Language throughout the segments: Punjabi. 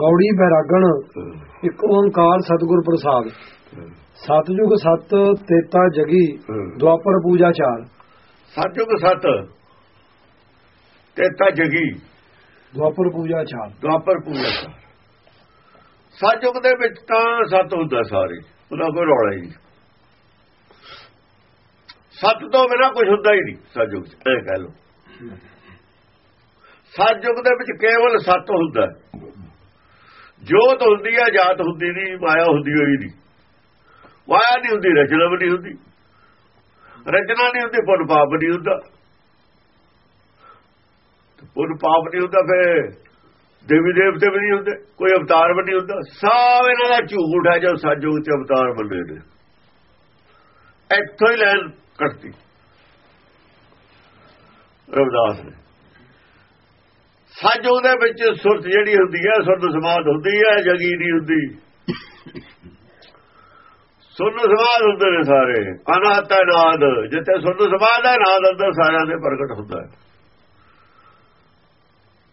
ਗੌੜੀ ਬੈਰਾਗਣ ਇੱਕ ਓੰਕਾਰ ਸਤਿਗੁਰ ਪ੍ਰਸਾਦ। ਸਤਜੁਗ ਸਤ ਤੇਤਾ ਜਗੀ ਦੁਆਪਰ ਪੂਜਾ ਚਾਰ। ਸਤਜੁਗ ਸਤ ਤੇਤਾ ਜਗੀ ਦੁਆਪਰ ਪੂਜਾ ਚਾਰ। ਦੁਆਪਰ ਪੂਜਾ ਸਤਜੁਗ ਦੇ ਵਿੱਚ ਤਾਂ ਸਤ ਹੁੰਦਾ ਸਾਰੇ ਉਹਦਾ ਕੋਈ ਰੌਲਾ ਹੀ ਸਤ ਤੋਂ ਬਿਨਾ ਕੁਝ ਹੁੰਦਾ ਹੀ ਨਹੀਂ ਸਤਜੁਗ ਚ ਇਹ ਕਹਿ ਲਓ। ਸਤਜੁਗ ਦੇ ਵਿੱਚ ਕੇਵਲ ਸਤ ਹੁੰਦਾ। ਜੋਤ ਹੁੰਦੀ ਹੈ ਜਾਤ ਹੁੰਦੀ ਨਹੀਂ ਮਾਇਆ ਹੁੰਦੀ ਹੋਈ ਨਹੀਂ ਮਾਇਆ ਨਹੀਂ ਹੁੰਦੀ, ਰਚਨਾ ਵੀ ਨਹੀਂ ਹੁੰਦੀ। ਰਚਨਾ ਨਹੀਂ ਹੁੰਦੀ, ਪੁੰਨ ਪਾਪ ਨਹੀਂ ਹੁੰਦਾ। ਪੁੰਨ ਪਾਪ ਨਹੀਂ ਹੁੰਦਾ, ਫਿਰ ਦੇਵੀ ਦੇਵਤੇ ਵੀ ਨਹੀਂ ਹੁੰਦੇ, ਕੋਈ ਅਵਤਾਰ ਵੀ ਨਹੀਂ ਹੁੰਦਾ। ਸਭ ਇਹਨਾਂ ਦਾ ਝੂਠ ਹੈ, ਜੋ ਸਤਜੁਗ ਚ ਅਵਤਾਰ ਬੰਦੇ ਨੇ। ਇੱਥੋਂ ਹੀ ਲੈਣ ਕੱਟਤੀ ਰਵਦਾਸ ਨੇ। ਸੱਜੋਂ ਦੇ ਵਿੱਚ ਸੁਰਤ ਜਿਹੜੀ ਹੁੰਦੀ ਹੈ ਸੁਰਤ ਸਮਾਦ ਹੁੰਦੀ ਹੈ ਜਗੀ ਨਹੀਂ ਹੁੰਦੀ। ਸੁਰਨ ਸਮਾਦ ਹੁੰਦੇ ਨੇ ਸਾਰੇ। ਅਨਾਤ ਨਾਦ। ਜਿੱਥੇ ਸੁਰਨ ਸਮਾਦ ਹੈ ਨਾਦ ਅੰਦਰ ਸਾਰਿਆਂ ਦੇ ਪ੍ਰਗਟ ਹੁੰਦਾ ਹੈ।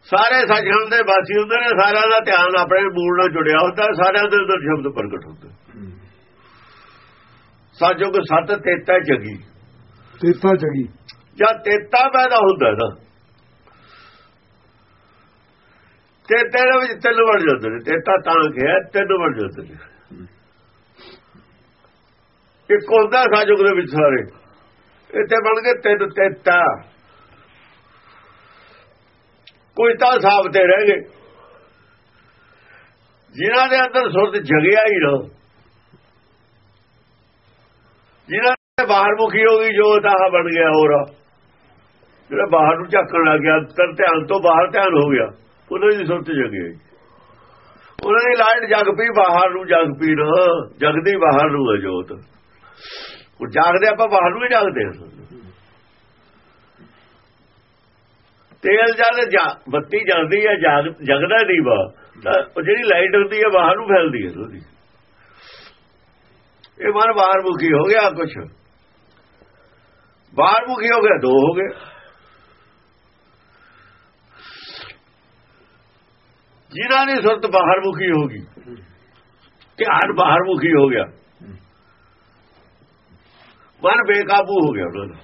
ਸਾਰੇ ਸੱਜਣ ਦੇ ਵਾਸੀ ਹੁੰਦੇ ਨੇ ਸਾਰਿਆਂ ਦਾ ਧਿਆਨ ਆਪਣੇ ਮੂਲ ਨਾਲ ਜੁੜਿਆ ਹੁੰਦਾ ਹੈ ਸਾਰਿਆਂ ਦੇ ਅੰਦਰ ਸ਼ਬਦ ਪ੍ਰਗਟ ਹੁੰਦੇ। ਸੱਜੋਗ ਸਤ ਤੇਤਾ ਜਗੀ। ਤੇਤਾ ਜਗੀ। ਜਦ ਤੇਤਾ ਪੈਦਾ ਹੁੰਦਾ ਨਾ। ਤੇ ਤੇਰੇ ਵਿੱਚ ਤਿੰਨ ਵੜ ਜਾਂਦੇ ਨੇ। ਤੇਤਾ ਤਾਂ ਕਿਹਾ, ਤਿੰਨ ਵੜ ਜਾਂਦੇ ਨੇ। ਇੱਕ ਹੁੰਦਾ ਸਾਜੁਗ ਦੇ ਵਿੱਚ ਸਾਰੇ। ਇੱਥੇ ਬਣ ਗਏ ਤਿੰਨ ਤੇਤਾ। ਕੋਈ ਤਾਂ ਸਾਬ ਤੇ ਰਹਿ ਗਏ। ਜਿਨ੍ਹਾਂ ਦੇ ਅੰਦਰ ਸੁਰਤ ਜਗਿਆ ਹੀ ਨਾ ਜਿਨ੍ਹਾਂ ਦੇ ਬਾਹਰ ਮੁਖੀ ਹੋ ਗਈ, ਜੋ ਤਾਂ ਬਣ ਗਿਆ ਹੋਰ। ਜਿਹੜਾ ਬਾਹਰ ਨੂੰ ਝਾਕਣ ਲੱਗ ਗਿਆ ਤਰ ਧਿਆਨ ਤੋਂ ਬਾਹਰ ਧਿਆਨ ਹੋ ਗਿਆ। ਉਹਨਾਂ ਦੀ ਸੁਰਤ ਜਗੀ ਉਹਨਾਂ ਦੀ ਲਾਈਟ ਜਗ ਪਈ, ਬਾਹਰ ਨੂੰ ਜਗ ਪੀ ਨਾ। ਜਗਦੀ ਬਾਹਰ ਨੂੰ ਹੈ ਜੋਤ। ਉਹ ਜਾਗਦੇ ਆਪਾਂ ਬਾਹਰ ਨੂੰ ਹੀ ਜਾਗਦੇ ਹਾਂ। ਤੇਲ ਜਦ ਬੱਤੀ ਜਲਦੀ ਹੈ, ਜਾਗ ਜਗਦਾ ਨਹੀਂ ਵਾ। ਉਹ ਜਿਹੜੀ ਲਾਈਟ ਹੁੰਦੀ ਹੈ, ਬਾਹਰ ਨੂੰ ਫੈਲਦੀ ਹੈ ਉਹਦੀ ਇਹ ਮਨ ਬਾਹਰ ਮੁਖੀ ਹੋ ਗਿਆ ਕੁਛ। ਬਾਹਰ ਮੁਖੀ ਹੋ ਗਿਆ, ਦੋ ਹੋ ਗਏ। ਜਿਨ੍ਹਾਂ ਦੀ ਸੁਰਤ ਬਾਹਰ ਮੁਖੀ ਹੋ ਗਈ। ਧਿਆਨ ਬਾਹਰ ਮੁਖੀ ਹੋ ਗਿਆ। ਮਨ ਬੇਕਾਬੂ ਹੋ ਗਿਆ ਉਹਨਾਂ ਦਾ।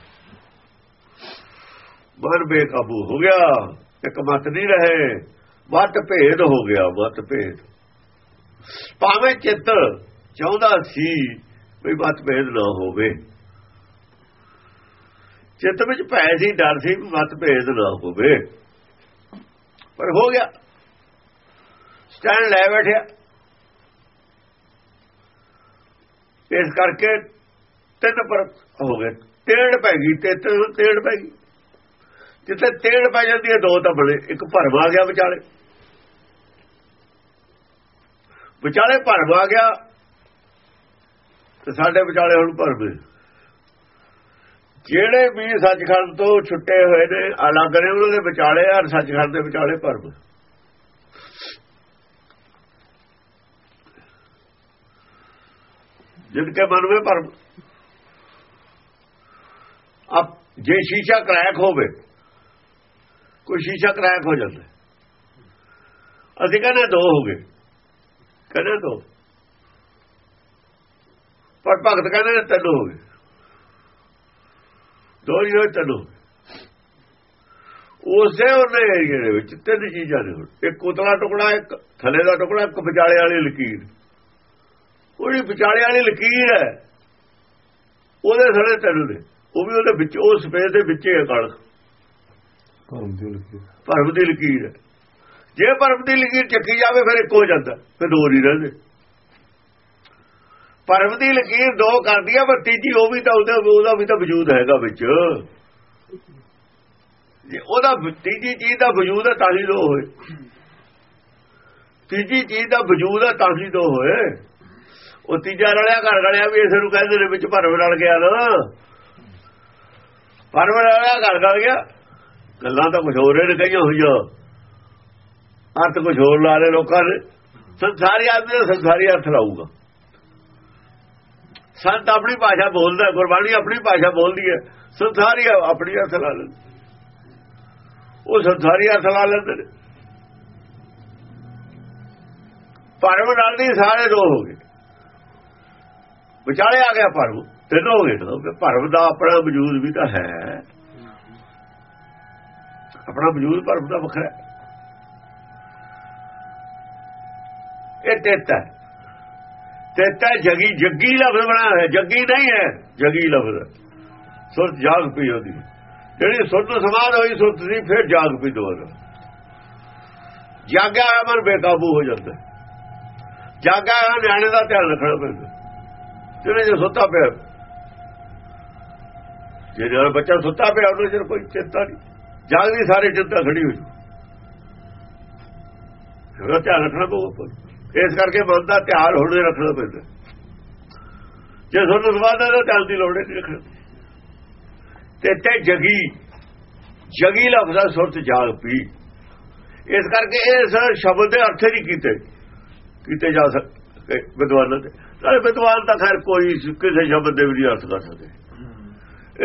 ਮਨ ਬੇਕਾਬੂ ਹੋ ਗਿਆ, ਇੱਕ ਮਤ ਨਹੀਂ ਰਹੇ। ਮਤ ਭੇਦ ਹੋ ਗਿਆ, ਮਤ ਭੇਦ। ਭਾਵੇਂ ਚਿੱਤ ਚਾਹੁੰਦਾ ਸੀ ਵੀ ਮਤ ਭੇਦ ਨਾ ਹੋਵੇ। ਚਿੱਤ ਵਿੱਚ ਭੈ ਸੀ, ਡਰ ਸੀ ਮਤ ਭੇਦ ਨਾ ਹੋਵੇ। ਪਰ ਹੋ ਗਿਆ। ਸਟੈਂਡ ਲੈ ਬੈਠਿਆ। ਇਸ ਕਰਕੇ ਤਿੰਨ ਪਰ ਹੋ ਗਏ। ਤੇੜ ਪੈ ਗਈ ਤੇ ਤੇੜ ਪੈ ਗਈ। ਜਿੱਥੇ ਤੇੜ ਪੈ ਜਾਂਦੀ ਹੈ, ਦੋ ਤਾਂ ਬੜੇ ਇੱਕ ਭਰਮ ਆ ਗਿਆ ਵਿਚਾਲੇ। ਵਿਚਾਲੇ ਭਰਮ ਆ ਗਿਆ, ਤੇ ਸਾਡੇ ਵਿਚਾਲੇ ਹੁਣ ਭਰਮ ਜਿਹੜੇ ਵੀ ਸੱਚਖੰਡ ਤੋਂ ਛੁੱਟੇ ਹੋਏ ਨੇ ਅਲੱਗ ਨੇ ਉਹਨਾਂ ਦੇ ਵਿਚਾਲੇ ਆ, ਸੱਚਖੰਡ ਦੇ ਵਿਚਾਲੇ ਭਰਮ ਜਿਨਕੇ ਮਨ ਵਿੱਚ ਭਰਮ ਅਬ ਜੇ ਸ਼ੀਸ਼ਾ ਕਰੈਕ ਹੋਵੇ, ਕੋਈ ਸ਼ੀਸ਼ਾ ਕਰੈਕ ਹੋ ਜਾਂਦਾ। ਅਸੀਂ ਕਹਿੰਦੇ ਦੋ ਹੋ ਗਏ। ਕਹਿੰਦੇ ਦੋ। ਪਰ ਭਗਤ ਕਹਿੰਦੇ ਤਿੰਨ ਹੋ ਗਏ। ਦੋ ਹੀ ਹੋਏ, ਤਿੰਨ ਉਸੇ ਉਹਨੇ ਏਰੀਏ ਦੇ ਵਿੱਚ ਤਿੰਨ ਚੀਜ਼ਾਂ ਨੇ ਇੱਕ ਉਤਲਾ ਟੁਕੜਾ, ਇੱਕ ਥੱਲੇ ਦਾ ਟੁਕੜਾ, ਇੱਕ ਵਿਚਾਲੇ ਵਾਲੀ ਲਕੀਰ। ਉਹਦੀ ਵਿਚਾਲੇ ਵਾਲੀ ਲਕੀਰ ਹੈ। ਉਹਦੇ ਥੜੇ ਤਿੰਨ ਨੇ। ਉਹ ਵੀ ਉਹਦੇ ਵਿੱਚ ਉਹ ਸਪੇਸ ਦੇ ਵਿੱਚ ਹੈ ਕਲ ਭਰਮ ਦੀ ਲਕੀਰ। ਹੈ। ਜੇ ਭਰਮ ਦੀ ਲਕੀਰ ਚੱਕੀ ਜਾਵੇ ਫਿਰ ਇੱਕ ਹੋ ਜਾਂਦਾ। ਫਿਰ ਦੋ ਨਹੀਂ ਰਹਿੰਦੇ। ਭਰਮ ਦੀ ਲਕੀਰ ਦੋ ਕਰਦੀ ਆ ਪਰ ਤੀਜੀ ਉਹ ਵੀ ਤਾਂ ਉਹਦਾ ਉਹਦਾ ਵੀ ਤਾਂ ਵਜੂਦ ਹੈਗਾ ਵਿੱਚ। ਜੇ ਉਹਦਾ ਤੀਜੀ ਚੀਜ਼ ਦਾ ਵਜੂਦ ਹੈ ਤਾਂ ਹੀ ਦੋ ਹੋਏ। ਤੀਜੀ ਚੀਜ਼ ਦਾ ਵਜੂਦ ਹੈ ਤਾਂ ਹੀ ਦੋ ਹੋਏ। ਉਹ ਤੀਜਾ ਰਲਿਆ ਘਰ ਰਲਿਆ ਵੀ ਇਸੇ ਨੂੰ ਕਹਿੰਦੇ ਨੇ ਵਿੱਚ ਭਰਮ ਰਲ ਗਿਆ ਨਾ। ਭਰਮ ਰਲਿਆ, ਘਰ ਰਲ ਗਿਆ। ਗੱਲਾਂ ਤਾਂ ਕੁਝ ਹੋਰ ਨੇ ਕਹੀਆਂ ਹੋਈਆਂ। ਅਰਥ ਕੁਝ ਹੋਰ ਲਾ ਰਹੇ ਲੋਕਾਂ ਨੇ। ਸੰਸਾਰੀ ਆਦਮੀ ਦਾ ਸੰਸਾਰੀ ਅਰਥ ਲਾਊਗਾ। ਸੰਤ ਆਪਣੀ ਭਾਸ਼ਾ ਬੋਲਦਾ ਗੁਰਬਾਣੀ ਆਪਣੀ ਭਾਸ਼ਾ ਬੋਲਦੀ ਹੈ। ਸੰਸਾਰੀ ਆਪਣੀ ਅਰਥ ਲਾ ਲੈਂਦੇ ਉਹ ਸੰਸਾਰੀ ਅਰਥ ਲਾ ਲੈਂਦੇ ਨੇ। ਭਰਮ ਨਾਲ ਨਹੀਂ ਸਾਰੇ ਦੋ ਹੋ ਗਏ। ਵਿਚਾਲੇ ਆ ਗਿਆ ਭਰਮ ਤਿੰਨ ਹੋ ਗਏ ਭਰਮ ਦਾ ਆਪਣਾ ਵਜੂਦ ਵੀ ਤਾਂ ਹੈ। ਆਪਣਾ ਵਜੂਦ ਭਰਮ ਦਾ ਵੱਖਰਾ ਹੈ। ਇਹ ਤੇਤਾ ਤੇਤਾ ਜਗੀ, ਜੱਗੀ ਲਫ਼ਜ਼ ਬਣਾਇਆ ਹੈ, ਜੱਗੀ ਨਹੀਂ ਹੈ, ਜਗੀ ਲਫ਼ਜ਼। ਸੁਰਤ ਜਾਗ ਪਈ ਉਹਦੀ। ਜਿਹੜੀ ਸੁਰਤ ਸਮਾਦ ਹੋਈ, ਸੁਰਤ ਦੀ ਫਿਰ ਜਾਗ ਪਈ ਦੁਬਾਰਾ ਜਾਗਿਆ ਹੈ ਮਨ ਬੇਕਾਬੂ ਹੋ ਜਾਂਦਾ। ਜਾਗਿਆ ਹੈ ਨਿਆਣੇ ਦਾ ਧਿਆਨ ਰੱਖਣਾ ਪੈਂਦਾ। ਜਿਹੜੇ ਜੇ ਸੁੱਤਾ ਪਿਆ। ਜੇ ਜਿਹੜਾ ਬੱਚਾ ਸੁੱਤਾ ਪਿਆ ਉਹਨੂੰ ਜਰ ਕੋਈ ਚਿੰਤਾ ਨਹੀਂ। ਜਾਗਦੀ ਸਾਰੇ ਚਿੰਤਾ ਖੜੀ ਹੋਈ। ਫਿਰ ਧਿਆਨ ਰੱਖਣਾ ਪਊਗਾ ਇਸ ਕਰਕੇ ਮਨ ਦਾ ਧਿਆਨ ਹੋਣੇ ਰੱਖਣਾ ਪੈਂਦਾ। ਜੇ ਤੁਹਾਨੂੰ ਸਵਾਦਾ ਦਾ ਧਿਆਨ ਦੀ ਲੋੜ ਨਹੀਂ ਰੱਖਣਾ। ਤੇ ਤੇ ਜਗੀ ਜਗੀ ਲਫ਼ਜ਼ਾ ਸੁਰਤ ਜਾਗ ਪੀ। ਇਸ ਕਰਕੇ ਇਸ ਸ਼ਬਦ ਦੇ ਅਰਥ ਨਹੀਂ ਕੀਤੇ ਕੀਤੇ ਜਾ ਸਕਦੇ ਵਿਦਵਾਨਾਂ ਦੇ। ਨਾਲੇ ਵਿਦਵਾਨ ਤਾਂ ਖੈਰ ਕੋਈ ਕਿਸੇ ਸ਼ਬਦ ਦੇ ਵੀ ਨਹੀਂ ਅਰਥ ਕਰ ਸਕਦੇ।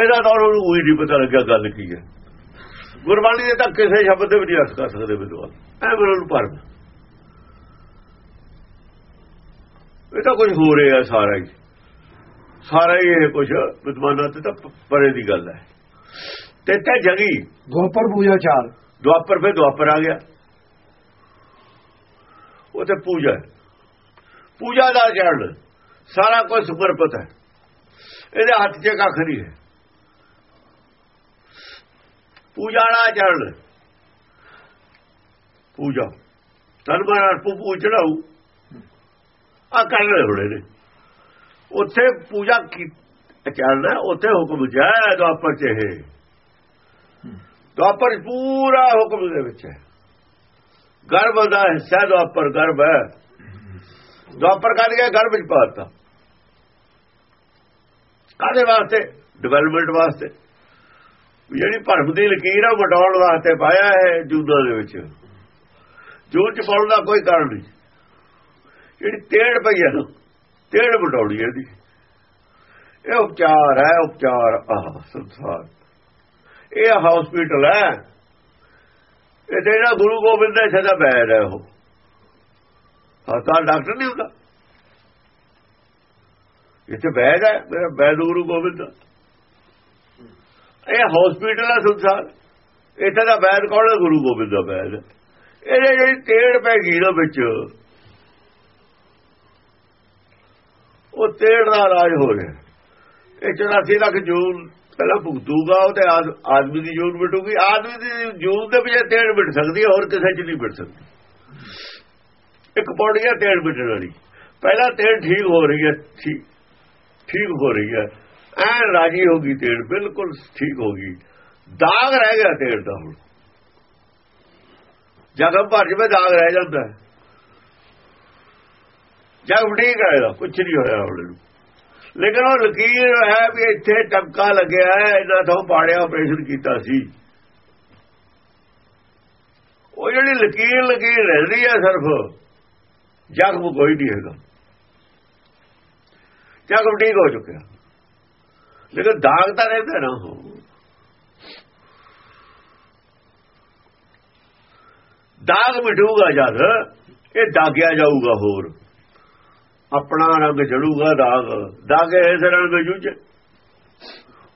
ਇਹਦਾ ਤਾਂ ਉਹਨੂੰ ਉਹੀ ਨਹੀਂ ਪਤਾ ਲੱਗਿਆ ਗੱਲ ਕੀ ਹੈ। ਗੁਰਬਾਣੀ ਦੇ ਤਾਂ ਕਿਸੇ ਸ਼ਬਦ ਦੇ ਵੀ ਨਹੀਂ ਅਰਥ ਕਰ ਸਕਦੇ ਵਿਦਵਾਨ। ਐ ਉਹਨਾਂ ਨੂੰ ਭਰਮ। ਇਹ ਤਾਂ ਕੁਝ ਹੋ ਰਿਹਾ ਸਾਰਾ ਹੀ। ਸਾਰਾ ਹੀ ਇਹ ਕੁਝ ਵਿਦਵਾਨਾਂ ਤੇ ਤਾਂ ਪਰੇ ਦੀ ਗੱਲ ਹੈ। ਤੇ ਤੇ ਜਗੀ। ਦੁਆਪਰ ਪੂਜਾ ਚਾਰ। ਦੁਆਪਰ ਫੇ ਦੁਆਪਰ ਆ ਗਿਆ। ਉਹ ਤੇ ਪੂਜਾ ਪੂਜਾ ਦਾ ਚੜ੍ਹ ਸਾਰਾ ਕੁਝ ਸਮਰਪਿਤ ਹੈ। ਇਹਦੇ ਹੱਥ 'ਚ ਕੱਖ ਨਹੀਂ ਹੈ। ਪੂਜਾ ਦਾ ਚੜ੍ਹ ਪੂਜਾ। ਤਨ ਮਾਰ ਪੂ ਚੜਾਉ ਆ ਕਰ ਰਹੇ ਹੋਣੇ ਨੇ ਉੱਥੇ ਪੂਜਾ ਕੀ ਚੜਨਾ ਉੱਥੇ ਹੁਕਮ ਜਾਇ ਦੁਆਪਰ 'ਚ ਹੈ ਦੁਆਪਰ ਪੂਰਾ ਹੁਕਮ ਦੇ ਵਿੱਚ ਹੈ। ਗਰਭ ਦਾ ਹਿੱਸਾ ਦੁਆਪਰ ਗਰਭ ਹੈ। ਦੁਆਪਰ ਕਰ ਗਿਆ ਗਰਭ ਵਿੱਚ ਪਾਤਾ ਕਾਦੇ ਵਾਸਤੇ? ਡਿਵੈਲਪਮੈਂਟ ਵਾਸਤੇ। ਜਿਹੜੀ ਭਰਮ ਦੀ ਲਕੀਰ ਆ ਮਟਾਉਣ ਵਾਸਤੇ ਪਾਇਆ ਹੈ ਜੂਦਾਂ ਦੇ ਵਿੱਚ। ਜੂਦ ਚ ਪਾਉਣ ਦਾ ਕੋਈ ਕਾਰਨ ਨਹੀਂ। ਜਿਹੜੀ ਤੇੜ ਪਈ ਹੈ ਨਾ, ਤੇੜ ਮਟਾਉਣੀ ਇਹਦੀ। ਇਹ ਉਪਚਾਰ ਹੈ, ਉਪਚਾਰ ਆਹ ਸੰਸਾਰ। ਇਹ ਹਸਪੀਟਲ ਹੈ। ਇਹ ਜਿਹੜਾ ਗੁਰੂ ਗੋਬਿੰਦ ਦਾ ਸਦਾ ਬੈਰ ਹੈ ਉਹ। ਹਸਪਤਾਲ ਡਾਕਟਰ ਨਹੀਂ ਹੁੰਦਾ। ਇੱਥੇ ਵੈਦ ਹੈ ਮੇਰਾ ਬੈਦ ਗੁਰੂ ਗੋਬਿੰਦ। ਇਹ ਹਸਪੀਟਲ ਹੈ ਸੰਸਾਰ। ਇੱਥੇ ਦਾ ਵੈਦ ਕੌਣ ਹੈ ਗੁਰੂ ਗੋਬਿੰਦ ਦਾ ਵੈਦ ਇਹਦੇ ਜਿਹੜੀ ਤੇੜ ਪੈ ਗਈ ਨਾ ਵਿੱਚ, ਉਹ ਤੇੜ ਦਾ ਰਾਜ ਹੋ ਰਿਹਾ। ਇਹ 84 ਲੱਖ ਜੂਨ ਪਹਿਲਾਂ ਭੁਗਤੂਗਾ, ਉਹ ਤੇ ਆਦਮੀ ਦੀ ਜੂਨ ਮਿਟੂਗੀ। ਆਦਮੀ ਦੀ ਜੂਨ ਦੇ ਵਿੱਚ ਤੇੜ ਮਿਟ ਸਕਦੀ ਹੈ, ਹੋਰ ਕਿਸੇ 'ਚ ਨਹੀਂ ਮਿਟ ਸਕਦੀ। ਇੱਕ ਪੌੜੀ ਹੈ ਤੇੜ ਮਿਟਣ ਵਾਲੀ। ਪਹਿਲਾਂ ਤੇੜ ਠੀਕ ਹੋ ਰਹੀ ਹੈ, ਠੀਕ ਹੋ ਰਹੀ ਹੈ। ਐ ਰਾਜੀ ਹੋ ਗਈ ਤੇੜ ਬਿਲਕੁਲ ਠੀਕ ਹੋ ਗਈ। ਦਾਗ ਰਹਿ ਗਿਆ ਤੇੜ ਦਾ ਹੁਣ। ਜਗਮ ਭਰ ਜਵੇ, ਦਾਗ ਰਹਿ ਜਾਂਦਾ ਹੈ। ਜਗ ਠੀਕ ਹੈ ਕੁਝ ਨਹੀਂ ਹੋਇਆ ਹੁਣ ਲੇਕਿਨ ਉਹ ਲਕੀਰ ਹੈ ਵੀ ਇੱਥੇ ਟੰਕਾ ਲੱਗਿਆ ਹੈ ਇਹਨਾਂ ਤੋਂ ਪਾੜਿਆ ਆਪਰੇਸ਼ਨ ਕੀਤਾ ਸੀ। ਉਹ ਜਿਹੜੀ ਲਕੀਰ ਲਕੀਰ ਰਹਿ ਰਹੀ ਹੈ ਸਿਰਫ। ਜ਼ਖਮ ਕੋਈ ਨਹੀਂ ਹੈਗਾ। ਜ਼ਖਮ ਠੀਕ ਹੋ ਚੁੱਕਿਆ। ਲੇਕਿਨ ਦਾਗ ਤਾਂ ਰਹਿੰਦਾ ਨਾ ਹੋ ਦਾਗ ਮਿਟੂਗਾ ਜਦ, ਇਹ ਦਾਗਿਆ ਜਾਊਗਾ ਹੋਰ। ਆਪਣਾ ਰੰਗ ਜੜੂਗਾ ਦਾਗ। ਦਾਗੇ ਇਸ ਰੰਗ ਜੁਝ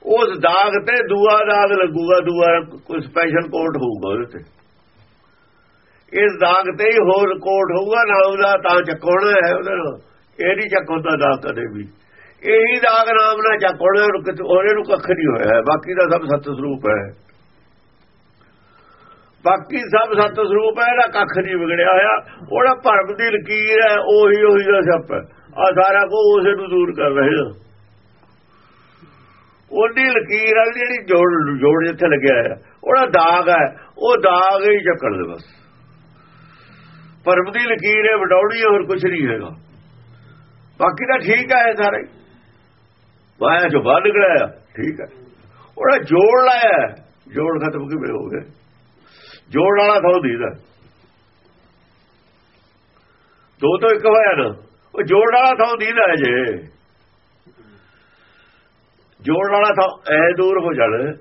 ਉਸ ਦਾਗ ਤੇ ਦੂਆ ਦਾਗ ਲੱਗੂਗਾ, ਦੂਆ ਕੋਈ ਸਪੈਸ਼ਲ ਕੋਟ ਹੋਊਗਾ ਉਹਦੇ ਤੇ। ਇਸ ਦਾਗ ਤੇ ਹੀ ਹੋਰ ਕੋਟ ਹੋਊਗਾ ਨਾਮ ਦਾ ਤਾਂ ਚੱਕੋਣਾ ਹੈ ਉਹਦੇ ਨਾਲ। ਇਹ ਨਹੀਂ ਚੱਕੋਦਾ ਦਾਗ ਕਦੇ ਵੀ। ਇਹੀ ਦਾਗ ਨਾਮ ਨਾਲ ਚੱਕੋਣਾ ਉਹਨੇ ਨੂੰ ਕੱਖ ਨਹੀਂ ਹੋਇਆ ਬਾਕੀ ਦਾ ਸਭ ਸਤ ਸਰੂਪ ਹੈ। ਬਾਕੀ ਸਭ ਸਤ ਸਰੂਪ ਹੈ, ਇਹਦਾ ਕੱਖ ਨਹੀਂ ਵਿਗੜਿਆ ਹੋਇਆ। ਉਹਦਾ ਭਰਮ ਦੀ ਲਕੀਰ ਹੈ, ਉਹੀ ਉਹੀ ਦਾ ਸੱਪ ਹੈ। ਆ ਸਾਰਾ ਕੋ ਉਸੇ ਨੂੰ ਦੂਰ ਕਰ ਰਹੇ ਹਾਂ ਉਹਦੀ ਲਕੀਰ ਵਾਲੀ ਜਿਹੜੀ ਜੋੜ ਜੋੜ ਜਿੱਥੇ ਲੱਗਿਆ ਹੈ ਉਹਦਾ ਦਾਗ ਹੈ। ਉਹ ਦਾਗ ਹੀ ਚੱਕਣ ਦੇ ਬਸ। ਪਰਮ ਦੀ ਲਕੀਰ ਹੈ ਵਡਾਉਣੀ ਹੋਰ ਕੁਝ ਨਹੀਂ ਹੈਗਾ। ਬਾਕੀ ਤਾਂ ਠੀਕ ਹੈ ਸਾਰੇ। ਵਾਇਆ ਜੋ ਬਾਹਰ ਨਿਕਲਿਆ। ਠੀਕ ਹੈ ਉਹਦਾ ਜੋੜ ਲਾਇਆ। ਜੋੜ ਖਤਮ ਕਿਵੇਂ ਹੋ ਗਿਆ? ਜੋੜ ਵਾਲਾ ਥੋ ਦੀਦਾ ਦੋ। ਤੋਂ ਇੱਕ ਹੋਇਆ ਨਾ। ਉਹ ਜੋੜ ਵਾਲਾ ਥੋ ਦੀਦਾ ਜੇ। ਜੋੜ ਵਾਲਾ ਥੋ ਐ ਦੂਰ ਹੋ ਜਾਣ।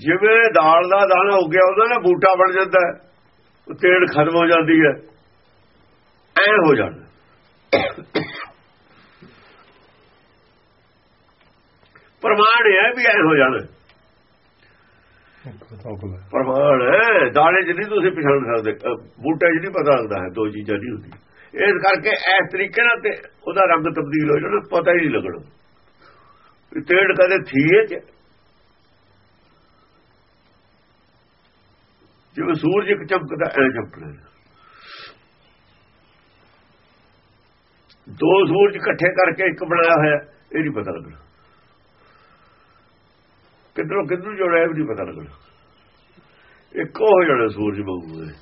ਜਿਵੇਂ ਦਾਲ ਦਾ ਦਾਣਾ ਹੋ ਗਿਆ, ਉਹਦਾ ਨਾ ਬੂਟਾ ਬਣ ਜਾਂਦਾ ਉਹ ਤੇੜ ਖਤਮ ਹੋ ਜਾਂਦੀ ਹੈ। ਐ ਹੋ ਜਾਂਦਾ ਪ੍ਰਮਾਣ ਹੈ ਵੀ ਐ ਹੋ ਜਾਣਾ ਪ੍ਰਮਾਣ ਹੈ, ਦਾਣੇ 'ਚ ਨਹੀਂ ਤੁਸੀਂ ਪਛਾਣ ਸਕਦੇ ਬੂਟੇ 'ਚ ਨਹੀਂ ਪਤਾ ਲੱਗਦਾ ਹੈ, ਦੋ ਚੀਜ਼ਾਂ ਨਹੀਂ ਹੁੰਦੀਆਂ। ਇਸ ਕਰਕੇ ਇਸ ਤਰੀਕੇ ਨਾਲ ਤੇ ਉਹਦਾ ਰੰਗ ਤਬਦੀਲ ਹੋ ਜਾਣਾ, ਪਤਾ ਹੀ ਨਹੀਂ ਲੱਗਣਾ। ਤੇੜ ਕਦੇ ਥੀਏ ਚ ਜਿਵੇਂ ਸੂਰਜ ਇੱਕ ਚਮਕਦਾ ਐ ਚਮਕਣਾ ਦੋ ਸੂਰਜ ਇਕੱਠੇ ਕਰਕੇ ਇੱਕ ਬਣਾਇਆ ਹੋਇਆ ਇਹ ਨਹੀਂ ਪਤਾ ਲੱਗਣਾ। ਕਿੱਧਰੋਂ ਕਿੱਧਰ ਜੋੜਿਆ ਇਹ ਨਹੀਂ ਪਤਾ ਲੱਗਣਾ। ਇੱਕੋ ਉਹ ਜਿਹੜਾ ਸੂਰਜ ਵਾਂਗੂ ਹੈ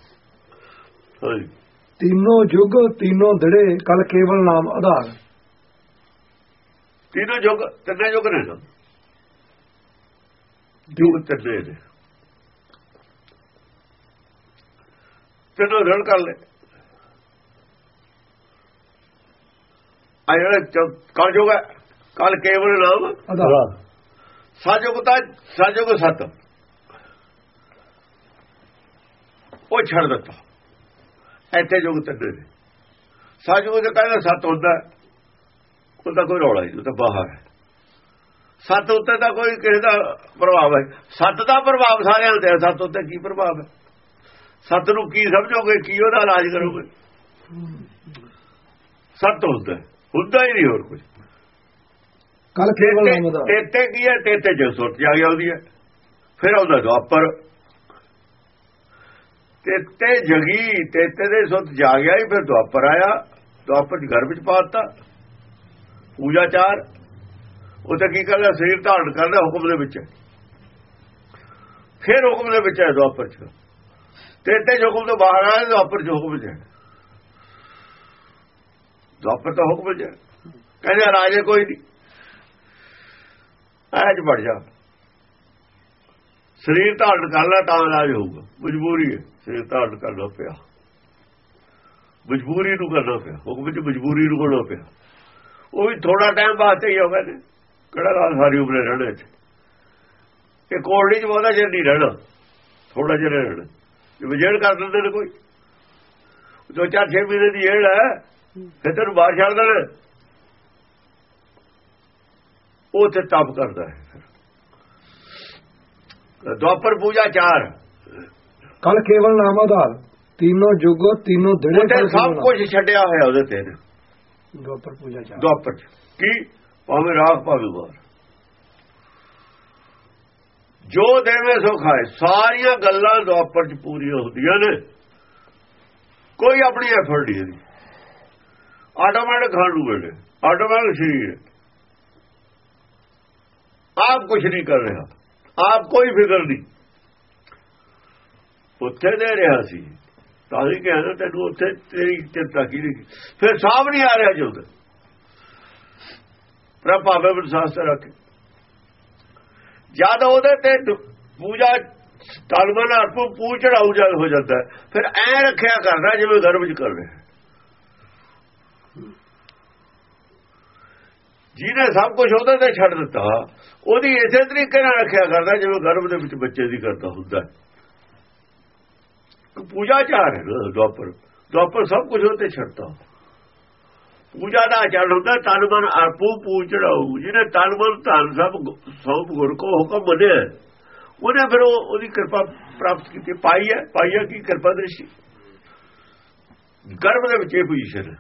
ਤਿੰਨੋ ਯੁੱਗ ਤਿੰਨੋ ਧੜੇ ਕਲ ਕੇਵਲ ਨਾਮ ਆਧਾਰ। ਤਿੰਨੋ ਯੁੱਗ ਤਿੰਨੇ ਯੁੱਗ ਨੇ ਨਾ ਯੁੱਗ ਤਿੰਨੇ ਨੇ। ਤੈਨੂੰ ਰਣ ਕਰ ਲੈ। ਆ ਜਿਹੜਾ ਕਲ ਜੋਗਾ ਕਲ ਕੇਵਲ ਨਾਮ ਸਾਜੋਗਤਾ ਸਾਜੋਗ ਸਤ। ਉਹ ਛੱਡ ਦਿੱਤਾ। ਇੱਥੇ ਜੋਗ ਤੱਕ ਦੇ ਸਾਜੋਗ ਦੇ ਕਹਿੰਦਾ ਸਤ ਹੁੰਦਾ ਉਹਦਾ ਕੋਈ ਰੌਲਾ ਨਹੀਂ ਤਾਂ ਬਾਹਰ ਹੈ। ਸੱਤ ਉੱਤੇ ਤਾਂ ਕੋਈ ਕਿਸੇ ਦਾ ਪ੍ਰਭਾਵ ਹੈ। ਸੱਤ ਦਾ ਪ੍ਰਭਾਵ ਸਾਰਿਆਂ ਤੇ ਸੱਤ ਉੱਤੇ ਕੀ ਪ੍ਰਭਾਵ ਹੈ? ਸੱਤ ਨੂੰ ਕੀ ਸਮਝੋਗੇ ਕੀ ਉਹਦਾ ਇਲਾਜ ਕਰੋਗੇ? ਸੱਤ ਹੁੰਦਾ ਹੁੰਦਾ ਹੀ ਨਹੀਂ ਹੋਰ ਕੁਝ ਕੱਲ ਕੇਵਲ ਨਾਮ ਦਾ ਕੀ ਹੈ? ਤੇ ਜੋ ਸੁੱਟ ਜਾ ਗਿਆ ਉਹਦੀ ਹੈ। ਫਿਰ ਉਹਦਾ ਦੁਆਪਰ ਤੇਤੇ ਜਗੀ ਤੇਤੇ ਦੇ ਸੁੱਤ ਜਾ ਗਿਆ ਹੀ ਫਿਰ ਦੁਆਪਰ ਆਇਆ ਦੁਆਪਰ ਚ ਘਰ ਵਿੱਚ ਪਾਤਾ ਪੂਜਾ ਚਾਰ। ਉਹ ਤਾਂ ਕੀ ਕਰਦਾ? ਸਰੀਰ ਧਾਰਨ ਕਰਦਾ ਹੁਕਮ ਦੇ ਵਿੱਚ। ਫਿਰ ਹੁਕਮ ਦੇ ਵਿੱਚ ਆਇਆ ਦੁਆਪਰ ਚ। ਤੇਟੇ ਹੁਕਮ ਤੋਂ ਬਾਹਰ ਆਇਆ ਦੁਆਪਰ ਚ ਹੁਕਮ ਚ ਹੈ। ਦੁਆਪਰ ਤਾਂ ਹੁਕਮ ਚ ਹੈ। ਕਹਿੰਦੇ ਰਾਜੇ ਕੋਈ ਨਹੀਂ ਐਜ ਵੜ ਜਾ। ਸਰੀਰ ਧਾਰਨ ਕਰ ਲੈ ਤਾਂ ਰਾਜ ਹੋਊਗਾ। ਮਜਬੂਰੀ ਹੈ। ਸਰੀਰ ਧਾਰਨ ਕਰਨਾ ਪਿਆ। ਮਜਬੂਰੀ ਨੂੰ ਕਰਨਾ ਪਿਆ। ਹੁਕਮ ਵਿੱਚ ਮਜਬੂਰੀ ਨੂੰ ਕਰਨਾ ਪਿਆ। ਉਹ ਵੀ ਥੋੜਾ ਟਾਈਮ ਵਾਸਤੇ ਹੀ ਹੋਗਾ ਨੇ ਕਿਹੜਾ ਰਾਜ ਸਾਰੀ ਉਮਰ ਰਹਿਣਾ ਇੱਥੇ? ਇਹ ਕੋਲਡੀ ਚ ਬਹੁਤਾ ਚਿਰ ਨਹੀਂ ਰਹਿਣਾ। ਥੋੜਾ ਜਿਹਾ ਰਹਿਣਾ। ਵਿਜੇੜ ਕਰ ਦਿੰਦੇ ਨੇ ਕੋਈ। ਦੋ ਚਾਰ ਛੇ ਮਹੀਨੇ ਦੀ ਏੜ ਹੈ ਫਿਰ ਤੈਨੂੰ ਬਾਹਰ ਛੱਡ ਦੇਣ। ਉਹ ਤੇ ਤਪ ਕਰਦਾ ਹੈ ਦੁਆਪਰ ਪੂਜਾ ਚਾਰ। ਕਲ ਕੇਵਲ ਨਾਮ ਆਧਾਰ। ਤੀਨੋਂ ਜੁਗੋ ਤੀਨੋਂ ਦਿਨੇ ਸਭ ਕੁਝ ਛੱਡਿਆ ਹੋਇਆ ਉਹਦੇ ਤੇ। ਦੁਆਪਰ ਪੂਜਾ ਚਾਰ। ਦੁਆਪਰ। ਕੀ? ਭਾਵੇਂ ਰਾਖ ਭਾਵੇਂ ਬਾਹਰ ਜੋ ਦੇਵੇ ਸੋ ਖਾਏ। ਸਾਰੀਆਂ ਗੱਲਾਂ ਦੁਆਪਰ ਚ ਪੂਰੀਆਂ ਹੁੰਦੀਆਂ ਨੇ। ਕੋਈ ਆਪਣੀ ਐਫਰਟ ਨਹੀਂ ਇਹਦੀ ਆਟੋਮੈਟਿਕ ਖਾਣ ਨੂੰ ਵੇਲੇ ਆਟੋਮੈਟਿਕ ਸਰੀਰ ਆਪ ਕੁਝ ਨਹੀਂ ਕਰ ਰਿਹਾ। ਆਪ ਕੋਈ ਫਿਕਰ ਨਹੀਂ। ਉੱਥੇ ਦੇ ਰਿਹਾ ਸੀ। ਤਾਂ ਹੀ ਕਹਿੰਦਾ ਤੈਨੂੰ ਉੱਥੇ ਤੇਰੀ ਚਿੰਤਾ ਕੀ ਨਹੀਂ। ਫਿਰ ਸਾਹਬ ਨਹੀਂ ਆ ਰਿਹਾ ਜੁਦ ਪ੍ਰਭਾਵੇ ਵਿਸ਼ਵਾਸ ਰੱਖ। ਜਦ ਉਹਦੇ ਤੇ ਪੂਜਾ ਤਲਮਨ ਅਰਪੂ ਪੂਜ ਚੜਾਉ ਜਦ ਹੋ ਜਾਂਦਾ ਫਿਰ ਐ ਰੱਖਿਆ ਕਰਦਾ ਜਿਵੇਂ ਗਰਭ ਚ ਕਰ ਰਿਹਾ ਜਿਹਨੇ ਸਭ ਕੁਝ ਉਹਦੇ ਤੇ ਛੱਡ ਦਿੱਤਾ, ਉਹਦੀ ਇਸੇ ਤਰੀਕੇ ਨਾਲ ਰੱਖਿਆ ਕਰਦਾ ਜਿਵੇਂ ਗਰਭ ਦੇ ਵਿੱਚ ਬੱਚੇ ਦੀ ਕਰਦਾ ਹੁੰਦਾ ਪੂਜਾ ਚਾਰ ਹੈ ਦੁਆਪਰ। ਦੁਆਪਰ ਸਭ ਕੁਝ ਉਹਤੇ ਛੱਡਦਾ ਪੂਜਾ ਦਾ ਆਚਰਣ ਹੁੰਦਾ ਤਨ ਮਨ ਅਰਪੂ ਪੂਜੜਾਉ ਜਿਹਨੇ ਤਨ ਮਨ ਧਨ ਸਭ ਸਭ ਗੁਰ ਕੋ ਹੁਕਮ ਮੰਨਿਆ। ਉਹਨੇ ਫਿਰ ਉਹਦੀ ਕਿਰਪਾ ਪ੍ਰਾਪਤ ਕੀਤੀ। ਪਾਈ ਹੈ ਪਾਈ ਹੈ ਕੀ ਕਿਰਪਾ ਦ੍ਰਿਸ਼ੀ ਗਰਭ ਦੇ ਵਿੱਚ ਇਹ ਪੋਜੀਸ਼ਨ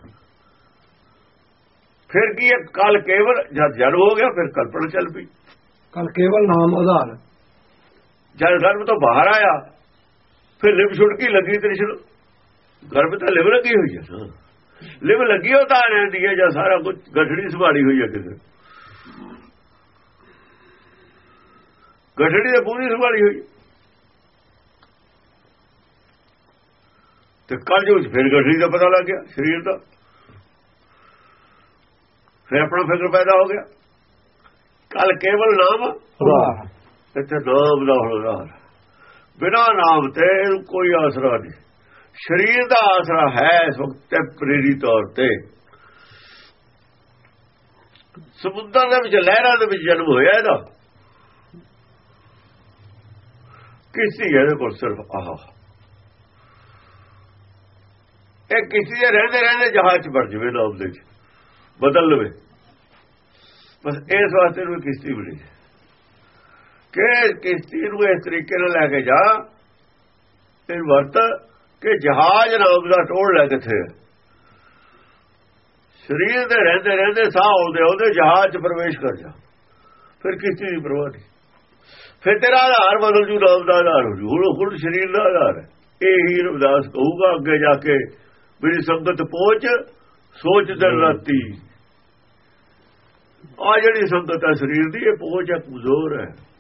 ਫਿਰ ਕੀ ਇਹ ਕਲ ਕੇਵਲ ਜਦ ਜਨ ਹੋ ਗਿਆ ਫਿਰ ਕਲਪਨਾ ਚੱਲ ਪਈ। ਕਲ ਕੇਵਲ ਨਾਮ ਆਧਾਰ। ਜਦ ਗਰਭ ਤੋਂ ਬਾਹਰ ਆਇਆ ਫਿਰ ਲਿਵ ਛੁਟਕੀ ਲੱਗੀ ਤ੍ਰਿਸ਼ਨ ਗਰਭ ਤਾਂ ਲਿਵ ਲੱਗੀ ਹੋਈ ਹੈ ਨਾ ਲਿਵ ਲੱਗੀ ਉਹ ਤਾਂ ਰਹਿੰਦੀ ਹੈ ਜਾਂ ਸਾਰਾ ਕੁਝ ਗਠੜੀ ਸੰਭਾਲੀ ਹੋਈ ਹੈ ਕਿਸੇ ਗਠੜੀ ਦੇ ਪੂਰੀ ਸੰਭਾਲੀ ਹੋਈ। ਤੇ ਕੱਲ ਜੋ ਫਿਰ ਗਠੜੀ ਦਾ ਪਤਾ ਲੱਗ ਗਿਆ ਸਰੀਰ ਦਾ। ਫਿਰ ਆਪਣਾ ਫਿਕਰ ਪੈਦਾ ਹੋ ਗਿਆ। ਕੱਲ ਕੇਵਲ ਨਾਮ ਇੱਥੇ ਨਾਮ ਦਾ ਹੁਣ ਬਿਨਾ ਨਾਮ ਤੇ ਕੋਈ ਆਸਰਾ ਨਹੀਂ। ਸਰੀਰ ਦਾ ਆਸਰਾ ਹੈ ਇਸ ਵਕਤ ਪ੍ਰੇਰੀ ਤੌਰ ਤੇ। ਸਮੁੰਦਰ ਦੇ ਵਿੱਚ, ਲਹਿਰਾਂ ਦੇ ਵਿੱਚ ਜਨਮ ਹੋਇਆ ਇਹਦਾ। ਕਿਸੇ ਇਹਦੇ ਕੋਲ ਸਿਰਫ ਆਹ। ਇਹ ਕਿਸੇ ਦੇ ਰਹਿੰਦੇ ਰਹਿੰਦੇ ਜਹਾਜ਼ 'ਚ ਵੜ ਜਵੇ ਨਾਮ ਦੇ 'ਚ, ਬਦਲ ਲਵੇ। ਬਸ ਇਸ ਵਾਸਤੇ ਨੂੰ ਕਿਸ਼ਤੀ ਮਿਲੀ। ਕਿ ਕਿਸ਼ਤੀ ਨੂੰ ਇਸ ਤਰੀਕੇ ਨਾਲ ਲੈ ਕੇ ਜਾ ਤੇ ਵਰਤ ਕਿ ਜਹਾਜ਼ ਨਾਮ ਦਾ ਟੋੜ ਲੈ ਕਿੱਥੇ ਸਰੀਰ ਦੇ ਰਹਿੰਦੇ ਰਹਿੰਦੇ ਸਾਹ ਆਉਂਦੇ ਉਹਦੇ ਜਹਾਜ਼ 'ਚ ਪ੍ਰਵੇਸ਼ ਕਰ ਜਾ। ਫਿਰ ਕਿਸ਼ਤੀ ਦੀ ਪਰਵਾਹ ਨਹੀਂ। ਫਿਰ ਤੇਰਾ ਆਧਾਰ ਬਦਲ ਜੂ ਨਾਮ ਦਾ ਆਧਾਰ ਹੋ ਜੂ। ਹੁਣ ਸਰੀਰ ਦਾ ਆਧਾਰ ਹੈ। ਇਹ ਹੀ ਰਵਿਦਾਸ ਕਹੂਗਾ ਅੱਗੇ ਜਾ ਕੇ ਮੇਰੀ ਸੰਗਤ ਪਹੁੰਚ ਸੋਚ ਦਿਨ ਰਾਤੀ। ਆ ਜਿਹੜੀ ਸੰਗਤ ਹੈ ਸਰੀਰ ਦੀ ਇਹ ਪਹੁੰਚ ਹੈ ਕਮਜ਼ੋਰ ਹੈ।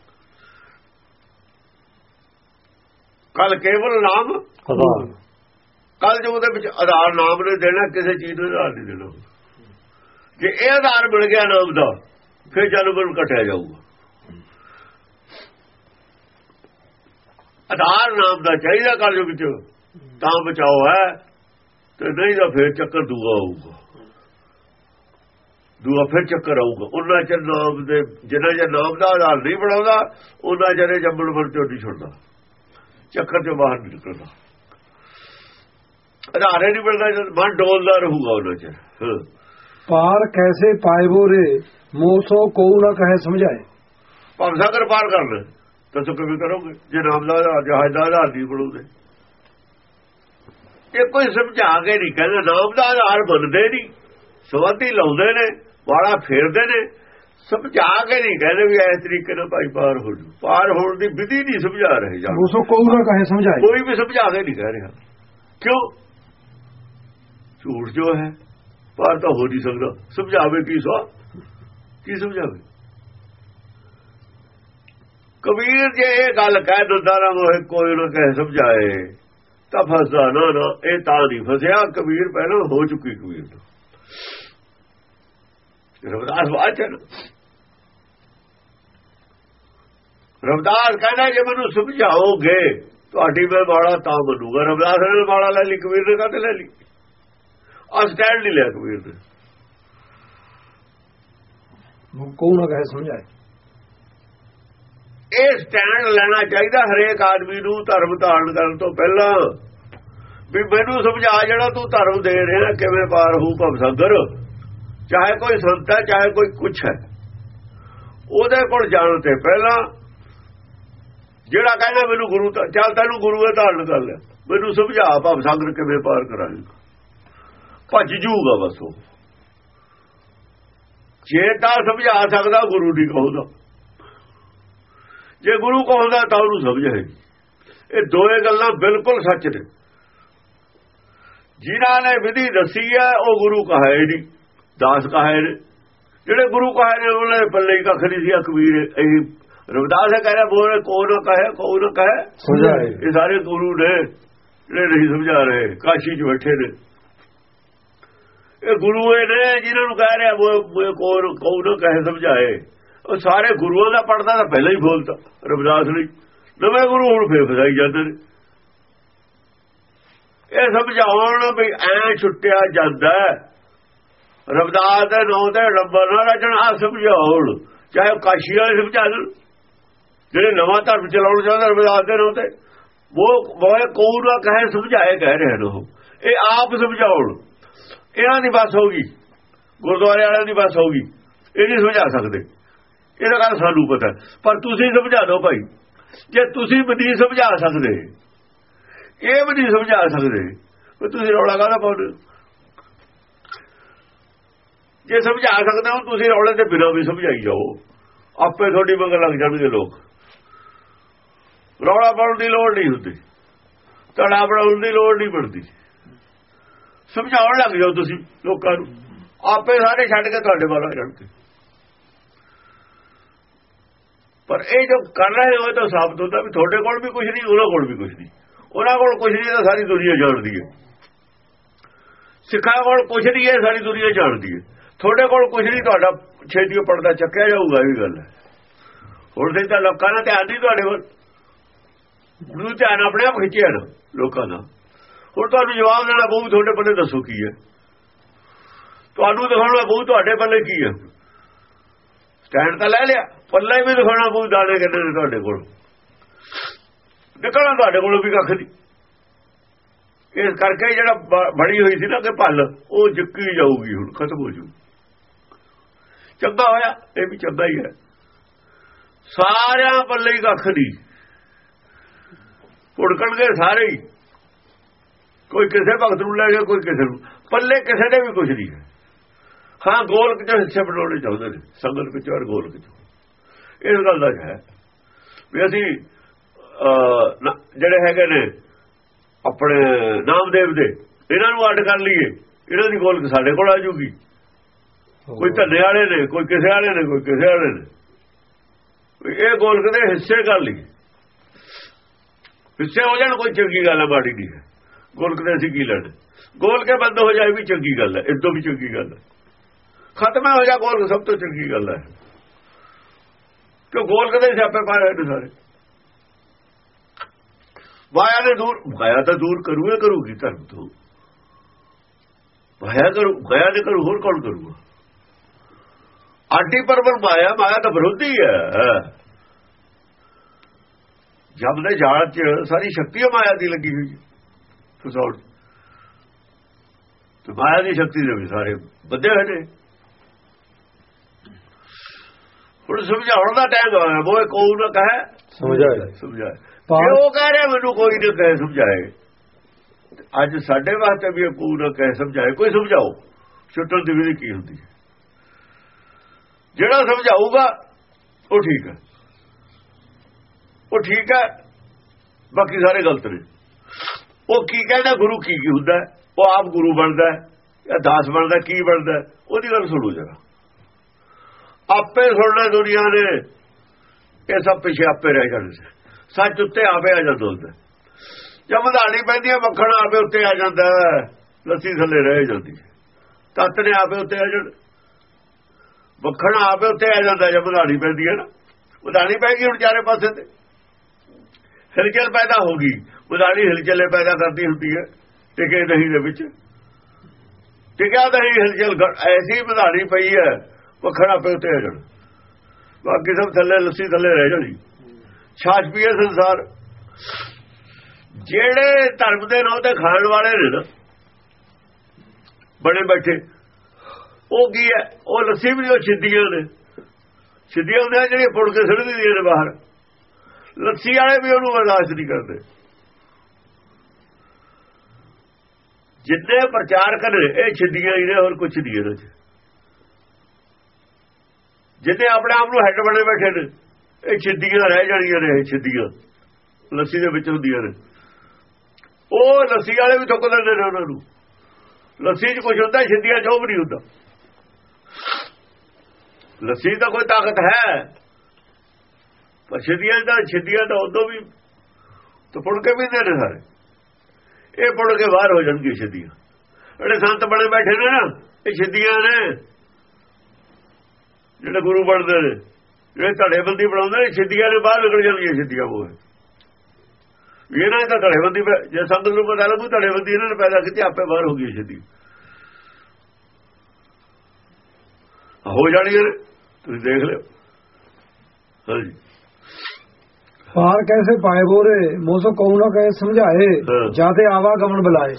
ਕੱਲ ਕੇਵਲ ਨਾਮ। ਆਧਾਰ ਕੱਲ ਜੋ ਉਹਦੇ ਵਿੱਚ ਆਧਾਰ ਨਾਮ ਨੇ ਦੇਣਾ ਕਿਸੇ ਚੀਜ਼ ਨੂੰ ਆਧਾਰ ਨਹੀਂ ਦੇਣਾ। ਜੇ ਇਹ ਆਧਾਰ ਮਿਲ ਗਿਆ ਨਾਮ ਦਾ ਫਿਰ ਜਨਮ ਕਟਿਆ ਜਾਊਗਾ। ਆਧਾਰ ਨਾਮ ਦਾ ਚਾਹੀਦਾ ਕੱਲ ਜੋ ਵਿੱਚ ਤਾਂ ਬਚਾਓ ਹੈ। ਤੇ ਨਹੀਂ ਤਾਂ ਫਿਰ ਚੱਕਰ ਦੂਆ ਆਊਗਾ ਦੂਆ ਫਿਰ ਚੱਕਰ ਆਊਗਾ। ਉਹਨਾਂ ਚਿਰ ਨਾਮ ਦੇ ਜਿੰਨਾ ਜੇ ਨਾਮ ਦਾ ਆਧਾਰ ਨਹੀਂ ਬਣਾਉਂਦਾ ਉਹਨਾਂ ਚਿਰ ਜੰਮਣ ਚੋਂ ਨਹੀਂ ਛੁੱਟਦਾ। ਚੱਕਰ ਚੋਂ ਬਾਹਰ ਨਿਕਲਦਾ ਆਧਾਰੇ ਨਹੀਂ ਜਦ ਮਨ ਡੋਲਦਾ ਰਹੂਗਾ ਉਹਨਾਂ ਹਾਂ। ਪਾਰ ਕੈਸੇ ਪਾਇਬੋ ਰੇ ਮੋਸੋ ਕੋ ਨਾ ਕਹੇ ਸਮਝਾਏ। ਭਾਵ ਸਾਗਰ ਪਾਰ ਕਰ ਲੈ ਤਾਂ ਸੁਖ ਵੀ ਕਰੋਗੇ ਜੇ ਨਾਮ ਦਾ ਜਹਾਜ਼ ਦਾ ਆਧਾਰ ਨਹੀਂ ਬਣੂਦੇ ਇਹ ਕੋਈ ਸਮਝਾ ਕੇ ਨਹੀਂ ਕਹਿੰਦਾ ਨਾਮ ਦਾ ਆਧਾਰ ਬਣਦੇ ਨਹੀਂ। ਸਵਾਦੀ ਲਾਉਂਦੇ ਨੇ ਵਾਲਾ ਫੇਰਦੇ ਨੇ ਸਮਝਾ ਕੇ ਨਹੀਂ ਕਹਿੰਦੇ ਵੀ ਇਸ ਤਰੀਕੇ ਨਾਲ ਭਾਈ ਪਾਰ ਹੋ ਜੂ ਪਾਰ ਹੋਣ ਦੀ ਵਿਧੀ ਨਹੀਂ ਸਮਝਾ ਰਹੇ ਜਾਂ। ਮੋਸੋ ਕੋ ਨਾ ਕਹੇ ਸਮਝਾਏ। ਕੋਈ ਵੀ ਸਮਝਾ ਕੇ ਨਹੀਂ ਕਹਿ ਰਿਹਾ। ਕਿਉਂ? ਝੂਠ ਜੋ ਹੈ ਪਾਰ ਤਾਂ ਹੋ ਨਹੀਂ ਸਕਦਾ। ਸਮਝਾਵੇ ਕੀ ਸੋ? ਕੀ ਸਮਝਾਵੇ? ਕਬੀਰ ਜੇ ਇਹ ਗੱਲ ਕਹਿ ਦਿੰਦਾ ਨਾ ਉਹ ਕੋਈ ਨਾ ਕਹੇ ਸਮਝਾਏ ਤਾਂ ਫਸਦਾ ਨਾ ਨਾ। ਇਹ ਤਾਂ ਨਹੀਂ ਫਸਿਆ। ਕਬੀਰ ਪਹਿਲਾਂ ਹੋ ਚੁੱਕੀ ਕਬੀਰ ਤੋਂ। ਰਵਦਾਸ ਵਾਚਨ ਰਵਦਾਸ ਕਹਿੰਦਾ ਜੇ ਮੈਨੂੰ ਸਮਝਾਓਗੇ ਤੁਹਾਡੀ ਮੈਂ ਬਾੜਾ ਤਾਂ ਬਣੂਗਾ ਰਵਦਾਸ ਨੇ ਬਾੜਾ ਲੈ ਲਈ ਕਬੀਰ ਨੇ ਕਦੇ ਲੈ ਲਈ? ਆ ਸਟੈਂਡ ਨਹੀਂ ਲਿਆ ਕਬੀਰ ਨੇ ਕੋ ਨਾ ਕਹੇ ਸਮਝਾਏ? ਇਹ ਸਟੈਂਡ ਲੈਣਾ ਚਾਹੀਦਾ ਹਰੇਕ ਆਦਮੀ ਨੂੰ ਧਰਮ ਧਾਰਨ ਕਰਨ ਤੋਂ ਪਹਿਲਾਂ। ਵੀ ਮੈਨੂੰ ਸਮਝਾ ਜਿਹੜਾ ਤੂੰ ਧਰਮ ਦੇ ਰਿਹਾ ਕਿਵੇਂ ਪਾਰ ਹੋਊ ਭਵਸੰਗਰ ਚਾਹੇ ਕੋਈ ਸੰਤ ਹੈ ਚਾਹੇ ਕੋਈ ਕੁਛ ਹੈ। ਉਹਦੇ ਕੋਲ ਜਾਣ ਤੇ ਪਹਿਲਾਂ ਜਿਹੜਾ ਕਹਿੰਦਾ ਮੈਨੂੰ ਗੁਰੂ ਤਾਂ ਚੱਲ ਤੈਨੂੰ ਗੁਰੂ ਇਹ ਧਾਰਨ ਕਰ ਲਿਆ ਮੈਨੂੰ ਸਮਝਾ ਭਵਸੰਗਰ ਕਿਵੇਂ ਪਾਰ ਕਰਾਂਗਾ। ਭੱਜ ਜੂਗਾ ਬਸ ਉਹ। ਜੇ ਤਾਂ ਸਮਝਾ ਸਕਦਾ, ਗੁਰੂ ਨਹੀਂ ਕਹੂਦਾ। ਜੇ ਗੁਰੂ ਕਹੂਦਾ, ਤਾਂ ਉਹਨੂੰ ਸਮਝ ਹੈ ਇਹ ਦੋਏ ਗੱਲਾਂ ਬਿਲਕੁਲ ਸੱਚ ਨੇ। ਜਿਨ੍ਹਾਂ ਨੇ ਵਿਧੀ ਦੱਸੀ ਹੈ, ਉਹ ਗੁਰੂ ਕਹਾਏ ਨਹੀਂ। ਦਾਸ ਕਹਾਏ ਨੇ। ਜਿਹੜੇ ਗੁਰੂ ਕਹਾਏ ਨੇ, ਉਹਨਾਂ ਦੇ ਪੱਲੇ ਕੱਖ ਨਹੀਂ ਸੀ ਅਕਬੀਰ ਇਹ ਰਵਿਦਾਸ ਕਹਿ ਰਿਹਾ ਬੋਲ ਕੋ ਨਾ ਕਹੇ ਕੋ ਨਾ ਕਹੇ ਸਮਝਾਏ ਇਹ ਸਾਰੇ ਗੁਰੂ ਨੇ ਜਿਹੜੇ ਨਹੀਂ ਸਮਝਾ ਰਹੇ ਕਾਸ਼ੀ 'ਚ ਬੈਠੇ ਨੇ। ਇਹ ਗੁਰੂ ਇਹ ਨੇ ਜਿਨ੍ਹਾਂ ਨੂੰ ਕਹਿ ਰਿਹਾ ਉਹ ਕੋ ਕੋ ਨਾ ਕਹੇ ਸਮਝਾਏ। ਉਹ ਸਾਰੇ ਗੁਰੂਆਂ ਦਾ ਪੜਦਾ ਤਾਂ ਪਹਿਲਾਂ ਹੀ ਬੋਲਤਾ ਰਵਿਦਾਸ ਨੇ ਨਵੇਂ ਗੁਰੂ ਹੁਣ ਫੇਰ ਫਸਾਈ ਜਾਂਦੇ ਨੇ। ਇਹ ਸਮਝਾਉਣ ਵੀ ਐ ਛੁੱਟਿਆ ਜਾਂਦਾ ਰਵਿਦਾਸ ਦੇ ਨਾਂ ਤੇ ਨੰਬਰ ਨਾ ਰਚਣਾ ਸਮਝਾਉਣ। ਚਾਹੇ ਕਾਸ਼ੀ ਵਾਲੇ ਸਮਝਾ ਦੇਣ। ਜਿਹੜੇ ਨਵਾਂ ਧਰਮ ਚਲਾਉਣ ਚਾਹੁੰਦੇ ਰਵਿਦਾਸ ਦੇ ਨਾਂ ਤੇ ਉਹ ਬੋਏ ਕੋਈ ਕਹੇ ਸਮਝਾਏ ਕਹਿ ਰਹੇ ਨੇ ਉਹ। ਇਹ ਆਪ ਸਮਝਾਉਣ। ਇਹਨਾਂ ਦੀ ਬਸ ਹੋਗੀ ਗੁਰਦੁਆਰੇ ਵਾਲਿਆਂ ਦੀ ਬਸ ਹੋਗੀ ਇਹ ਨਹੀਂ ਸਮਝਾ ਸਕਦੇ। ਇਹਦਾ ਗੱਲ ਸਾਨੂੰ ਪਤਾ। ਪਰ ਤੁਸੀਂ ਸਮਝਾ ਦਿਓ ਭਾਈ। ਜੇ ਤੁਸੀਂ ਵੀ ਨਹੀਂ ਸਮਝਾ ਸਕਦੇ, ਇਹ ਵੀ ਨਹੀਂ ਸਮਝਾ ਸਕਦੇ ਫਿਰ ਤੁਸੀਂ ਰੌਲਾ ਕਾਹਦਾ ਪਾਉਂਦੇ ਜੇ ਸਮਝਾ ਸਕਦੇ ਹੋ, ਤੁਸੀਂ ਰੌਲੇ ਦੇ ਬਿਨਾਂ ਵੀ ਸਮਝਾਈ ਜਾਓ। ਆਪੇ ਤੁਹਾਡੀ ਮੰਗ ਲੱਗ ਜਾਣਗੇ ਲੋਕ। ਰੌਲਾ ਪਾਉਣ ਦੀ ਲੋੜ ਨਹੀਂ ਹੁੰਦੀ। ਤੜਾ ਬਣਾਉਣ ਦੀ ਲੋੜ ਨਹੀਂ ਪੜਦੀ ਸਮਝਾਉਣ ਲੱਗ ਜਾਓ ਤੁਸੀਂ ਲੋਕਾਂ ਨੂੰ। ਆਪੇ ਸਾਰੇ ਛੱਡ ਕੇ ਤੁਹਾਡੇ ਵੱਲ ਆ ਜਾਣਗੇ। ਪਰ ਇਹ ਜੋ ਕਰ ਰਹੇ ਹੋ ਤਾਂ ਸਾਬਤ ਹੁੰਦਾ ਵੀ ਤੁਹਾਡੇ ਕੋਲ ਵੀ ਕੁਝ ਨਹੀਂ, ਉਹਨਾਂ ਕੋਲ ਵੀ ਕੁਝ ਨਹੀਂ। ਉਹਨਾਂ ਕੋਲ ਕੁਝ ਨਹੀਂ ਤਾਂ ਸਾਰੀ ਦੁਨੀਆ ਜਾਣਦੀ ਹੈ। ਸਿੱਖਾਂ ਕੋਲ ਕੁਝ ਨਹੀਂ ਹੈ, ਸਾਰੀ ਦੁਨੀਆ ਜਾਣਦੀ ਹੈ। ਤੁਹਾਡੇ ਕੋਲ ਕੁਝ ਨਹੀਂ, ਤੁਹਾਡਾ ਛੇਤੀ ਪੜਦਾ ਚੱਕਿਆ ਜਾਊਗਾ, ਇਹ ਗੱਲ ਹੈ। ਹੁਣ ਤੇ ਤਾਂ ਲੋਕਾਂ ਦਾ ਧਿਆਨ ਨਹੀਂ ਤੁਹਾਡੇ ਕੋਲ ਨੂੰ ਧਿਆਨ ਆਪਣੇ ਆਪ ਖਿੱਚਿਆ ਨਾ, ਲੋਕਾਂ ਦਾ। ਹੁਣ ਤੁਹਾਨੂੰ ਜਵਾਬ ਦੇਣਾ ਬਹੁਤ ਤੁਹਾਡੇ ਪੱਲੇ ਦੱਸੋ ਕੀ ਹੈ? ਤੁਹਾਨੂੰ ਦਿਖਾਉਣਾ ਬਹੁਤ ਤੁਹਾਡੇ ਪੱਲੇ ਕੀ ਹੈ? ਸਟੈਂਡ ਤਾਂ ਲੈ ਲਿਆ, ਪੱਲੇ ਵੀ ਦਿਖਾਉਣਾ ਬਹੁਤ ਦਾਣੇ ਕਿੰਨੇ ਨੇ ਤੁਹਾਡੇ ਕੋਲ। ਨਿਕਲਣਾ ਤੁਹਾਡੇ ਕੋਲੋਂ ਵੀ ਕੱਖ ਨਹੀਂ। ਇਸ ਕਰਕੇ ਜਿਹੜਾ ਬ- ਬੜੀ ਹੋਈ ਸੀ ਨਾ ਕਿ ਭੱਲ, ਉਹ ਜੁੱਕੀ ਜਾਊਗੀ ਹੁਣ, ਖਤਮ ਹੋ ਜੂ। ਚੰਗਾ ਹੋਇਆ, ਇਹ ਵੀ ਚੰਗਾ ਹੀ ਹੈ। ਸਾਰਿਆਂ ਪੱਲੇ ਹੀ ਕੱਖ ਨਹੀਂ। ਪੁੜਕਣਗੇ ਸਾਰੇ ਹੀ। ਕੋਈ ਕਿਸੇ ਭਗਤ ਨੂੰ ਲੈ ਗਿਆ ਕੋਈ ਕਿਸੇ ਨੂੰ। ਪੱਲੇ ਕਿਸੇ ਦੇ ਵੀ ਕੁਝ ਨਹੀਂ ਹੈ। ਹਾਂ ਗੋਲਕ ਚ ਹਿੱਸੇ ਬਣਾਉਣੇ ਚਾਹੁੰਦੇ ਨੇ। ਸੰਗਤ ਵਿੱਚ ਔਰ ਗੋਲਕ ਚ। ਇਸ ਗੱਲ ਦਾ ਹੈ ਵੀ ਅਸੀਂ ਜਿਹੜੇ ਹੈਗੇ ਨੇ ਆਪਣੇ ਨਾਮਦੇਵ ਦੇ ਇਹਨਾਂ ਨੂੰ ਅੱਡ ਕਰ ਲਈਏ। ਇਹਨਾਂ ਦੀ ਗੋਲਕ ਸਾਡੇ ਕੋਲ ਆ ਜੂਗੀ। ਕੋਈ ਧੰਨੇ ਵਾਲੇ ਨੇ ਕੋਈ ਕਿਸੇ ਵਾਲੇ ਨੇ ਕੋਈ ਕਿਸੇ ਵਾਲੇ ਨੇ। ਇਹ ਗੋਲਕ ਦੇ ਹਿੱਸੇ ਕਰ ਲਈ ਹਿੱਸੇ ਹੋ ਜਾਣ ਕੋਈ ਚੰਗੀ ਗੱਲ ਹੈ ਮਾੜੀ ਨਹੀਂ ਹੈ ਗੋਲਕ ਦੇ ਅਸੀਂ ਕੀ ਲੜ ਗੋਲ ਕੇ ਬੰਦ ਹੋ ਜਾਏ ਵੀ ਚੰਗੀ ਗੱਲ ਹੈ ਇਦੋਂ ਵੀ ਚੰਗੀ ਗੱਲ ਹੈ ਖਤਮ ਹੋ ਜਾ ਗੋਲਕ, ਸਭ ਤੋਂ ਚੰਗੀ ਗੱਲ ਹੈ ਕਿ ਗੋਲਕ ਦੇ ਸਿਆਪੇ ਪਾ ਰਹੇ ਨੇ ਸਾਰੇ? ਮਾਇਆ ਨੇ ਦੂਰ ਮਾਇਆ ਤਾਂ ਦੂਰ ਕਰੂਗੇ, ਕਰੂਗੀ ਧਰਮ ਤੋਂ। ਵਾਇਆ ਕਰੂ ਮਾਇਆ ਨੇ ਕਰੂ ਹੋਰ ਕੌਣ ਕਰੂਗਾ? ਆਟੀ ਪਰਵਰ ਮਾਇਆ ਮਾਇਆ ਤਾਂ ਵਿਰੋਧੀ ਹੈ। ਜਬ ਦੇ ਜਾਲ ਚ ਸਾਰੀ ਸ਼ਕਤੀ ਮਾਇਆ ਦੀ ਲੱਗੀ ਹੋਈ ਫਸਾਉਣ ਤੇ ਮਾਇਆ ਦੀ ਸ਼ਕਤੀ ਦੇ ਵੀ ਸਾਰੇ ਬੱਧੇ ਹੋਏ ਨੇ। ਹੁਣ ਸਮਝਾਉਣ ਦਾ ਟਾਈਮ ਆਇਆ ਉਹ ਕੋਈ ਨਾ ਕਹੇ। ਸਮਝਾਏ। ਜੇ ਉਹ ਕਹਿ ਰਿਹਾ ਮੈਨੂੰ ਕੋਈ ਨਾ ਕਹੇ ਸਮਝਾਏ। ਅੱਜ ਸਾਡੇ ਵਾਸਤੇ ਵੀ ਕੋਈ ਨਾ ਕਹੇ ਸਮਝਾਏ। ਕੋਈ ਸਮਝਾਓ? ਛੁੱਟਣ ਦੀ ਵਿਧੀ ਕੀ ਹੁੰਦੀ। ਹੈ ਜਿਹੜਾ ਸਮਝਾਊਗਾ ਉਹ ਠੀਕ ਹੈ। ਉਹ ਠੀਕ ਹੈ, ਬਾਕੀ ਸਾਰੇ ਗਲਤ ਨੇ। ਉਹ ਕੀ ਕਹਿੰਦਾ, ਗੁਰੂ ਕੀ ਕੀ ਹੁੰਦਾ ਉਹ ਆਪ ਗੁਰੂ ਬਣਦਾ ਹੈ, ਜਾਂ ਦਾਸ ਬਣਦਾ ਕੀ ਬਣਦਾ ਉਹਦੀ ਗੱਲ ਸੁਣੋ ਜਰਾ। ਆਪੇ ਸੁਣਨਾ ਦੁਨੀਆ ਨੇ। ਇਹ ਸਭ ਪਿਛੇ ਆਪੇ ਰਹਿ ਜਾਂਦੇ ਸੱਚ ਉੱਤੇ ਆਵੇ ਆ ਜਾਂਦਾ ਹੁੰਦਾ ਜਦ ਮਧਾਣੀ ਪੈਂਦੀ ਹੈ, ਮੱਖਣ ਆਪੇ ਉੱਤੇ ਆ ਜਾਂਦਾ ਲੱਸੀ ਥੱਲੇ ਰਹਿ ਜਾਂਦੀ ਹੈ। ਤੱਤ ਨੇ ਆਪੇ ਉੱਤੇ ਆ ਜਾਂਦਾ ਮੱਖਣ ਆਪੇ ਉੱਤੇ ਆ ਜਾਂਦਾ ਜਦ ਮਧਾਣੀ ਪੈਂਦੀ ਹੈ ਨਾ। ਮਧਾਣੀ ਪੈ ਗਈ ਹੁਣ ਚਾਰੇ ਪਾਸੇ ਤੇ। ਹਿਲਚਲ ਪੈਦਾ ਹੋ ਗਈ। ਮਧਾਣੀ ਹਿਲਚਲੇ ਪੈਦਾ ਕਰਦੀ ਹੁੰਦੀ ਹੈ, ਟਿਕੇ ਦਹੀਂ ਦੇ ਵਿੱਚ। ਟਿਕਿਆ ਦਹੀਂ ਹਿਲਚਲ ਐਸੀ ਮਧਾਣੀ ਪਈ ਹੈ ਮੱਖਣ ਪੇ ਉੱਤੇ ਆ ਜਾਣਾ। ਬਾਕੀ ਸਭ ਥੱਲੇ ਲੱਸੀ ਥੱਲੇ ਰਹਿ ਜਾਣੀ। ਛਾਛ ਪੀਏ ਸੰਸਾਰ। ਜਿਹੜੇ ਧਰਮ ਦੇ ਨਾਂ ਤੇ ਖਾਣ ਵਾਲੇ ਨੇ ਨਾ ਬੜੇ ਬੈਠੇ, ਉਹ ਕੀ ਹੈ? ਉਹ ਲੱਸੀ ਵੀ ਉਹ ਛਿੱਦੀਆਂ ਨੇ। ਛਿੱਦੀਆਂ ਹੁੰਦੀਆਂ ਜਿਹੜੀਆਂ ਪੁੜ ਕੇ ਸਿੱਟ ਦਿੰਦੀਆਂ ਨੇ ਬਾਹਰ। ਲੱਸੀ ਵਾਲੇ ਵੀ ਉਹਨੂੰ ਬਰਦਾਸ਼ਤ ਨਹੀਂ ਕਰਦੇ। ਜਿੰਨੇ ਪ੍ਰਚਾਰਕ ਨੇ ਇਹ ਛਿੱਦੀਆਂ ਹੀ ਨੇ, ਹੋਰ ਕੁਝ ਨਹੀਂ ਇਹਨਾਂ 'ਚ। ਜਿੰਨੇ ਆਪਣੇ ਆਪ ਨੂੰ ਹੈੱਡ ਬਣੇ ਬੈਠੇ ਨੇ, ਇਹ ਛਿੱਦੀਆਂ ਰਹਿ ਜਾਣੀਆਂ ਨੇ, ਇਹ ਛਿੱਦੀਆਂ ਲੱਸੀ ਦੇ ਵਿੱਚ ਹੁੰਦੀਆਂ ਨੇ। ਉਹ ਲੱਸੀ ਵਾਲੇ ਵੀ ਥੁੱਕ ਦਿੰਦੇ ਨੇ ਉਹਨਾਂ ਨੂੰ। ਲੱਸੀ 'ਚ ਕੁਝ ਹੁੰਦਾ ਛਿੱਦੀਆਂ 'ਚ ਉਹ ਵੀ ਨਹੀਂ ਹੁੰਦਾ। ਲੱਸੀ ਦਾ ਕੋਈ ਤਾਕਤ ਹੈ। ਪਰ ਛਿੱਦੀਆਂ ਦਾ ਛਿੱਦੀਆਂ ਦਾ ਉਦੋਂ ਵੀ ਤਾਂ ਪੁੜ ਕੇ ਵੀ ਦੇ ਨੇ ਸਾਰੇ। ਇਹ ਪੁੜ ਕੇ ਬਾਹਰ ਹੋ ਜਾਣਗੇ ਛਿੱਦੀਆਂ ਜਿਹੜੇ ਸੰਤ ਬਣੇ ਬੈਠੇ ਨੇ ਨਾ, ਇਹ ਛਿੱਦੀਆਂ ਨੇ। ਜਿਹੜੇ ਗੁਰੂ ਬਣਦੇ ਨੇ, ਜਿਹੜੇ ਧੜੇਬੰਦੀ ਬਣਾਉਂਦੇ ਨੇ ਛਿੱਦੀਆਂ ਦੇ ਬਾਹਰ ਨਿਕਲ ਜਾਂਦੀਆਂ ਛਿੱਦੀਆਂ ਉਹ ਇਹਨਾਂ ਨੇ ਤਾਂ ਧੜੇਬੰਦੀ ਜੇ ਸੰਤ ਨੂੰ ਪਤਾ ਲੱਗੂ, ਧੜੇਬੰਦੀ ਇਹਨਾਂ ਨੇ ਪੈਦਾ ਕੀਤੀ, ਆਪੇ ਬਾਹਰ ਹੋ ਗਈ ਛਿੱਦੀ ਹੋ ਜਾਣੀ ਹੈ ਤੁਸੀਂ ਦੇਖ ਲਿਓ। ਹਾਂਜੀ। ਪਾਰ ਕੈਸੇ ਪਾਏ ਬੋਰੇ ਮੋਸੋ ਕਹੂ ਨਾ ਕਹੇ ਸਮਝਾਏ। ਜਾਤੇ ਆਵਾ ਗਮਨ ਬੁਲਾਏ।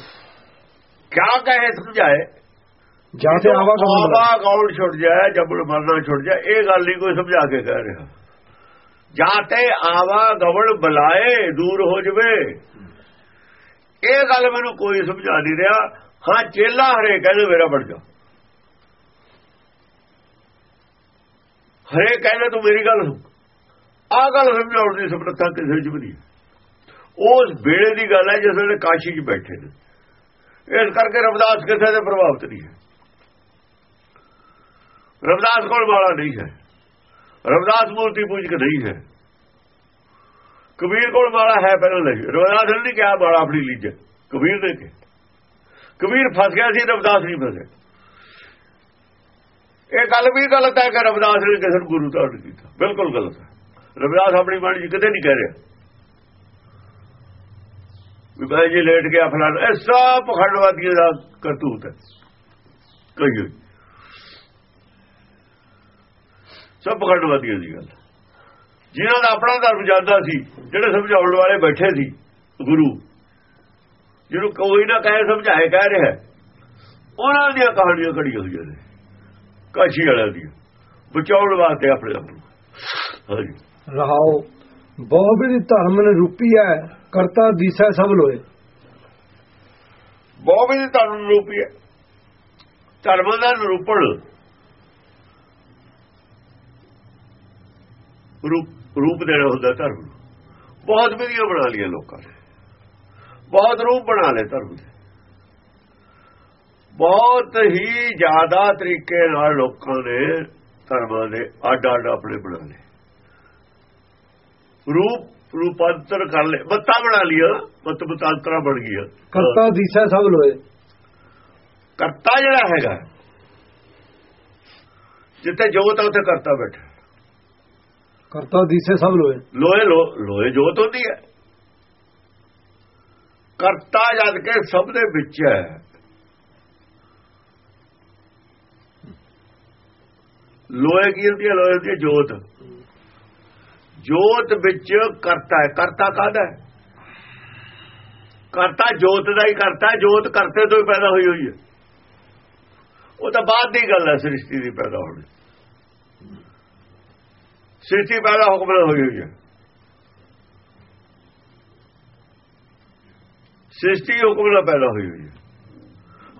ਕਿਆ ਕਹੇ ਸਮਝਾਏ? ਜਾਤੇ ਆਵਾ ਗਮਨ ਆਵਾ ਗੌਣ ਛੁੱਟ ਜਾਏ ਜਬੜ ਮਰਨਾ ਛੁੱਟ ਜਾਏ ਇਹ ਗੱਲ ਨਹੀਂ ਕੋਈ ਸਮਝਾ ਕੇ ਕਹਿ ਰਿਹਾ। ਜਾਤੇ ਆਵਾ ਗਵਣ ਬੁਲਾਏ ਦੂਰ ਹੋ ਜਵੇ। ਇਹ ਗੱਲ ਮੈਨੂੰ ਕੋਈ ਸਮਝਾ ਨਹੀਂ ਰਿਹਾ। ਹਾਂ ਚੇਲਾ ਹਰੇ ਕਹਿੰਦੇ ਮੇਰਾ ਬਣ ਜਾ। ਹਰੇ ਕਹਿੰਦੇ ਤੂੰ ਮੇਰੀ ਗੱਲ ਸੁਣ। ਆਹ ਗੱਲ ਸਮਝਾਉਣ ਦੀ ਸਮਰੱਥਾ ਕਿਸੇ ਵਿੱਚ ਵੀ ਨਹੀਂ। ਉਸ ਵੇਲੇ ਦੀ ਗੱਲ ਹੈ ਜਿਸ ਵੇਲੇ ਕਾਸ਼ੀ 'ਚ ਬੈਠੇ ਨੇ। ਇਸ ਕਰਕੇ ਰਵਿਦਾਸ ਕਿਸੇ ਦੇ ਪ੍ਰਭਾਵਿਤ ਨਹੀਂ ਹੈ। ਰਵਿਦਾਸ ਕੋਲ ਵਾਲਾ ਨਹੀਂ ਹੈ। ਰਵਿਦਾਸ ਮੂਰਤੀ ਪੂਜਕ ਨਹੀਂ ਹੈ। ਕਬੀਰ ਕੋਲ ਵਾਲਾ ਹੈ ਪਹਿਲਾਂ ਨਹੀਂ। ਰਵਿਦਾਸ ਨੇ ਨਹੀਂ ਕਿਹਾ ਮਾਲਾ ਆਪਣੀ ਲੀਜੇ। ਕਬੀਰ ਨੇ ਕਿ ਕਬੀਰ ਫਸ ਗਿਆ ਸੀ, ਰਵਿਦਾਸ ਨਹੀਂ ਫਸਿਆ। ਇਹ ਗੱਲ ਵੀ ਗਲਤ ਹੈ ਕਿ ਰਵਿਦਾਸ ਨੇ ਕਿਸੇ ਨੂੰ ਗੁਰੂ ਧਾਰਨ ਕੀਤਾ। ਬਿਲਕੁਲ ਗਲਤ ਹੈ। ਰਵਿਦਾਸ ਆਪਣੀ ਬਾਣੀ 'ਚ ਕਿਤੇ ਨਹੀਂ ਕਹਿ ਰਿਹਾ। ਵੀ ਮੈਂ ਜੀ ਲੇਟ ਗਿਆ ਫਲਾਣ, ਇਹ ਸਭ ਪਖੰਡਵਾਦੀਆਂ ਦਾ ਕਰਤੂਤ ਹੈ। ਕਈ ਹੋਈ ਸਭ ਪਖੰਡਵਾਦੀਆਂ ਦੀ ਗੱਲ ਜਿਨ੍ਹਾਂ ਦਾ ਆਪਣਾ ਧਰਮ ਜਾਂਦਾ ਸੀ, ਜਿਹੜੇ ਸਮਝਾਉਣ ਵਾਲੇ ਬੈਠੇ ਸੀ, ਗੁਰੂ, ਜਿਹਨੂੰ ਕੋਈ ਨਾ ਕਹੇ, ਸਮਝਾਏ, ਕਹਿ ਰਿਹਾ ਉਹਨਾਂ ਦੀਆਂ ਕਹਾਣੀਆਂ ਘੜੀਆਂ ਹੋਈਆਂ ਨੇ। ਕਾਸ਼ੀ ਵਾਲਿਆਂ ਦੀਆਂ। ਬਚਾਉਣ ਵਾਸਤੇ ਆਪਣੇ ਆਪ ਨੂੰ। ਹਾਂਜੀ। ਰਹਾਓ। ਬਹੁ ਵੀ ਧਰਮ ਨੇ ਰੂਪੀ ਹੈ ਕਰਤਾ ਦੀਸੈ ਸਭ ਲੋਏ। ਬਹੁਤ ਵੀ ਧਰਮ ਰੂਪੀ ਹੈ ਧਰਮ ਦਾ ਨਿਰੂਪਣ। ਰੂਪ ਰੂਪ ਦੇਣਾ ਹੁੰਦਾ ਧਰਮ। ਨੂੰ ਬਹੁਤ ਵਿਧੀਆਂ ਬਣਾ ਲਈਆਂ ਲੋਕਾਂ ਨੇ। ਬਹੁਤ ਰੂਪ ਬਣਾ ਲਏ ਧਰਮ ਦੇ ਬਹੁਤ ਹੀ ਜ਼ਿਆਦਾ ਤਰੀਕੇ ਨਾਲ ਲੋਕਾਂ ਨੇ ਧਰਮਾਂ ਦੇ ਅੱਡ ਅੱਡ ਆਪਣੇ ਬਣਾ ਲਏ। ਰੂਪ ਰੂਪਾਂਤਰ ਕਰ ਲਏ। ਬੱਤਾ ਬਣਾ ਲਿਆ ਮਤ ਬਤਾਂਤਰਾ ਬਣ ਗਿਆ ਕਰਤਾ ਦੀਸੈ ਸਭ ਲੋਏ। ਕਰਤਾ ਜਿਹੜਾ ਹੈਗਾ। ਜਿੱਥੇ ਜੋਤ ਆ ਉੱਥੇ ਕਰਤਾ ਬੈਠਾ। ਕਰਤਾ ਦੀਸੈ ਸਭ ਲੋਏ। ਲੋਹੇ ਲੋ- ਲੋਹੇ ਜੋਤ ਹੁੰਦੀ ਹੈ। ਕਰਤਾ ਜਦ ਕੇ ਸਭ ਦੇ ਵਿੱਚ ਹੈ। ਲੋਹੇ ਕੀ ਹੁੰਦੀ ਹੈ? ਲੋਹੇ ਦੀ ਜੋਤ। ਜੋਤ ਵਿੱਚ ਕਰਤਾ ਹੈ। ਕਰਤਾ ਕਾਹਦਾ ਹੈ? ਕਰਤਾ ਜੋਤ ਦਾ ਹੀ ਕਰਤਾ ਜੋਤ ਕਰਤੇ ਤੋਂ ਹੀ ਪੈਦਾ ਹੋਈ ਹੋਈ ਹੈ। ਉਹ ਤਾਂ ਬਾਅਦ ਦੀ ਗੱਲ ਹੈ, ਸ੍ਰਿਸ਼ਟੀ ਦੀ ਪੈਦਾ ਹੋਣੀ ਸ੍ਰਿਸ਼ਟੀ ਪੈਦਾ ਹੁਕਮ ਨਾਲ ਹੋਈ ਹੋਈ ਹੈ। ਸ੍ਰਿਸ਼ਟੀ ਹੁਕਮ ਨਾਲ ਪੈਦਾ ਹੋਈ ਹੋਈ ਹੈ।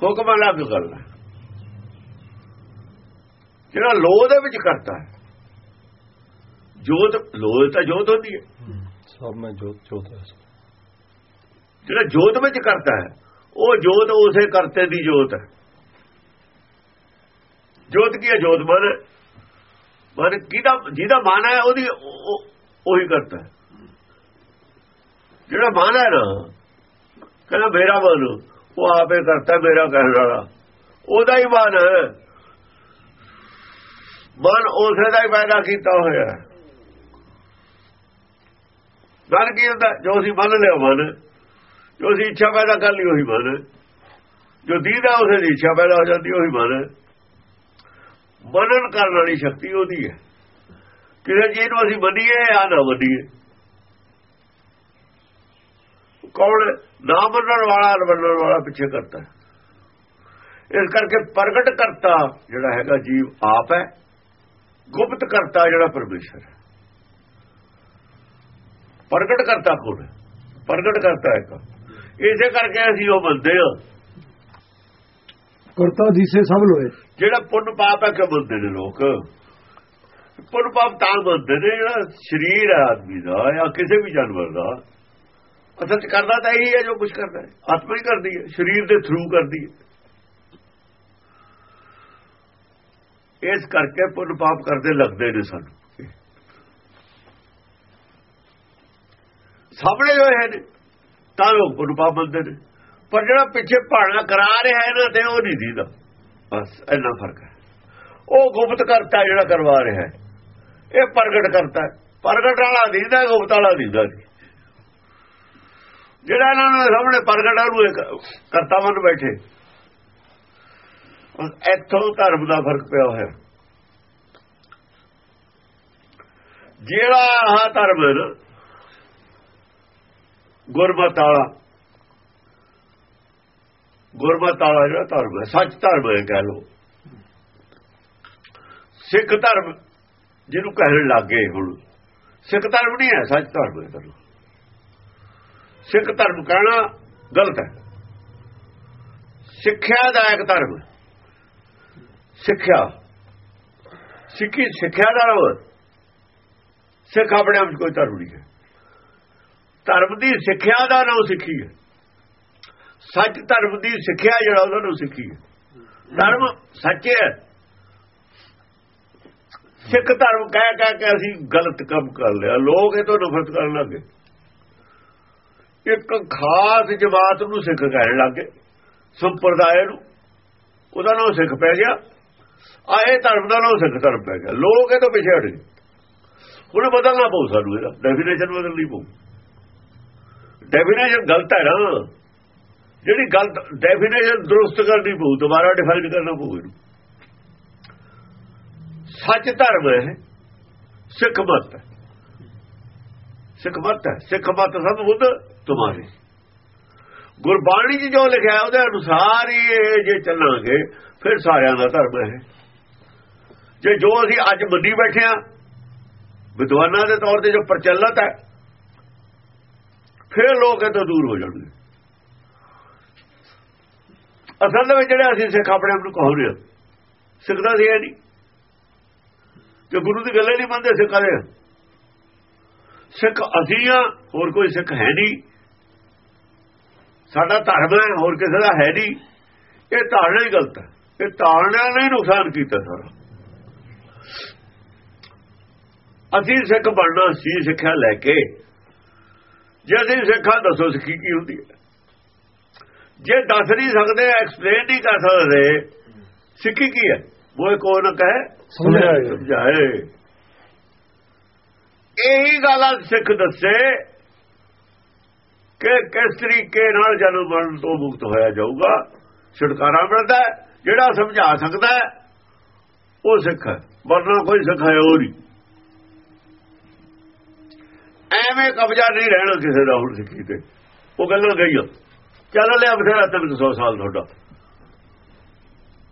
ਹੁਕਮ ਅਲੱਗ ਗੱਲ ਹੈ। ਜਿਹੜਾ ਲੋਹ ਦੇ ਵਿੱਚ ਕਰਤਾ ਹੈ ਜੋਤ ਲੋਹ ਤਾਂ ਜੋਤ ਹੁੰਦੀ ਹੈ। ਸਭ ਮੈਂ ਜੋਤ ਜੋਤ ਹੈ ਜਿਹੜਾ ਜੋਤ ਵਿੱਚ ਕਰਤਾ ਹੈ ਉਹ ਜੋਤ ਉਸੇ ਕਰਤੇ ਦੀ ਜੋਤ ਹੈ। ਜੋਤ ਕੀ ਹੈ? ਜੋਤ ਮਨ। ਮਨ ਕਿਹਦਾ ਜਿਹਦਾ ਮਨ ਹੈ ਉਹਦੀ ਉਹ- ਉਹ- ਉਹੀ ਕਰਤਾ ਹੈ। ਜਿਹੜਾ ਮਨ ਹੈ ਨਾ ਕਹਿੰਦਾ ਮੇਰਾ ਮਨ ਉਹ ਆਪੇ ਕਰਤਾ ਮੇਰਾ ਕਹਿਣ ਵਾਲਾ। ਉਹਦਾ ਹੀ ਮਨ ਹੈ। ਮਨ ਉਸੇ ਦਾ ਹੀ ਪੈਦਾ ਕੀਤਾ ਹੋਇਆ ਹੈ। ਮਨ ਕੀ ਹੁੰਦਾ? ਜੋ ਅਸੀਂ ਮੰਨ ਲਿਆ, ਮਨ। ਜੋ ਅਸੀਂ ਇੱਛਾ ਪੈਦਾ ਕਰ ਲਈ, ਉਹੀ ਮਨ। ਜੋ ਦੀਦਾ ਉਸੇ ਦੀ ਇੱਛਾ ਪੈਦਾ ਹੋ ਜਾਂਦੀ, ਉਹੀ ਮਨ। ਹੈ। ਮਨਨ ਕਰਨ ਵਾਲੀ ਸ਼ਕਤੀ ਉਹਦੀ ਹੈ। ਕਿਸੇ ਚੀਜ਼ ਨੂੰ ਅਸੀਂ ਮੰਨੀਏ ਜਾਂ ਨਾ ਮੰਨੀਏ। ਕੌਣ ਨਾ ਮੰਨਣ ਵਾਲਾ ਮੰਨਣ ਵਾਲਾ ਪਿੱਛੇ ਕਰਤਾ ਇਸ ਕਰਕੇ ਪ੍ਰਗਟ ਕਰਤਾ ਜਿਹੜਾ ਹੈਗਾ ਜੀਵ ਆਪ ਹੈ। ਗੁਪਤ ਕਰਤਾ ਜਿਹੜਾ ਪਰਮੇਸ਼ਰ ਹੈ। ਪ੍ਰਗਟ ਕਰਤਾ ਕੋਣ? ਪ੍ਰਗਟ ਕਰਤਾ ਇੱਕ। ਇਸੇ ਕਰਕੇ ਅਸੀਂ ਉਹ ਮੰਨਦੇ ਹਾਂ ਕਰਤਾ ਦੀਸੈ ਸਭ ਲੋਏ। ਜਿਹੜਾ ਪੁੰਨ ਪਾਪ ਹੈ ਕਿ ਮੰਨਦੇ ਨੇ ਲੋਕ। ਪੁੰਨ ਪਾਪ ਤਾਂ ਮੰਨਦੇ ਨੇ ਜਿਹੜਾ ਸਰੀਰ ਹੈ ਆਦਮੀ ਦਾ ਜਾਂ ਕਿਸੇ ਵੀ ਜਾਨਵਰ ਦਾ। ਅਸਲ ਚ ਕਰਦਾ ਤਾਂ ਇਹੀ ਹੈ ਜੋ ਕੁਝ ਕਰਦਾ ਹੈ। ਆਤਮਾ ਹੀ ਕਰਦੀ ਹੈ ਸਰੀਰ ਦੇ ਥਰੂ ਕਰਦੀ ਹੈ। ਇਸ ਕਰਕੇ ਪੁੰਨ ਪਾਪ ਕਰਦੇ ਲੱਗਦੇ ਨੇ ਸਾਨੂੰ। ਸਾਹਮਣੇ ਹੋਏ ਨੇ ਤਾਂ ਲੋਕ ਪੁੰਨ ਪਾਪ ਮੰਨਦੇ ਨੇ। ਪਰ ਜਿਹੜਾ ਪਿੱਛੇ ਭਾਣਾ ਕਰਾ ਰਿਹਾ ਇਹਨਾਂ ਤੇ ਉਹ ਨਹੀਂ ਦੀਦਾ। ਬਸ, ਇੰਨਾ ਫ਼ਰਕ ਹੈ। ਉਹ ਗੁਪਤ ਕਰਤਾ ਜਿਹੜਾ ਕਰਵਾ ਰਿਹਾ ਇਹ ਪ੍ਰਗਟ ਕਰਤਾ ਪ੍ਰਗਟ ਵਾਲਾ ਦੀਦਾ, ਗੁਪਤ ਵਾਲਾ ਦੀਦਾ ਜੀ ਜਿਹੜਾ ਇਹਨਾਂ ਨੂੰ ਸਾਹਮਣੇ ਪ੍ਰਗਟ ਆ ਨੂੰ ਕਰਤਾ ਮਨ ਬੈਠੇ। ਇੱਥੋਂ ਧਰਮ ਦਾ ਫ਼ਰਕ ਪਿਆ ਹੋਇਆ। ਜਿਹੜਾ ਆਹ ਧਰਮ ਹੈ ਨਾ ਗੁਰਮਤ ਵਾਲਾ। ਗੁਰਮਤ ਵਾਲਾ ਜਿਹੜਾ ਧਰਮ ਹੈ, ਸੱਚ ਧਰਮ ਹੈ ਕਹ ਲੋ ਸਿੱਖ ਧਰਮ ਜਿਹਨੂੰ ਕਹਿਣ ਲੱਗੇ ਹੁਣ। ਸਿੱਖ ਧਰਮ ਨਹੀਂ ਹੈ, ਸੱਚ ਧਰਮ ਹੈ ਧਰਮ ਸਿੱਖ ਧਰਮ ਕਹਿਣਾ ਗਲਤ ਹੈ। ਸਿੱਖਿਆ ਦਾ ਇੱਕ ਧਰਮ ਸਿੱਖਿਆ। ਸਿੱਖੀ ਸਿੱਖਿਆ ਦਾ ਨਾਮ ਸਿੱਖ ਆਪਣੇ ਆਪ 'ਚ ਕੋਈ ਧਰਮ ਨਹੀਂ ਹੈ। ਧਰਮ ਦੀ ਸਿੱਖਿਆ ਦਾ ਨਾਮ ਸਿੱਖੀ ਹੈ। ਸੱਚ ਧਰਮ ਦੀ ਸਿੱਖਿਆ ਜਿਹੜਾ ਉਹਨਾਂ ਨੂੰ ਸਿੱਖੀ ਹੈ। ਧਰਮ ਸੱਚ ਹੈ। ਸਿੱਖ ਧਰਮ ਕਹਿ ਕਹਿ ਕੇ ਅਸੀਂ ਗਲਤ ਕੰਮ ਕਰ ਲਿਆ। ਲੋਕ ਇਹ ਤੋਂ ਨਫ਼ਰਤ ਕਰਨ ਲੱਗੇ ਇੱਕ ਖਾਸ ਜਮਾਤ ਨੂੰ ਸਿੱਖ ਕਹਿਣ ਲੱਗੇ ਸੰਪਰਦਾਇ ਨੂੰ। ਉਹਦਾ ਨਾਮ ਸਿੱਖ ਪੈ ਗਿਆ। ਆਏ ਧਰਮ ਦਾ ਨਾਮ ਸਿੱਖ ਧਰਮ ਪੈ ਗਿਆ। ਲੋਕ ਇਹ ਤੋਂ ਪਿਛੇ ਹਟ। ਗਏ ਹੁਣ ਬਦਲਣਾ ਪਊ ਸਾਨੂੰ ਇਹਦਾ। ਡੈਫੀਨੇਸ਼ਨ ਬਦਲਣੀ ਪਊ। ਡੈਫੀਨੇਸ਼ਨ ਗਲਤ ਹੈ ਨਾ। ਜਿਹੜੀ ਗਲਤ ਡੈਫੀਨੇਸ਼ਨ ਦਰੁਸਤ ਕਰਨੀ ਪਊ, ਦੁਬਾਰਾ ਡਿਫਾਈਨ ਕਰਨਾ ਪਊ ਇਹਨੂੰ। ਸੱਚ ਧਰਮ ਹੈ, ਸਿੱਖ ਮਤ ਸਿੱਖ ਮਤ ਹੈ, ਸਿੱਖ ਮਤ ਸਭ ਬੁੱਧ ਤੁਮਾਰੇ ਗੁਰਬਾਣੀ 'ਚ ਜੋ ਲਿਖਿਆ ਉਹਦੇ ਅਨੁਸਾਰ ਹੀ ਇਹ ਜੇ ਚੱਲਾਂਗੇ, ਫਿਰ ਸਾਰਿਆਂ ਦਾ ਧਰਮ ਹੈ। ਜੇ ਜੋ ਅਸੀਂ ਅੱਜ ਮੰਨੀ ਬੈਠੇ ਆ ਵਿਦਵਾਨਾਂ ਦੇ ਤੌਰ ਤੇ ਜੋ ਪ੍ਰਚਲਿਤ ਹੈ ਫਿਰ ਲੋਕ ਇਹ ਤੋਂ ਦੂਰ ਹੋ ਜਾਣਗੇ। ਅਸਲ ਦੇ ਵਿੱਚ ਜਿਹੜੇ ਅਸੀਂ ਸਿੱਖ ਆਪਣੇ ਆਪ ਨੂੰ ਕਹਾਉਂਦੇ ਆ ਸਿੱਖ ਦਾ ਸੀ ਇਹ ਨਹੀਂ। ਕਿ ਗੁਰੂ ਦੀ ਗੱਲੇ ਨਹੀਂ ਮੰਨਦੇ ਸਿੱਖਾਂ ਦੇ ਸਿੱਖ ਅਸੀਂ ਆ ਹੋਰ ਕੋਈ ਸਿੱਖ ਹੈ ਨਹੀਂ। ਸਾਡਾ ਧਰਮ ਹੈ, ਹੋਰ ਕਿਸੇ ਦਾ ਹੈ ਨਹੀਂ। ਇਹ ਧਾਰਨਾ ਹੀ ਗਲਤ ਹੈ। ਇਹ ਧਾਰਨਾ ਨੇ ਨੁਕਸਾਨ ਕੀਤਾ ਸਾਰਾ। ਅਸੀਂ ਸਿੱਖ ਬਣਨਾ ਸੀ ਸਿੱਖਿਆ ਲੈ ਕੇ। ਜੇ ਅਸੀਂ ਸਿੱਖਾਂ ਦੱਸੋ ਸਿੱਖੀ ਕੀ ਹੁੰਦੀ ਹੈ? ਜੇ ਦੱਸ ਨਹੀਂ ਸਕਦੇ ਐਕਸਪਲੇਨ ਨਹੀਂ ਕਰ ਸਕਦੇ ਸਿੱਖੀ ਕੀ ਹੈ? ਉਹ ਕੋਈ ਨਾ ਕਹੇ ਸਮਝਾਏ। ਇਹੀ ਗੱਲ ਸਿੱਖ ਦੱਸੇ ਕਿ ਕਿਸ ਤਰੀਕੇ ਨਾਲ ਜਨਮ ਮਰਨ ਤੋਂ ਮੁਕਤ ਹੋਇਆ ਜਾਊਗਾ। ਛੁਟਕਾਰਾ ਮਿਲਦਾ। ਜਿਹੜਾ ਸਮਝਾ ਸਕਦਾ ਉਹ ਸਿੱਖ ਹੈ। ਵਰਨਾ ਕੋਈ ਸਿੱਖ ਹੈ ਉਹ ਨਹੀਂ। ਐਵੇਂ ਕਬਜ਼ਾ ਨਹੀਂ ਰਹਿਣਾ ਕਿਸੇ ਦਾ ਹੁਣ ਸਿੱਖੀ ਤੇ। ਉਹ ਗੱਲਾਂ ਗਈਆਂ ਚੱਲ ਲਿਆ ਬਥੇਰਾ 300 ਸਾਲ ਤੁਹਾਡਾ।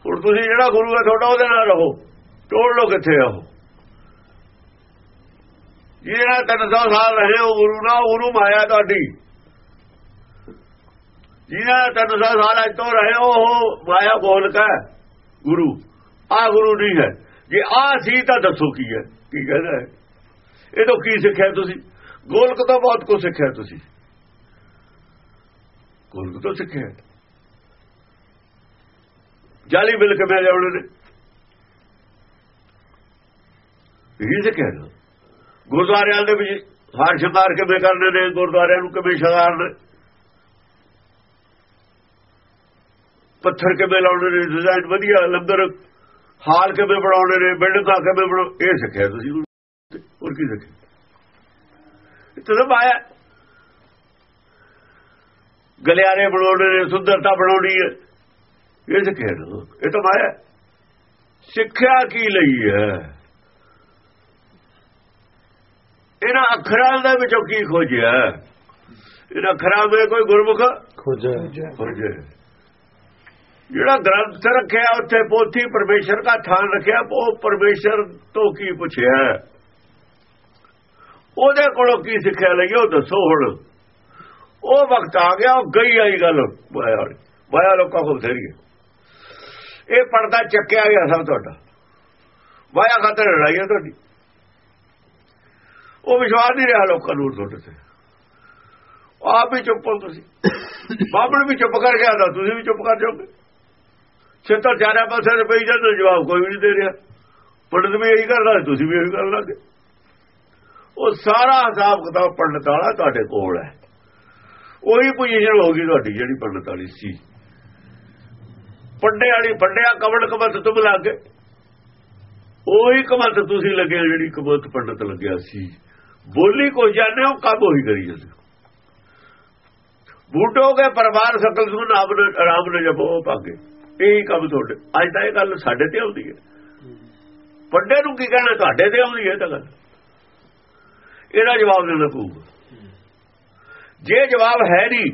ਹੁਣ ਤੁਸੀਂ ਜਿਹੜਾ ਗੁਰੂ ਹੈ ਤੁਹਾਡਾ, ਉਹਦੇ ਨਾਲ ਰਹੋ। ਤੋੜ ਲੋ ਕਿੱਥੇ ਆ ਉਹ। ਜਿਹੜਾ 300 ਸਾਲ ਰਹੇ ਹੋ ਗੁਰੂ ਨਾਲ ਗੁਰੂ ਮਾਇਆ ਤੁਹਾਡੀ। ਜਿਹਨਾਂ 300 ਸਾਲ ਅਜ ਤੋਂ ਰਹੇ ਹੋ ਉਹ ਮਾਇਆ ਗੋਲਕ ਹੈ, ਗੁਰੂ। ਆ ਗੁਰੂ ਨਹੀਂ ਹੈ। ਜੇ ਆ ਸੀ ਤਾਂ ਦੱਸੋ ਕੀ ਹੈ, ਕੀ ਕਹਿੰਦਾ ਹੈ। ਇਹ ਤੋਂ ਕੀ ਸਿੱਖਿਆ ਤੁਸੀਂ? ਗੋਲਕ ਤੋਂ ਬਹੁਤ ਕੁਝ ਸਿੱਖਿਆ ਤੁਸੀਂ। ਗੋਲਕ ਤੋਂ ਸਿੱਖਿਆ। ਜਾਲੀ ਬਿਲ ਕਿਵੇਂ ਲਿਆਉਣੇ ਨੇ। ਇਹ ਸਿੱਖਿਆ ਗੁਰਦੁਆਰਿਆਂ ਦੇ ਵਿੱਚ ਹਾਰ ਸ਼ਿਕਾਰ ਕਿਵੇਂ ਕਰਨੇ ਨੇ, ਗੁਰਦੁਆਰਿਆਂ ਨੂੰ ਕਿਵੇਂ ਸ਼ਿੰਗਾਰਨੇ ਪੱਥਰ ਕਿਵੇਂ ਲਾਉਣੇ ਨੇ ਡਿਜ਼ਾਈਨ ਵਧੀਆ, ਲੰਗਰ ਹਾਲ ਕਿਵੇਂ ਬਣਾਉਣੇ ਨੇ, ਬਿਲਡਿੰਗਾਂ ਕਿਵੇਂ ਬਣਾਉ ਇਹ ਸਿੱਖਿਆ ਤੁਸੀਂ ਹੋਰ ਕੀ ਸਿੱਖਿਆ? ਇਹ ਤਾਂ ਸਭ ਆਇਆ ਗਲਿਆਰੇ ਬਣਾਉਣੇ ਨੇ ਸੁੰਦਰਤਾ ਬਣਾਉਣੀ ਹੈ। ਇਹ ਸਿੱਖਿਆ ਨਾ ਇਹ ਤਾਂ ਮਾਇਆ ਸਿੱਖਿਆ ਕੀ ਲਈ ਹੈ? ਇਹਨਾਂ ਅੱਖਰਾਂ ਦੇ ਵਿੱਚੋਂ ਕੀ ਖੋਜਿਆ? ਇਹਨਾਂ ਅੱਖਰਾਂ ਵਿੱਚ ਕੋਈ ਗੁਰਮੁਖ? ਖੋਜਾ ਖੋਜੇ ਜਿਹੜਾ ਗ੍ਰੰਥ ਰੱਖਿਆ ਉੱਥੇ ਪੋਥੀ ਪਰਮੇਸ਼ਰ ਦਾ ਥਾਨ ਰੱਖਿਆ ਉਹ ਪਰਮੇਸ਼ਰ ਤੋਂ ਕੀ ਪੁੱਛਿਆ? ਉਹਦੇ ਕੋਲੋਂ ਕੀ ਸਿੱਖਿਆ ਲਈ ਉਹ ਦੱਸੋ ਹੁਣ। ਉਹ ਵਕਤ ਆ ਗਿਆ, ਉਹ ਗਈ ਆਈ ਗੱਲ। ਮਾਇਆ ਵਾਲੀ। ਮਾਇਆ ਲੋਕਾਂ ਕੋਲ ਬਥੇਰੀ ਹੈ ਇਹ ਪਰਦਾ ਚੱਕਿਆ ਗਿਆ ਸਭ ਤੁਹਾਡਾ। ਮਾਇਆ ਖਾਤਰ ਲੜਾਈ ਹੈ ਤੁਹਾਡੀ। ਉਹ ਵਿਸ਼ਵਾਸ ਨਹੀਂ ਰਿਹਾ ਲੋਕਾਂ ਨੂੰ ਤੁਹਾਡੇ ਤੇ। ਆਪ ਵੀ ਚੁੱਪ ਹੋ ਤੁਸੀਂ। ਬਾਬੜ ਵੀ ਚੁੱਪ ਕਰ ਗਿਆ ਤਾਂ ਤੁਸੀਂ ਵੀ ਚੁੱਪ ਕਰ ਜਾਓਗੇ। ਛੇਤਰ ਚਾਰੇ ਪਾਸੇ ਦੇ ਪਈ ਜਾਂਦੇ, ਜਵਾਬ ਕੋਈ ਵੀ ਨਹੀਂ ਦੇ ਰਿਹਾ। ਪੰਡਤ ਵੀ ਇਹੀ ਕਰਦਾ, ਤੁਸੀਂ ਵੀ ਇਹੀ ਕਰ ਲਾਗੇ ਉਹ ਸਾਰਾ ਹਿਸਾਬ ਕਿਤਾਬ ਪੰਡਤ ਵਾਲਾ ਤੁਹਾਡੇ ਕੋਲ ਹੈ। ਉਹੀ ਪੋਜੀਸ਼ਨ ਹੋ ਗਈ ਤੁਹਾਡੀ ਜਿਹੜੀ ਪੰਡਤ ਵਾਲੀ ਸੀ। ਪੰਡੇ ਵਾਲੀ ਪੰਡਿਆ ਕਵੜ ਕਮਤ ਤੁਮ ਲੱਗੇ। ਉਹੀ ਕਮਤ ਤੁਸੀਂ ਲੱਗੇ ਜਿਹੜੀ ਕਮਤ ਪੰਡਤ ਲੱਗਿਆ ਸੀ। ਬੋਲੀ ਕੋ ਜਾਣੇ ਉਹ ਕੰਮ ਉਹੀ ਕਰੀ ਜਾਂਦੇ ਬੂਟੋਗੇ ਪਰਿਵਾਰ ਸਕਲ ਸੁਨ ਆਪ ਆਰਾਮ ਨਾਲ ਜਪੋ ਭਾਗੇ। ਇਹੀ ਕੰਮ ਤੁਹਾਡੇ ਅੱਜ ਤਾਂ ਇਹ ਗੱਲ ਸਾਡੇ ਤੇ ਆਉਂਦੀ ਹੈ। ਪੰਡੇ ਨੂੰ ਕੀ ਕਹਿਣਾ ਤੁਹਾਡੇ ਤੇ ਆਉਂਦੀ ਹੈ ਤਾਂ ਗੱਲ। ਇਹਦਾ ਜਵਾਬ ਦੇਣਾ ਪਊਗਾ ਜੇ ਜਵਾਬ ਹੈ ਨਹੀਂ,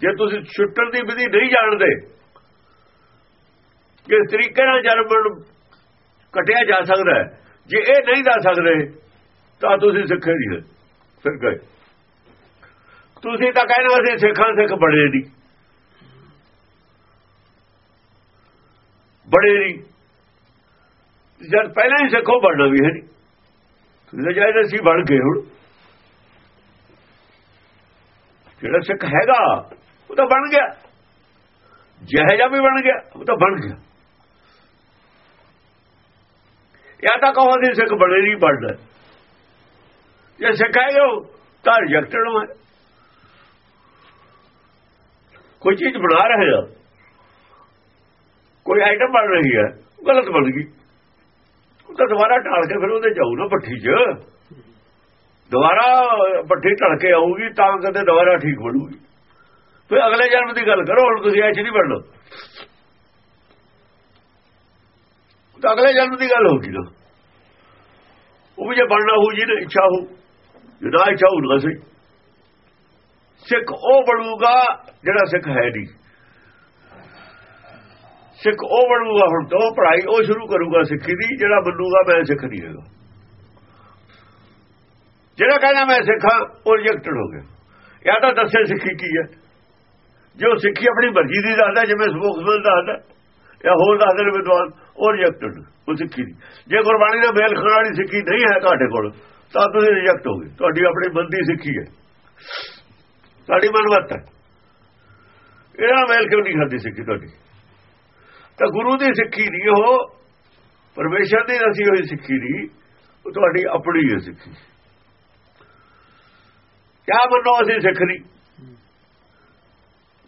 ਜੇ ਤੁਸੀਂ ਛੁੱਟਣ ਦੀ ਵਿਧੀ ਨਹੀਂ ਜਾਣਦੇ, ਕਿਸ ਤਰੀਕੇ ਨਾਲ ਜਨਮ ਕਟਿਆ ਜਾ ਸਕਦਾ ਜੇ ਇਹ ਨਹੀਂ ਦੱਸ ਸਕਦੇ, ਤਾਂ ਤੁਸੀਂ ਸਿੱਖੇ ਨਹੀਂ ਫਿਰ ਗਏ। ਤੁਸੀਂ ਤਾਂ ਕਹਿੰਦੇ ਅਸੀਂ ਸਿੱਖਾਂ ਸਿੱਖ ਬੜੇ ਨਹੀਂ। ਬੜੇ ਨਹੀਂ। ਜਦ ਪਹਿਲਾਂ ਹੀ ਸਿੱਖੋ ਬਣਨਾ ਵੀ ਹੈ ਨਹੀਂ। ਤੁਸੀਂ ਜਾਇਦਾ ਸੀ ਬਣ ਗਏ ਹੁਣ। ਜਿਹੜਾ ਸਿੱਖ ਹੈਗਾ, ਉਹ ਤਾਂ ਬਣ ਗਿਆ। ਜਿਹੇ ਵੀ ਬਣ ਗਿਆ, ਉਹ ਤਾਂ ਬਣ ਗਿਆ। ਇਹ ਤਾਂ ਕਹੋ ਅਸੀਂ ਸਿੱਖ ਬਣੇ ਨਹੀਂ ਬਣਦਾ। ਜੇ ਸਿੱਖ ਹੈਗੇ ਹੋ, ਤਾਂ ਰਿਜੈਕਟਡ ਹੋ। ਕੋਈ ਚੀਜ਼ ਬਣਾ ਰਹੇ ਆ ਕੋਈ ਆਈਟਮ ਬਣ ਰਹੀ ਹੈ ਗਲਤ ਬਣ ਗਈ। ਤਾਂ ਦੁਬਾਰਾ ਢਾਲ ਕੇ ਫਿਰ ਉਹਦੇ ਜਾਊ ਨਾ ਪੱਠੀ 'ਚ। ਦੁਬਾਰਾ ਪੱਠੀ ਢਲ ਕੇ ਆਊਗੀ ਤਾਂ ਕਦੇ ਦੁਬਾਰਾ ਠੀਕ ਬਣੂਗੀ ਫਿਰ ਅਗਲੇ ਜਨਮ ਦੀ ਗੱਲ ਕਰੋ, ਹੁਣ ਤੁਸੀਂ ਐਚ ਨਹੀਂ ਬਣਨਾ। ਤਾਂ ਅਗਲੇ ਜਨਮ ਦੀ ਗੱਲ ਹੋਗੀ ਨਾ। ਉਹ ਵੀ ਜੇ ਬਣਨਾ ਹੋ ਜੀ ਨਾ ਇੱਛਾ ਹੋ ਜੇ ਇੱਛਾ ਹੋ ਨਾ ਸਹੀ ਸਿੱਖ ਉਹ ਬਣੂਗਾ ਜਿਹੜਾ ਸਿੱਖ ਹੈ ਨਹੀਂ। ਸਿੱਖ ਉਹ ਬਣੂਗਾ ਹੁਣ ਤੋਂ ਪੜ੍ਹਾਈ ਉਹ ਸ਼ੁਰੂ ਕਰੂਗਾ ਸਿੱਖੀ ਦੀ, ਜਿਹੜਾ ਬਣੂਗਾ ਮੈਂ ਸਿੱਖ ਨਹੀਂ ਹੈਗਾ। ਜਿਹੜਾ ਕਹਿੰਦਾ ਮੈਂ ਸਿੱਖਾਂ ਉਹ ਰਿਜੈਕਟਡ ਹੋ ਗਿਆ। ਜਾਂ ਤਾਂ ਦੱਸੇ ਸਿੱਖੀ ਕੀ ਹੈ। ਜੋ ਸਿੱਖੀ ਆਪਣੀ ਮਰਜ਼ੀ ਦੀ ਦੱਸਦਾ, ਜਿਵੇਂ ਸਪੋਕਸਮੈਨ ਦੱਸਦਾ, ਜਾਂ ਹੋਰ ਦੱਸਦੇ ਨੇ ਵਿਦਵਾਨ, ਉਹ ਰਿਜੈਕਟਡ ਉਹ ਸਿੱਖੀ ਦੀ ਜੇ ਗੁਰਬਾਣੀ ਦਾ ਮੇਲ ਖਾਣ ਵਾਲੀ ਸਿੱਖੀ ਨਹੀਂ ਹੈ ਤੁਹਾਡੇ ਕੋਲ, ਤਾਂ ਤੁਸੀਂ ਰਿਜੈਕਟ ਹੋਗੇ ਤੁਹਾਡੀ ਆਪਣੀ ਬੰਦੀ ਸਿੱਖੀ ਹੈ। ਤੁਹਾਡੀ ਮਨਵਤ ਹੈ। ਇਹਦਾ ਮੇਲ ਕਿਉਂ ਨਹੀਂ ਖਾਦੀ ਸਿੱਖੀ ਤੁਹਾਡੀ? ਤਾਂ ਗੁਰੂ ਦੀ ਸਿੱਖੀ ਨਹੀਂ ਉਹ, ਪਰਮੇਸ਼ਰ ਦੀ ਰਸੀ ਹੋਈ ਸਿੱਖੀ ਨਹੀਂ ਉਹ ਤੁਹਾਡੀ ਆਪਣੀ ਹੈ ਸਿੱਖੀ। ਕਿਆ ਮੰਨੋ ਅਸੀਂ ਸਿੱਖ ਨਹੀਂ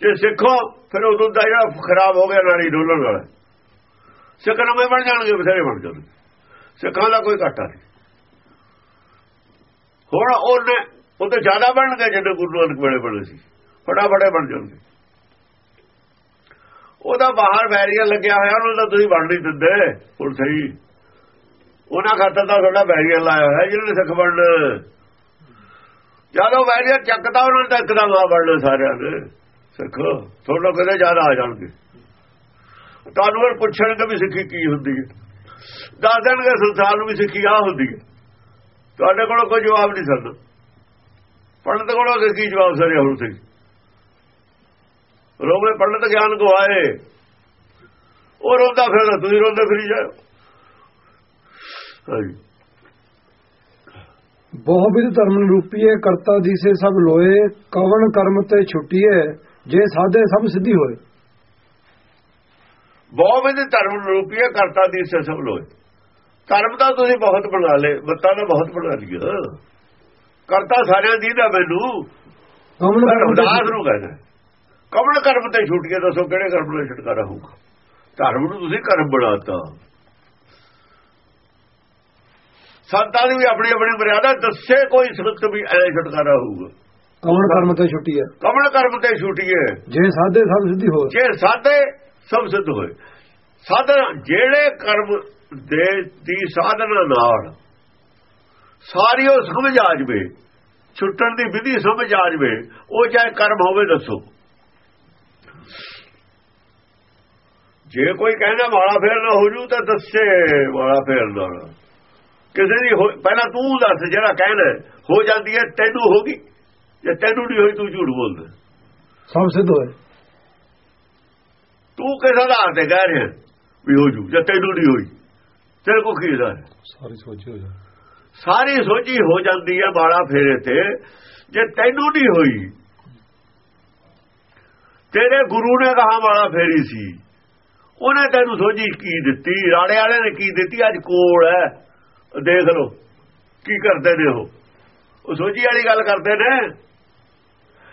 ਜੇ ਸਿੱਖੋ, ਫਿਰ ਉਦੋਂ ਦਾ ਜਿਹੜਾ ਖਰਾਬ ਹੋ ਗਿਆ ਨਾਲੀ ਡੋਲਣ ਵਾਲਾ। ਸਿੱਖ ਨਵੇਂ ਬਣ ਜਾਣਗੇ, ਬਥੇਰੇ ਬਣ ਜਾਣਗੇ। ਸਿੱਖਾਂ ਦਾ ਕੋਈ ਘਾਟਾ ਨਹੀਂ। ਹੁਣ ਉਹਨੇ, ਉਹ ਤਾਂ ਜ਼ਿਆਦਾ ਬਣਨਗੇ ਜਿੰਨੇ ਗੁਰੂ ਨਾਨਕ ਵੇਲੇ ਬਣੇ ਸੀ। ਫਟਾਫਟੇ ਬਣ ਜਾਣਗੇ। ਉਹਦਾ ਬਾਹਰ ਬੈਰੀਅਰ ਲੱਗਿਆ ਹੋਇਆ, ਉਹਨੂੰ ਤਾਂ ਤੁਸੀਂ ਬਣ ਨਹੀਂ ਦਿੰਦੇ। ਹੁਣ ਸਹੀ। ਉਹਨਾਂ ਖਾਤਰ ਦਾ ਤੁਹਾਡਾ ਬੈਰੀਅਰ ਲਾਇਆ ਹੋਇਆ, ਜਿਹਨਾਂ ਨੇ ਸਿੱਖ ਬਣਨਾ ਜਦੋਂ ਬੈਰੀਅਰ ਚੱਕਦਾ, ਉਹਨਾਂ ਨੇ ਤਾਂ ਇੱਕਦਮ ਆ ਬਣਨਾ ਸਾਰਿਆਂ ਨੇ। ਸਿੱਖ ਥੋੜਾ ਕਦੇ ਜ਼ਿਆਦਾ ਆ ਜਾਣਗੇ। ਤੁਹਾਨੂੰ ਫਿਰ ਪੁੱਛਣਗੇ ਵੀ ਸਿੱਖੀ ਕੀ ਹੁੰਦੀ ਹੈ। ਦੱਸ ਦੇਣਗੇ, ਸੰਸਾਰ ਨੂੰ ਵੀ ਸਿੱਖੀ ਆ ਹੁੰਦੀ ਹੈ। ਤੁਹਾਡੇ ਕੋਲ ਕੋਈ ਜਵਾਬ ਨਹੀਂ ਸਕਦਾ ਪੰਡਤ ਕੋਲੋਂ ਅੱਗੇ ਕੀ ਜਵਾਬ ਸਰਿਆ ਹੁਣ ਸੀ ਰੋਵੇ ਪੰਡਤ ਗਿਆਨ ਗਵਾਏ। ਉਹ ਰੋਂਦਾ ਫਿਰ ਤੁਸੀਂ ਰੋਂਦੇ ਫਿਰੀ ਜਾਓ। ਹਾਂਜੀ। ਬਹੁ ਵਿਧ ਧਰਮ ਰੂਪੀਏ ਕਰਤਾ ਦੀਸੇ ਸਭ ਲੋਏ ਕਵਣ ਕਰਮ ਤੇ ਛੁੱਟੀਏ ਜੇ ਸਾਧੇ ਸਭ ਸਿੱਧੀ ਹੋਏ। ਬਹੁਤ ਵਿਧ ਧਰਮ ਰੂਪੀਏ ਕਰਤਾ ਦੀ ਸੇ ਸਭ ਲੋਏ। ਧਰਮ ਤਾਂ ਤੁਸੀਂ ਬਹੁਤ ਬਣਾ ਲੇ ਬੱਤਾਂ ਦਾ ਬਹੁਤ ਬਣਾ ਲਿਆ ਕਰਤਾ ਸਾਰਿਆਂ ਦੀ ਦਾ ਮੈਨੂੰ। ਕਵਣ ਕਰਮ ਨੂੰ ਕਹਿੰਦਾ। ਕਵਣ ਕਰਮ ਤੇ ਛੁੱਟ ਕੇ ਦੱਸੋ ਕਿਹੜੇ ਕਰਮ ਨਾਲ ਛੁਟਕਾਰਾ ਹੋਊਗਾ? ਧਰਮ ਨੂੰ ਤੁਸੀਂ ਕਰਮ ਬਣਾਤਾ। ਸੰਤਾਂ ਦੀ ਵੀ ਆਪਣੀ ਆਪਣੀ ਮਰਿਆਦਾ ਦੱਸੇ ਕੋਈ ਸੰਤ ਵੀ ਐ ਛੁਟਕਾਰਾ ਹੋਊਗਾ। ਕਵਣ ਕਰਮ ਤੇ ਛੁੱਟੀਏ ਕਵਣ ਕਰਮ ਤੇ ਛੁੱਟੀਏ ਜੇ ਸਾਧੇ ਸਭ ਸਿੱਧੀ ਹੋਏ। ਜੇ ਸਾਧੇ ਸਭ ਸਿੱਧ ਹੋਏ। ਸਾਧਨ ਜਿਹੜੇ ਕਰਮ ਦੇ ਦੀ ਸਾਧਨਾ ਨਾਲ ਸਾਰੀ ਉਹ ਸਮਝ ਆ ਜਵੇ ਛੁੱਟਣ ਦੀ ਵਿਧੀ ਸਮਝ ਆ ਜਵੇ ਉਹ ਚਾਹੇ ਕਰਮ ਹੋਵੇ ਦੱਸੋ। ਜੇ ਕੋਈ ਕਹਿੰਦਾ ਮਾਲਾ ਫੇਰਨਾ ਹੋ ਜੂ ਤਾਂ ਦੱਸੇ ਮਾਲਾ ਫੇਰਨਾ ਕਿਸੇ ਦੀ ਪਹਿਲਾਂ ਤੂੰ ਦੱਸ ਜਿਹੜਾ ਕਹਿਣਾ ਹੋ ਜਾਂਦੀ ਹੈ ਤੈਨੂੰ ਹੋ ਗਈ? ਜੇ ਤੈਨੂੰ ਨਹੀਂ ਹੋਈ ਤੂੰ ਝੂਠ ਬੋਲਦਾ। ਸਭ ਸਿੱਧ ਹੋਏ। ਤੂੰ ਕਿਸ ਆਧਾਰ ਤੇ ਕਹਿ ਰਿਹਾ ਵੀ ਹੋ ਜੂ ਜੇ ਤੈਨੂੰ ਨਹੀਂ ਹੋਈ ਤੇਰੇ ਕੋ ਕੀ ਦਾ ਸਾਰੀ ਸੋਚੀ ਹੋ ਜਾ ਸਾਰੀ ਸੋਝੀ ਹੋ ਜਾਂਦੀ ਹੈ ਬਾਲਾ ਫੇਰੇ ਤੇ। ਜੇ ਤੈਨੂੰ ਨਹੀਂ ਹੋਈ ਤੇਰੇ ਗੁਰੂ ਨੇ ਕਹਾ ਬਾਲਾ ਫੇਰੀ ਸੀ। ਉਹਨੇ ਤੈਨੂੰ ਸੋਝੀ ਕੀ ਦਿੱਤੀ? ਰਾੜੇ ਵਾਲੇ ਨੇ ਕੀ ਦਿੱਤੀ? ਅੱਜ ਕੋਲ ਹੈ। ਦੇਖ ਲਓ, ਕੀ ਕਰਦੇ ਨੇ ਉਹ। ਉਹ ਸੋਝੀ ਵਾਲੀ ਗੱਲ ਕਰਦੇ ਨੇ।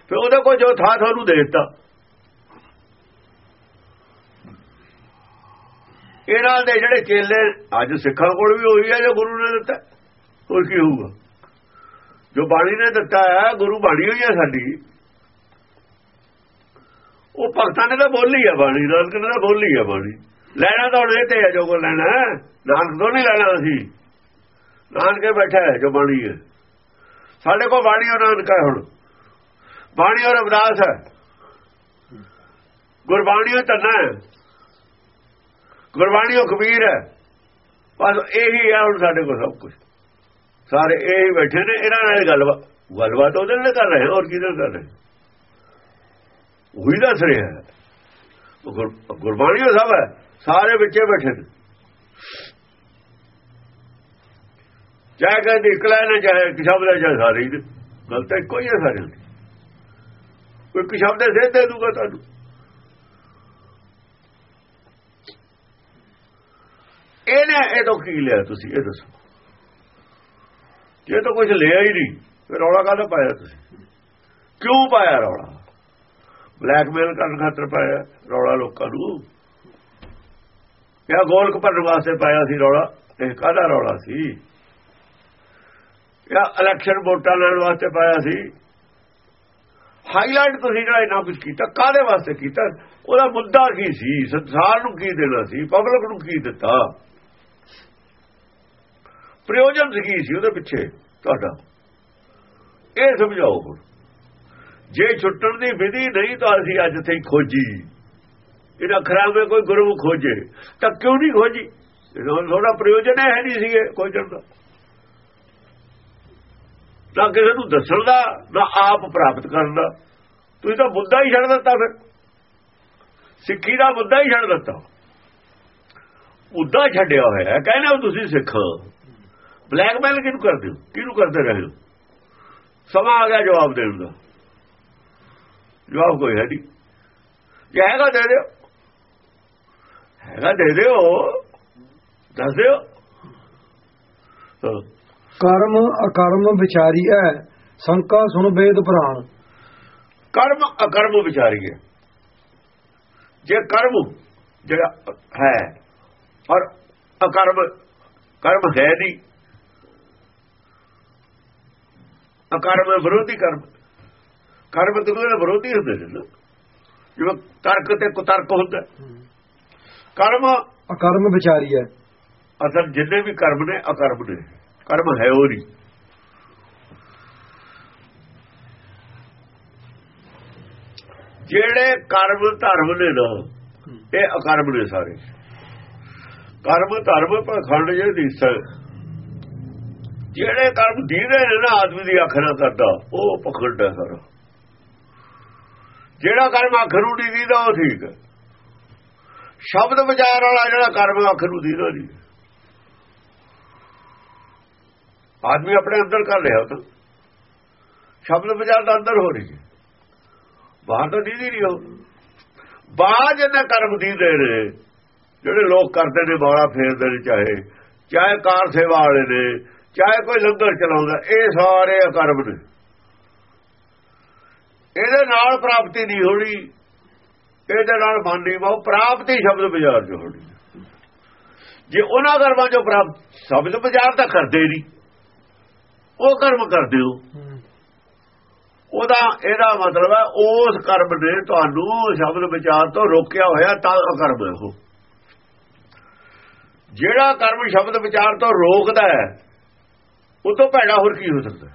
ਫਿਰ ਉਹਦੇ ਕੋਲ ਜੋ ਥਾ ਤੁਹਾਨੂੰ ਦੇ ਦਿੱਤਾ। ਇਹਨਾਂ ਦੇ ਜਿਹੜੇ ਚੇਲੇ ਅੱਜ ਸਿੱਖਾਂ ਕੋਲ ਵੀ ਉਹੀ ਹੈ ਜੋ ਗੁਰੂ ਨੇ ਦਿੱਤਾ। ਹੋਰ ਕੀ ਹੋਊਗਾ? ਜੋ ਬਾਣੀ ਨੇ ਦਿੱਤਾ ਹੈ, ਗੁਰੂ ਬਾਣੀ ਹੋਈ ਹੈ ਸਾਡੀ। ਉਹ ਭਗਤਾਂ ਨੇ ਤਾਂ ਬੋਲੀ ਹੈ ਬਾਣੀ ਨਾਨਕ ਨੇ ਤਾਂ ਬੋਲੀ ਹੈ ਬਾਣੀ। ਲੈਣਾ ਤਾਂ ਹੁਣ ਇਹ ਤੇ ਹੈ ਜੋ ਕੋ ਲੈਣਾ ਹੈ। ਨਾਨਕ ਤੋਂ ਨਹੀਂ ਲੈਣਾ ਅਸੀਂ। ਨਾਨਕੇ ਬੈਠਾ ਹੈ ਜੋ ਬਾਣੀ ਹੈ। ਸਾਡੇ ਕੋਲ ਬਾਣੀ ਔਰ ਨਾਨਕ ਹੈ ਹੁਣ। ਬਾਣੀ ਔਰ ਅਵਦਾਸ ਹੈ। ਗੁਰਬਾਣੀ ਉਹ ਧੰਨਾ ਹੈ। ਗੁਰਬਾਣੀ ਉਹ ਕਬੀਰ ਹੈ। ਬਸ ਇਹੀ ਹੈ ਹੁਣ ਸਾਡੇ ਕੋਲ ਸਭ ਕੁਝ ਸਾਰੇ ਇਹੀ ਬੈਠੇ ਨੇ, ਇਹਨਾਂ ਨਾਲ ਗੱਲਬਾਤ ਗੱਲਬਾਤ ਉਹਦੇ ਨਾਲ ਕਰ ਰਹੇ ਹੋਰ ਕਿਹਦੇ ਨਾਲ ਕਰ ਰਹੇ ਉਹੀ ਦੱਸ ਰਿਹਾ ਹੈ। ਗੁਰਬਾਣੀ ਉਹ ਸਭ ਹੈ, ਸਾਰੇ ਵਿੱਚੇ ਬੈਠੇ ਨੇ। ਚਾਹੇ ਕਹਿੰਦੇ ਇਕਲਾ ਨੇ ਚਾਹੇ ਕਿਸ਼ਬ ਹੈ, ਚਾਹੇ ਸਾਰੇ ਹੀ ਨੇ। ਗੱਲ ਤਾਂ ਇੱਕੋ ਹੀ ਹੈ ਸਾਰਿਆਂ ਦੀ। ਕੋਈ ਕਿਸ਼ਬ ਦੇ ਸਿਰ ਦੇ ਦੂਗਾ ਤੁਹਾਨੂੰ। ਇਹਨੇ ਇਹ ਤੋਂ ਕੀ ਲਿਆ ਤੁਸੀਂ? ਇਹ ਦੱਸੋ। ਜੇ ਤਾਂ ਕੁਝ ਲਿਆ ਹੀ ਨਹੀਂ, ਫਿਰ ਰੌਲਾ ਕਾਹਦਾ ਪਾਇਆ ਤੁਸੀਂ? ਕਿਉਂ ਪਾਇਆ ਰੌਲਾ? ਬਲੈਕਮੇਲ ਕਰਨ ਖਾਤਰ ਪਾਇਆ ਰੌਲਾ ਲੋਕਾਂ ਨੂੰ। ਕਿਆ ਗੋਲਕ ਭਰਨ ਵਾਸਤੇ ਪਾਇਆ ਸੀ ਰੌਲਾ? ਇਹ ਕਾਹਦਾ ਰੌਲਾ ਸੀ? ਕਿਆ ਇਲੈਕਸ਼ਨ ਵੋਟਾਂ ਲੈਣ ਵਾਸਤੇ ਪਾਇਆ ਸੀ? ਹਾਈਲਾਈਟ ਤੁਸੀਂ ਜਿਹੜਾ ਇਹਨਾਂ ਕੁਝ ਕੀਤਾ, ਕਾਹਦੇ ਵਾਸਤੇ ਕੀਤਾ? ਉਹਦਾ ਮੁੱਦਾ ਕੀ ਸੀ? ਸੰਸਾਰ ਨੂੰ ਕੀ ਦੇਣਾ ਸੀ? ਪਬਲਿਕ ਨੂੰ ਕੀ ਦਿੱਤਾ? ਪ੍ਰਯੋਜਨ ਕੀ ਸੀ ਉਹਦੇ ਪਿੱਛੇ? ਤੁਹਾਡਾ। ਇਹ ਸਮਝਾਓ ਹੁਣ। ਜੇ ਛੁੱਟਣ ਦੀ ਵਿਧੀ ਨਹੀਂ ਤਾਂ ਅਸੀਂ ਅੱਜ ਤੱਕ ਖੋਜੀ। ਇਹਦਾ ਖਰਾਬ ਵਿੱਚ ਕੋਈ ਗੁਰੂ ਖੋਜੇ। ਤਾਂ ਕਿਉਂ ਨਹੀਂ ਖੋਜੀ? ਇਹਨਾਂ ਥੋੜਾ ਪ੍ਰਯੋਜਨ ਹੈ ਨਹੀਂ ਸੀਗੇ ਖੋਜਣ ਦਾ। ਨਾ ਕਿਸੇ ਨੂੰ ਦੱਸਣ ਦਾ, ਨਾ ਆਪ ਪ੍ਰਾਪਤ ਕਰਨ ਦਾ। ਤੁਸੀਂ ਤਾਂ ਮੁੱਦਾ ਹੀ ਛੱਡ ਦਿੱਤਾ ਫਿਰ। ਸਿੱਖੀ ਦਾ ਮੁੱਦਾ ਹੀ ਛੱਡ ਦਿੱਤਾ। ਮੁੱਦਾ ਛੱਡਿਆ ਹੋਇਆ ਹੈ। ਕਹਿੰਦੇ ਤੁਸੀਂ ਸਿੱਖ। ਬਲੈਕਮੇਲ ਕਿਹਨੂੰ ਕਰਦੇ ਹੋ? ਕਿਹਨੂੰ ਕਰਦੇ ਰਹੇ ਹੋ? ਸਮਾਂ ਆ ਗਿਆ ਜਵਾਬ ਦੇਣ ਦਾ। ਜਵਾਬ ਕੋਈ ਹੈ ਨਹੀਂ ਜੇ ਹੈਗਾ ਦੇ ਦਿਓ। ਹੈਗਾ ਦੇ ਦਿਓ। ਦੱਸ ਦਿਓ। ਹਾਂ ਕਰਮ ਅਕਰਮ ਵਿਚਾਰੀਐ ਸੰਕਾ ਸੁਣ ਵੇਦ ਪੁਰਾਣ। ਕਰਮ ਅਕਰਮ ਵਿਚਾਰੀਏ ਜੇ ਕਰਮ ਜਿਹੜਾ ਹੈ ਔਰ ਅਕਰਮ ਕਰਮ ਹੈ ਨਹੀਂ ਅਕਰਮ ਵਿਰੋਧੀ ਕਰਮ। ਕਰਮ ਤੇ ਕੋਈ ਵਿਰੋਧੀ ਹੁੰਦੇ ਨੇ ਜਿਵੇਂ ਤਰਕ ਤੇ ਕੁਤਰਕ ਹੁੰਦਾ। ਕਰਮ ਅਕਰਮ ਵਿਚਾਰੀਐ ਅਸਲ ਜਿੰਨੇ ਵੀ ਕਰਮ ਨੇ ਅਕਰਮ ਨੇ। ਕਰਮ ਹੈ ਉਹ ਨਹੀਂ। ਜਿਹੜੇ ਕਰਮ ਧਰਮ ਨੇ ਨਾ ਇਹ ਅਕਰਮ ਨੇ ਸਾਰੇ। ਕਰਮ ਧਰਮ ਪਖੰਡ ਜੇ ਦਿਸਾ ਜਿਹੜੇ ਕਰਮ ਦੀਦੇ ਨੇ ਨਾ ਆਦਮੀ ਦੀ ਅੱਖ ਨਾਲ ਕਰਦਾ ਉਹ ਪਖੰਡ ਹੈ ਸਾਰਾ। ਜਿਹੜਾ ਕਰਮ ਅੱਖ ਨੂੰ ਨਹੀਂ ਦੀਦਾ ਉਹ ਠੀਕ। ਹੈ ਸ਼ਬਦ ਵਿਚਾਰ ਵਾਲਾ ਜਿਹੜਾ ਕਰਮ ਅੱਖ ਨੂੰ ਦੀਦਾ ਨਹੀਂ ਆਦਮੀ ਆਪਣੇ ਅੰਦਰ ਕਰ ਰਿਹਾ ਉਹ ਤਾਂ। ਸ਼ਬਦ ਵਿਚਾਰ ਦਾ ਅੰਦਰ ਹੋ ਰਹੀ ਹੈ। ਬਾਹਰ ਤਾਂ ਦੀਦੀ ਨਹੀਂ ਹੋ ਬਾਹਰ ਜਿਹਨੇ ਕਰਮ ਦੀਦੇ ਨੇ, ਜਿਹੜੇ ਲੋਕ ਕਰਦੇ ਨੇ ਬਾਲਾ ਫੇਰਦੇ ਨੇ ਚਾਹੇ ਚਾਹੇ ਕਾਰ ਸੇਵਾ ਵਾਲੇ ਨੇ, ਚਾਹੇ ਕੋਈ ਲੰਗਰ ਚਲਾਉਂਦਾ, ਇਹ ਸਾਰੇ ਕਰਮ ਨੇ। ਇਹਦੇ ਨਾਲ ਪ੍ਰਾਪਤੀ ਨਹੀਂ ਹੋਣੀ। ਇਹਦੇ ਨਾਲ ਮਨ ਨਹੀਂ ਬਹੁ ਪ੍ਰਾਪਤੀ ਸ਼ਬਦ ਬਾਜ਼ਾਰ ਚ ਹੋਣੀ। ਜੇ ਉਹਨਾਂ ਕਰਮਾਂ ਚੋਂ ਪ੍ਰਾਪਤ ਸ਼ਬਦ ਬਾਜ਼ਾਰ ਤਾਂ ਕਰਦੇ ਨਹੀਂ। ਉਹ ਕਰਮ ਕਰਦੇ ਹੋ। ਉਹਦਾ, ਇਹਦਾ ਮਤਲਬ ਹੈ, ਉਸ ਕਰਮ ਨੇ ਤੁਹਾਨੂੰ ਸ਼ਬਦ ਵਿਚਾਰ ਤੋਂ ਰੋਕਿਆ ਹੋਇਆ ਤਾਂ ਅਕਰਮ ਹੈ ਉਹ। ਜਿਹੜਾ ਕਰਮ ਸ਼ਬਦ ਵਿਚਾਰ ਤੋਂ ਰੋਕਦਾ ਹੈ, ਉਹ ਤੋਂ ਭੈੜਾ ਹੋਰ ਕੀ ਹੋ ਸਕਦਾ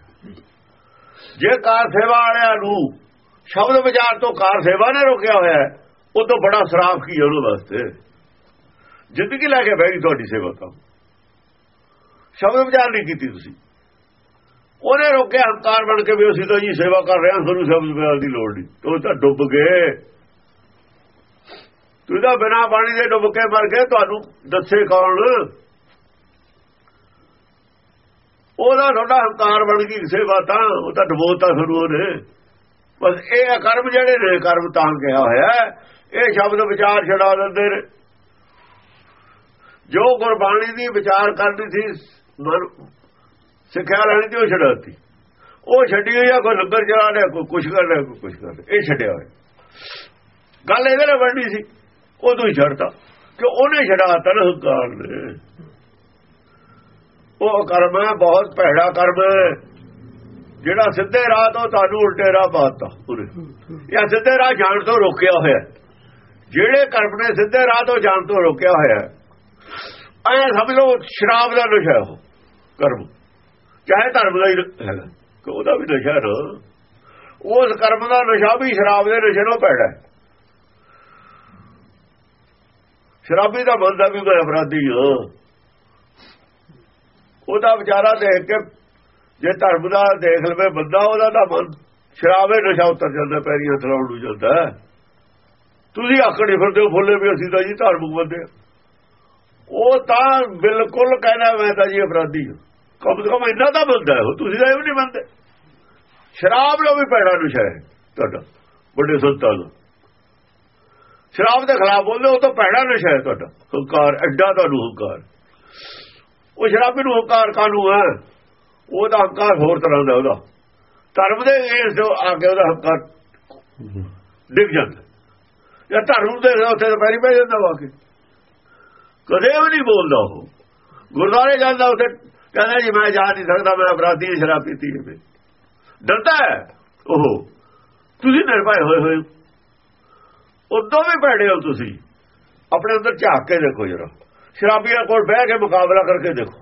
ਜੇ ਕਾਰ ਸੇਵਾ ਵਾਲਿਆਂ ਨੂੰ ਸ਼ਬਦ ਵਿਚਾਰ ਤੋਂ ਕਾਰ ਸੇਵਾ ਨੇ ਰੋਕਿਆ ਹੋਇਆ ਹੈ, ਉਹ ਤੋਂ ਬੜਾ ਸਰਾਫ ਕੀ ਉਹਨੂੰ ਵਾਸਤੇ? ਜ਼ਿੰਦਗੀ ਲੈ ਕੇ ਬੈਠੀ ਤੁਹਾਡੀ ਸੇਵਾ ਤਾਂ। ਸ਼ਬਦ ਵਿਚਾਰ ਨਹੀਂ ਕੀਤੀ ਤੁਸੀਂ। ਉਹਨੇ ਰੋਕਿਆ, ਹੰਕਾਰ ਬਣ ਕੇ ਵੀ ਅਸੀਂ ਤਾਂ ਜੀ ਸੇਵਾ ਕਰ ਰਹੇ ਹਾਂ ਸਾਨੂੰ ਸ਼ਬਦ ਵਿਚਾਰ ਦੀ ਲੋੜ ਨਹੀਂ। ਉਹ ਤਾਂ ਡੁੱਬ ਗਏ। ਤੁਸੀਂ ਤਾਂ ਬਿਨਾ ਪਾਣੀ ਦੇ ਡੁੱਬ ਕੇ ਮਰ ਗਏ, ਤੁਹਾਨੂੰ ਦੱਸੇ ਕੌਣ? ਉਹਦਾ ਤੁਹਾਡਾ ਹੰਕਾਰ ਬਣ ਗਈ ਸੇਵਾ ਤਾਂ, ਉਹ ਤਾਂ ਡਬੋਤਾ ਤੁਹਾਨੂੰ ਉਹਨੇ। ਬਸ ਇਹ ਕਰਮ ਜਿਹੜੇ ਨੇ, ਕਰਮ ਤਾਂ ਕਿਹਾ ਹੋਇਆ ਇਹ ਸ਼ਬਦ ਵਿਚਾਰ ਛਡਾ ਦਿੰਦੇ ਨੇ। ਜੋ ਗੁਰਬਾਣੀ ਦੀ ਵਿਚਾਰ ਕਰਨੀ ਸੀ, ਮਨ ਸਿੱਖਿਆ ਲੈਣੀ ਤੇ ਉਹ ਛਡਾਤੀ। ਉਹ ਛੱਡੀ ਹੋਈ ਆ, ਕੋਈ ਲੰਗਰ ਚਲਾ ਰਿਹਾ, ਕੋਈ ਕੁਛ ਕਰ ਰਿਹਾ, ਕੋਈ ਕੁਛ ਕਰ ਰਿਹਾ। ਇਹ ਛੱਡਿਆ ਹੋਇਆ। ਗੱਲ ਇਹਦੇ ਨਾਲ ਬਣਨੀ ਸੀ ਉਹ ਤੋਂ ਹੀ ਛੱਡਤਾ। ਕਿ ਉਹਨੇ ਛਡਾਤਾ ਨਾ ਹੰਕਾਰ ਨੇ। ਉਹ ਕਰਮ ਹੈ, ਬਹੁਤ ਭੈੜਾ ਕਰਮ ਜਿਹੜਾ ਸਿੱਧੇ ਰਾਹ ਤੋਂ ਤੁਹਾਨੂੰ ਉਲਟੇ ਰਾਹ ਪਾਤਾ ਪੂਰੇ। ਇਹ ਸਿੱਧੇ ਰਾਹ ਜਾਣ ਤੋਂ ਰੋਕਿਆ ਹੋਇਆ ਜਿਹੜੇ ਕਰਮ ਨੇ ਸਿੱਧੇ ਰਾਹ ਤੋਂ ਜਾਣ ਤੋਂ ਰੋਕਿਆ ਹੋਇਆ ਐ ਸਮਝ ਲਓ ਸ਼ਰਾਬ ਦਾ ਨਸ਼ਾ ਉਹ ਕਰਮ। ਚਾਹੇ ਧਰਮ ਦਾ ਹੀ ਹੈਗਾ ਕਿ ਉਹਦਾ ਵੀ ਨਸ਼ਾ ਨਾ। ਉਸ ਕਰਮ ਦਾ ਨਸ਼ਾ ਵੀ ਸ਼ਰਾਬ ਦੇ ਨਸ਼ੇ ਨੂੰ ਪੈੜਾ ਸ਼ਰਾਬੀ ਦਾ ਬੰਦਾ ਵੀ ਮੈਂ ਅਪਰਾਧੀ ਹਾਂ ਉਹਦਾ ਵਿਚਾਰਾ ਦੇਖ ਕੇ ਜੇ ਧਰਮ ਦਾ ਦੇਖ ਲਵੇ, ਬੰਦਾ ਉਹਦਾ ਤਾਂ ਮਨ ਸ਼ਰਾਬੇ ਨਸ਼ਾ ਉਤਰ ਜਾਂਦਾ, ਪੈਰੀਆਂ ਥਲਾਉਣ ਨੂੰ ਜਾਂਦਾ। ਤੁਸੀਂ ਆਕੜੀ ਫਿਰਦੇ ਹੋ ਫੁੱਲੇ ਵੀ ਅਸੀਂ ਤਾਂ ਜੀ ਧਾਰਮਿਕ ਬੰਦੇ ਉਹ ਤਾਂ ਬਿਲਕੁਲ ਕਹਿਣਾ ਮੈਂ ਤਾਂ ਜੀ ਅਪਰਾਧੀ ਹਾਂ। ਕਮ ਤੋਂ ਕਮ ਇੰਨਾ ਤਾਂ ਬੰਦਾ ਹੈ ਤੁਸੀਂ ਤਾਂ ਇਹ ਵੀ ਨਹੀਂ ਬੰਦੇ ਸ਼ਰਾਬ ਲੋ ਵੀ ਪੈੜਾ ਨਸ਼ਾ ਹੈ ਤੁਹਾਡਾ, ਵੱਡੇ ਸੰਤਾਂ ਦਾ। ਸ਼ਰਾਬ ਦੇ ਖਿਲਾਫ ਬੋਲਦੇ, ਉਹ ਤਾਂ ਪੈੜਾ ਨਸ਼ਾ ਹੈ ਤੁਹਾਡਾ। ਹੰਕਾਰ, ਐਡਾ ਤੁਹਾਨੂੰ ਹੰਕਾਰ। ਉਹ ਸ਼ਰਾਬੀ ਨੂੰ ਹੰਕਾਰ ਕਾਨੂੰ ਹੈ? ਉਹਦਾ ਹੰਕਾਰ ਹੋਰ ਤਰ੍ਹਾਂ ਦਾ ਉਹਦਾ। ਧਰਮ ਦੇ ਇਸ ਜੋ ਆ ਕੇ ਉਹਦਾ ਹੰਕਾਰ ਡਿੱਗ ਜਾਂਦਾ। ਜਾਂ ਧਰਮ ਦੇ ਉੱਥੇ ਪੈਰੀ ਪੈ ਜਾਂਦਾ ਵਾਕੇ ਕਦੇ ਵੀ ਨਹੀਂ ਬੋਲਦਾ ਉਹ। ਗੁਰਦਾਰੇ ਜਾਂਦਾ ਉੱਥੇ, ਕਹਿੰਦਾ ਜੀ ਮੈਂ ਜਾ ਨਹੀਂ ਸਕਦਾ ਮੈਂ ਅਪਰਾਧੀ ਸ਼ਰਾਬ ਪੀਤੀ ਹੈ ਡਰਦਾ ਹੈ ਉਹ। ਤੁਸੀਂ ਨਿਰਭੈ ਹੋਏ ਹੋਏ ਉਦੋਂ ਵੀ ਭੈੜੇ ਹੋ ਤੁਸੀਂ। ਆਪਣੇ ਅੰਦਰ ਝਾਕ ਕੇ ਦੇਖੋ ਜਰਾ। ਸ਼ਰਾਬੀਆਂ ਕੋਲ ਬਹਿ ਕੇ ਮੁਕਾਬਲਾ ਕਰਕੇ ਦੇਖੋ।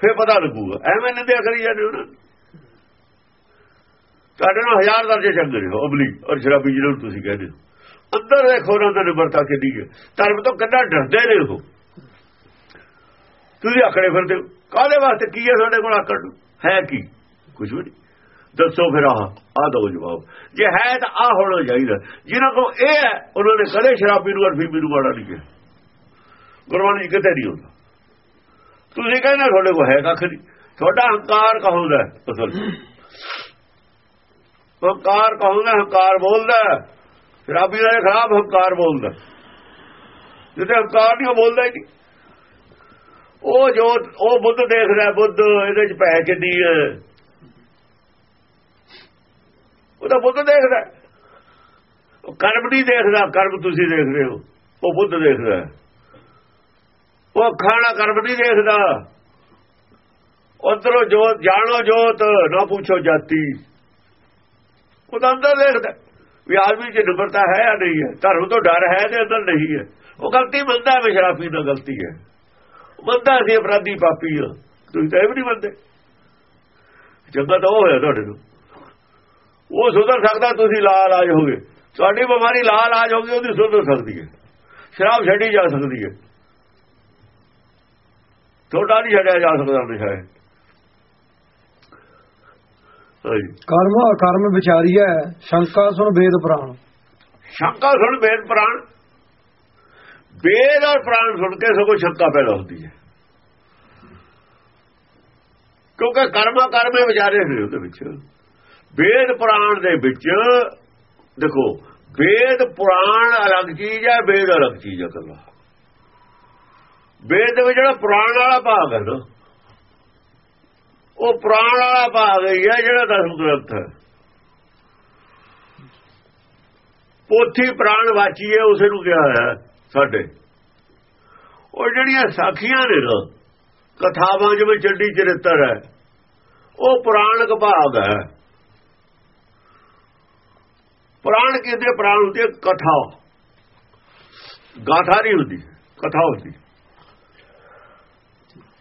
ਫੇਰ ਪਤਾ ਲੱਗੂਗਾ। ਐਵੇਂ ਨਿੰਦਿਆ ਕਰੀ ਜਾਂਦੇ ਉਹਨਾਂ ਤੁਹਾਡੇ ਨਾਲ ਹਜ਼ਾਰ ਦਰਜੇ ਚੰਗੇ ਹੋ ਅਬਲੀ ਔਰ ਸ਼ਰਾਬੀ ਜਿਹਨੂੰ ਤੁਸੀਂ ਕਹਿੰਦੇ ਹੋ। ਅੰਦਰ ਦੇਖੋ ਉਹਨਾਂ ਦਾ ਨਿਮਰਤਾ ਕਿੰਨੀ ਹੈ। ਧਰਮ ਤੋਂ ਕਿੰਨਾ ਡਰਦੇ ਨੇ ਉਹ। ਤੁਸੀਂ ਆਕੜੇ ਫਿਰਦੇ ਹੋ। ਕਾਹਦੇ ਵਾਸਤੇ ਕੀ ਹੈ ਸਾਡੇ ਕੋਲ ਆਕੜ ਨੂੰ? ਹੈ ਕੀ? ਕੁਝ ਵੀ ਨਹੀਂ। ਦੱਸੋ ਫਿਰ ਆਹ ਆ ਦੋ ਜਵਾਬ। ਜੇ ਹੈ ਤਾਂ ਆ ਹੋਣਾ ਚਾਹੀਦਾ। ਜਿਹਨਾਂ ਕੋਲ ਇਹ ਹੈ, ਉਹਨਾਂ ਨੇ ਕਦੇ ਸ਼ਰਾਬੀ ਨੂੰ ਅਰਫੀ ਨੂੰ ਮਾੜਾ ਨਹੀਂ ਕਿਹਾ। ਗੁਰਬਾਣੀ ਚ ਕਿਤੇ ਨਹੀਂ ਹੁੰਦਾ। ਤੁਸੀਂ ਕਹਿੰਦੇ ਤੁਹਾਡੇ ਕੋਲ ਹੈ ਕੱਖ ਨਹੀਂ ਤੁਹਾਡਾ ਹੰਕਾਰ ਕਹੋਂਦਾ ਅਸਲ ਹੰਕਾਰ ਕਹੋਂਦਾ ਹੰਕਾਰ ਬੋਲਦਾ ਸ਼ਰਾਬੀ ਦੇ ਖਰਾਬ ਹੰਕਾਰ ਬੋਲਦਾ ਜਿੱਤੇ ਹੰਕਾਰ ਨਹੀਂ, ਉਹ ਬੋਲਦਾ ਹੀ ਨਹੀਂ। ਉਹ ਜੋ, ਉਹ ਬੁੱਧ ਦੇਖਦਾ ਬੁੱਧ ਇਹਦੇ ਚ ਪੈ ਕਿੰਨੀ ਹੈ। ਉਹਦਾ ਬੁੱਧ ਦੇਖਦਾ ਉਹ ਕਰਮ ਨਹੀਂ ਦੇਖਦਾ, ਕਰਮ ਤੁਸੀਂ ਦੇਖ ਰਹੇ ਹੋ। ਉਹ ਬੁੱਧ ਦੇਖਦਾ ਉਹ ਅੱਖਾਂ ਨਾਲ ਕਰਮ ਨਹੀਂ ਦੇਖਦਾ। ਉਧਰੋਂ ਜੋਤ ਜਾਣੋ ਜੋਤ, ਨਾ ਪੁੱਛੋ ਜਾਤੀ। ਉਹ ਤਾਂ ਅੰਦਰ ਦੇਖਦਾ। ਵੀ ਆਦਮੀ ਚ ਨਿਮਰਤਾ ਹੈ ਜਾਂ ਨਹੀਂ ਹੈ? ਧਰਮ ਤੋਂ ਡਰ ਹੈ ਤੇ ਅੰਦਰ ਨਹੀਂ ਹੈ? ਉਹ ਗਲਤੀ ਮੰਨਦਾ ਹੈ ਸ਼ਰਾਬੀ ਨਾਲ ਗਲਤੀ ਹੈ। ਮੰਨਦਾ ਸੀ ਅਪਰਾਧੀ ਪਾਪੀ ਆ। ਤੁਸੀਂ ਤਾਂ ਇਹ ਵੀ ਨਹੀਂ ਮੰਨਦੇ। ਚੰਗਾ ਤਾਂ ਉਹ ਹੋਇਆ ਤੁਹਾਡੇ ਨੂੰ ਉਹ ਸੁਧਰ ਸਕਦਾ ਤੁਸੀਂ ਲਾ ਇਲਾਜ ਹੋਗੇ ਤੁਹਾਡੀ ਬਿਮਾਰੀ ਲਾ ਇਲਾਜ ਹੋਗੀ ਉਹਦੀ ਸੁਧਰ ਸਕਦੀ ਹੈ। ਸ਼ਰਾਬ ਛੱਡੀ ਜਾ ਸਕਦੀ ਹੈ। ਤੁਹਾਡਾ ਨਹੀਂ ਛੱਡਿਆ ਜਾ ਸਕਦਾ ਨਸ਼ਾ ਹੈ ਕਰਮ ਅਕਰਮ ਵਿਚਾਰੀਐ ਸ਼ੰਕਾ ਸੁਣ ਵੇਦ ਪ੍ਰਾਣ। ਸ਼ੰਕਾ ਸੁਣ ਵੇਦ ਪ੍ਰਾਣ। ਵੇਦ ਔਰ ਪ੍ਰਾਣ ਸੁਣ ਕੇ ਸਗੋਂ ਸ਼ੰਕਾ ਪੈਦਾ ਹੁੰਦੀ ਹੈ। ਕਿਉਂਕਿ ਕਰਮਾ ਕਰਮੇ ਵਿਚਾਰੇ ਨੇ ਉਹਦੇ ਵਿੱਚ। ਵੇਦ ਪੁਰਾਣ ਦੇ ਵਿੱਚ ਦੇਖੋ ਵੇਦ ਪੁਰਾਣ ਅਲੱਗ ਚੀਜ਼ ਹੈ ਵੇਦ ਅਲੱਗ ਚੀਜ਼ ਹੈ ਕੱਲਾ ਵੇਦ ਵਿੱਚ ਜਿਹੜਾ ਪੁਰਾਣ ਵਾਲਾ ਭਾਗ ਹੈ ਨਾ, ਉਹ ਪੁਰਾਣ ਵਾਲਾ ਭਾਗ ਹੀ ਹੈ ਜਿਹੜਾ ਦਸਮ ਗ੍ਰੰਥ ਹੈ। ਪੋਥੀ ਪ੍ਰਾਣ ਵਾਚੀ ਹੈ, ਉਸੇ ਨੂੰ ਕਿਹਾ ਹੈ ਸਾਡੇ। ਉਹ ਜਿਹੜੀਆਂ ਸਾਖੀਆਂ ਨੇ ਨਾ, ਕਥਾਵਾਂ ਜਿਵੇਂ ਚੱਡੀ ਚਰਿੱਤਰ ਹੈ, ਉਹ ਪੁਰਾਣਕ ਭਾਗ ਹੈ। ਪੁਰਾਣ ਕਿਤੇ ਪ੍ਰਾਣ ਹੁੰਦੀ ਕਥਾ। ਗਾਥਾ ਨਹੀਂ ਹੁੰਦੀ, ਕਥਾ ਹੁੰਦੀ।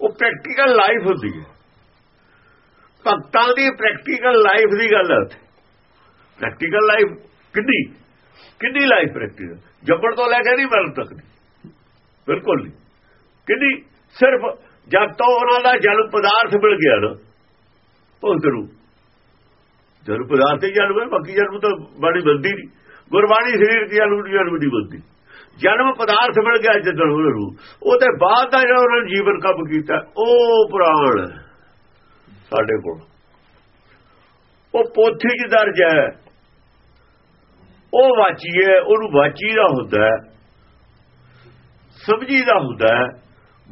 ਉਹ ਪ੍ਰੈਕਟੀਕਲ ਲਾਈਫ ਹੁੰਦੀ ਹੈ। ਭਗਤਾਂ ਦੀ ਪ੍ਰੈਕਟੀਕਲ ਲਾਈਫ ਦੀ ਗੱਲ ਹੈ ਪ੍ਰੈਕਟੀਕਲ ਲਾਈਫ ਕਿੰਨੀ? ਕਿੰਨੀ ਲਾਈਫ ਪ੍ਰੈਕਟੀਕਲ ਜੱਬੜ ਤੋਂ ਲੈ ਕੇ ਨਹੀਂ ਮਰਨ ਤੱਕ ਦੀ। ਬਿਲਕੁਲ ਨਹੀਂ। ਕਿੰਨੀ? ਸਿਰਫ ਜਦ ਤੋਂ ਉਹਨਾਂ ਦਾ ਜਨਮ ਪਦਾਰਥ ਮਿਲ ਗਿਆ ਨਾ ਉਹ ਜ਼ਰੂਰ ਜਨਮ ਪਦਾਰਥ ਹੀ ਜਨਮ ਹੈ, ਬਾਕੀ ਜਨਮ ਤਾਂ ਬਾਣੀ ਬੰਦੀ ਨਹੀਂ। ਗੁਰਬਾਣੀ ਸਰੀਰ ਦੀ ਜਨਮ ਦੀ ਜਨਮ ਦੀ ਬੰਦੀ ਜਨਮ ਪਦਾਰਥ ਮਿਲ ਗਿਆ ਜਦੋਂ ਉਹਨਾਂ ਉਹਦੇ ਬਾਅਦ ਦਾ ਜਿਹੜਾ ਉਹਨਾਂ ਨੇ ਜੀਵਨ ਕੰਮ ਕੀਤਾ, ਉਹ ਪੁਰਾਣ ਸਾਡੇ ਕੋਲ। ਉਹ ਪੋਥੀ ਚ ਦਰਜ ਹੈ। ਉਹ ਵਾਚੀਏ ਉਹਨੂੰ ਵਾਚੀ ਦਾ ਹੁੰਦਾ ਹੈ। ਸਮਝੀ ਦਾ ਹੁੰਦਾ ਹੈ,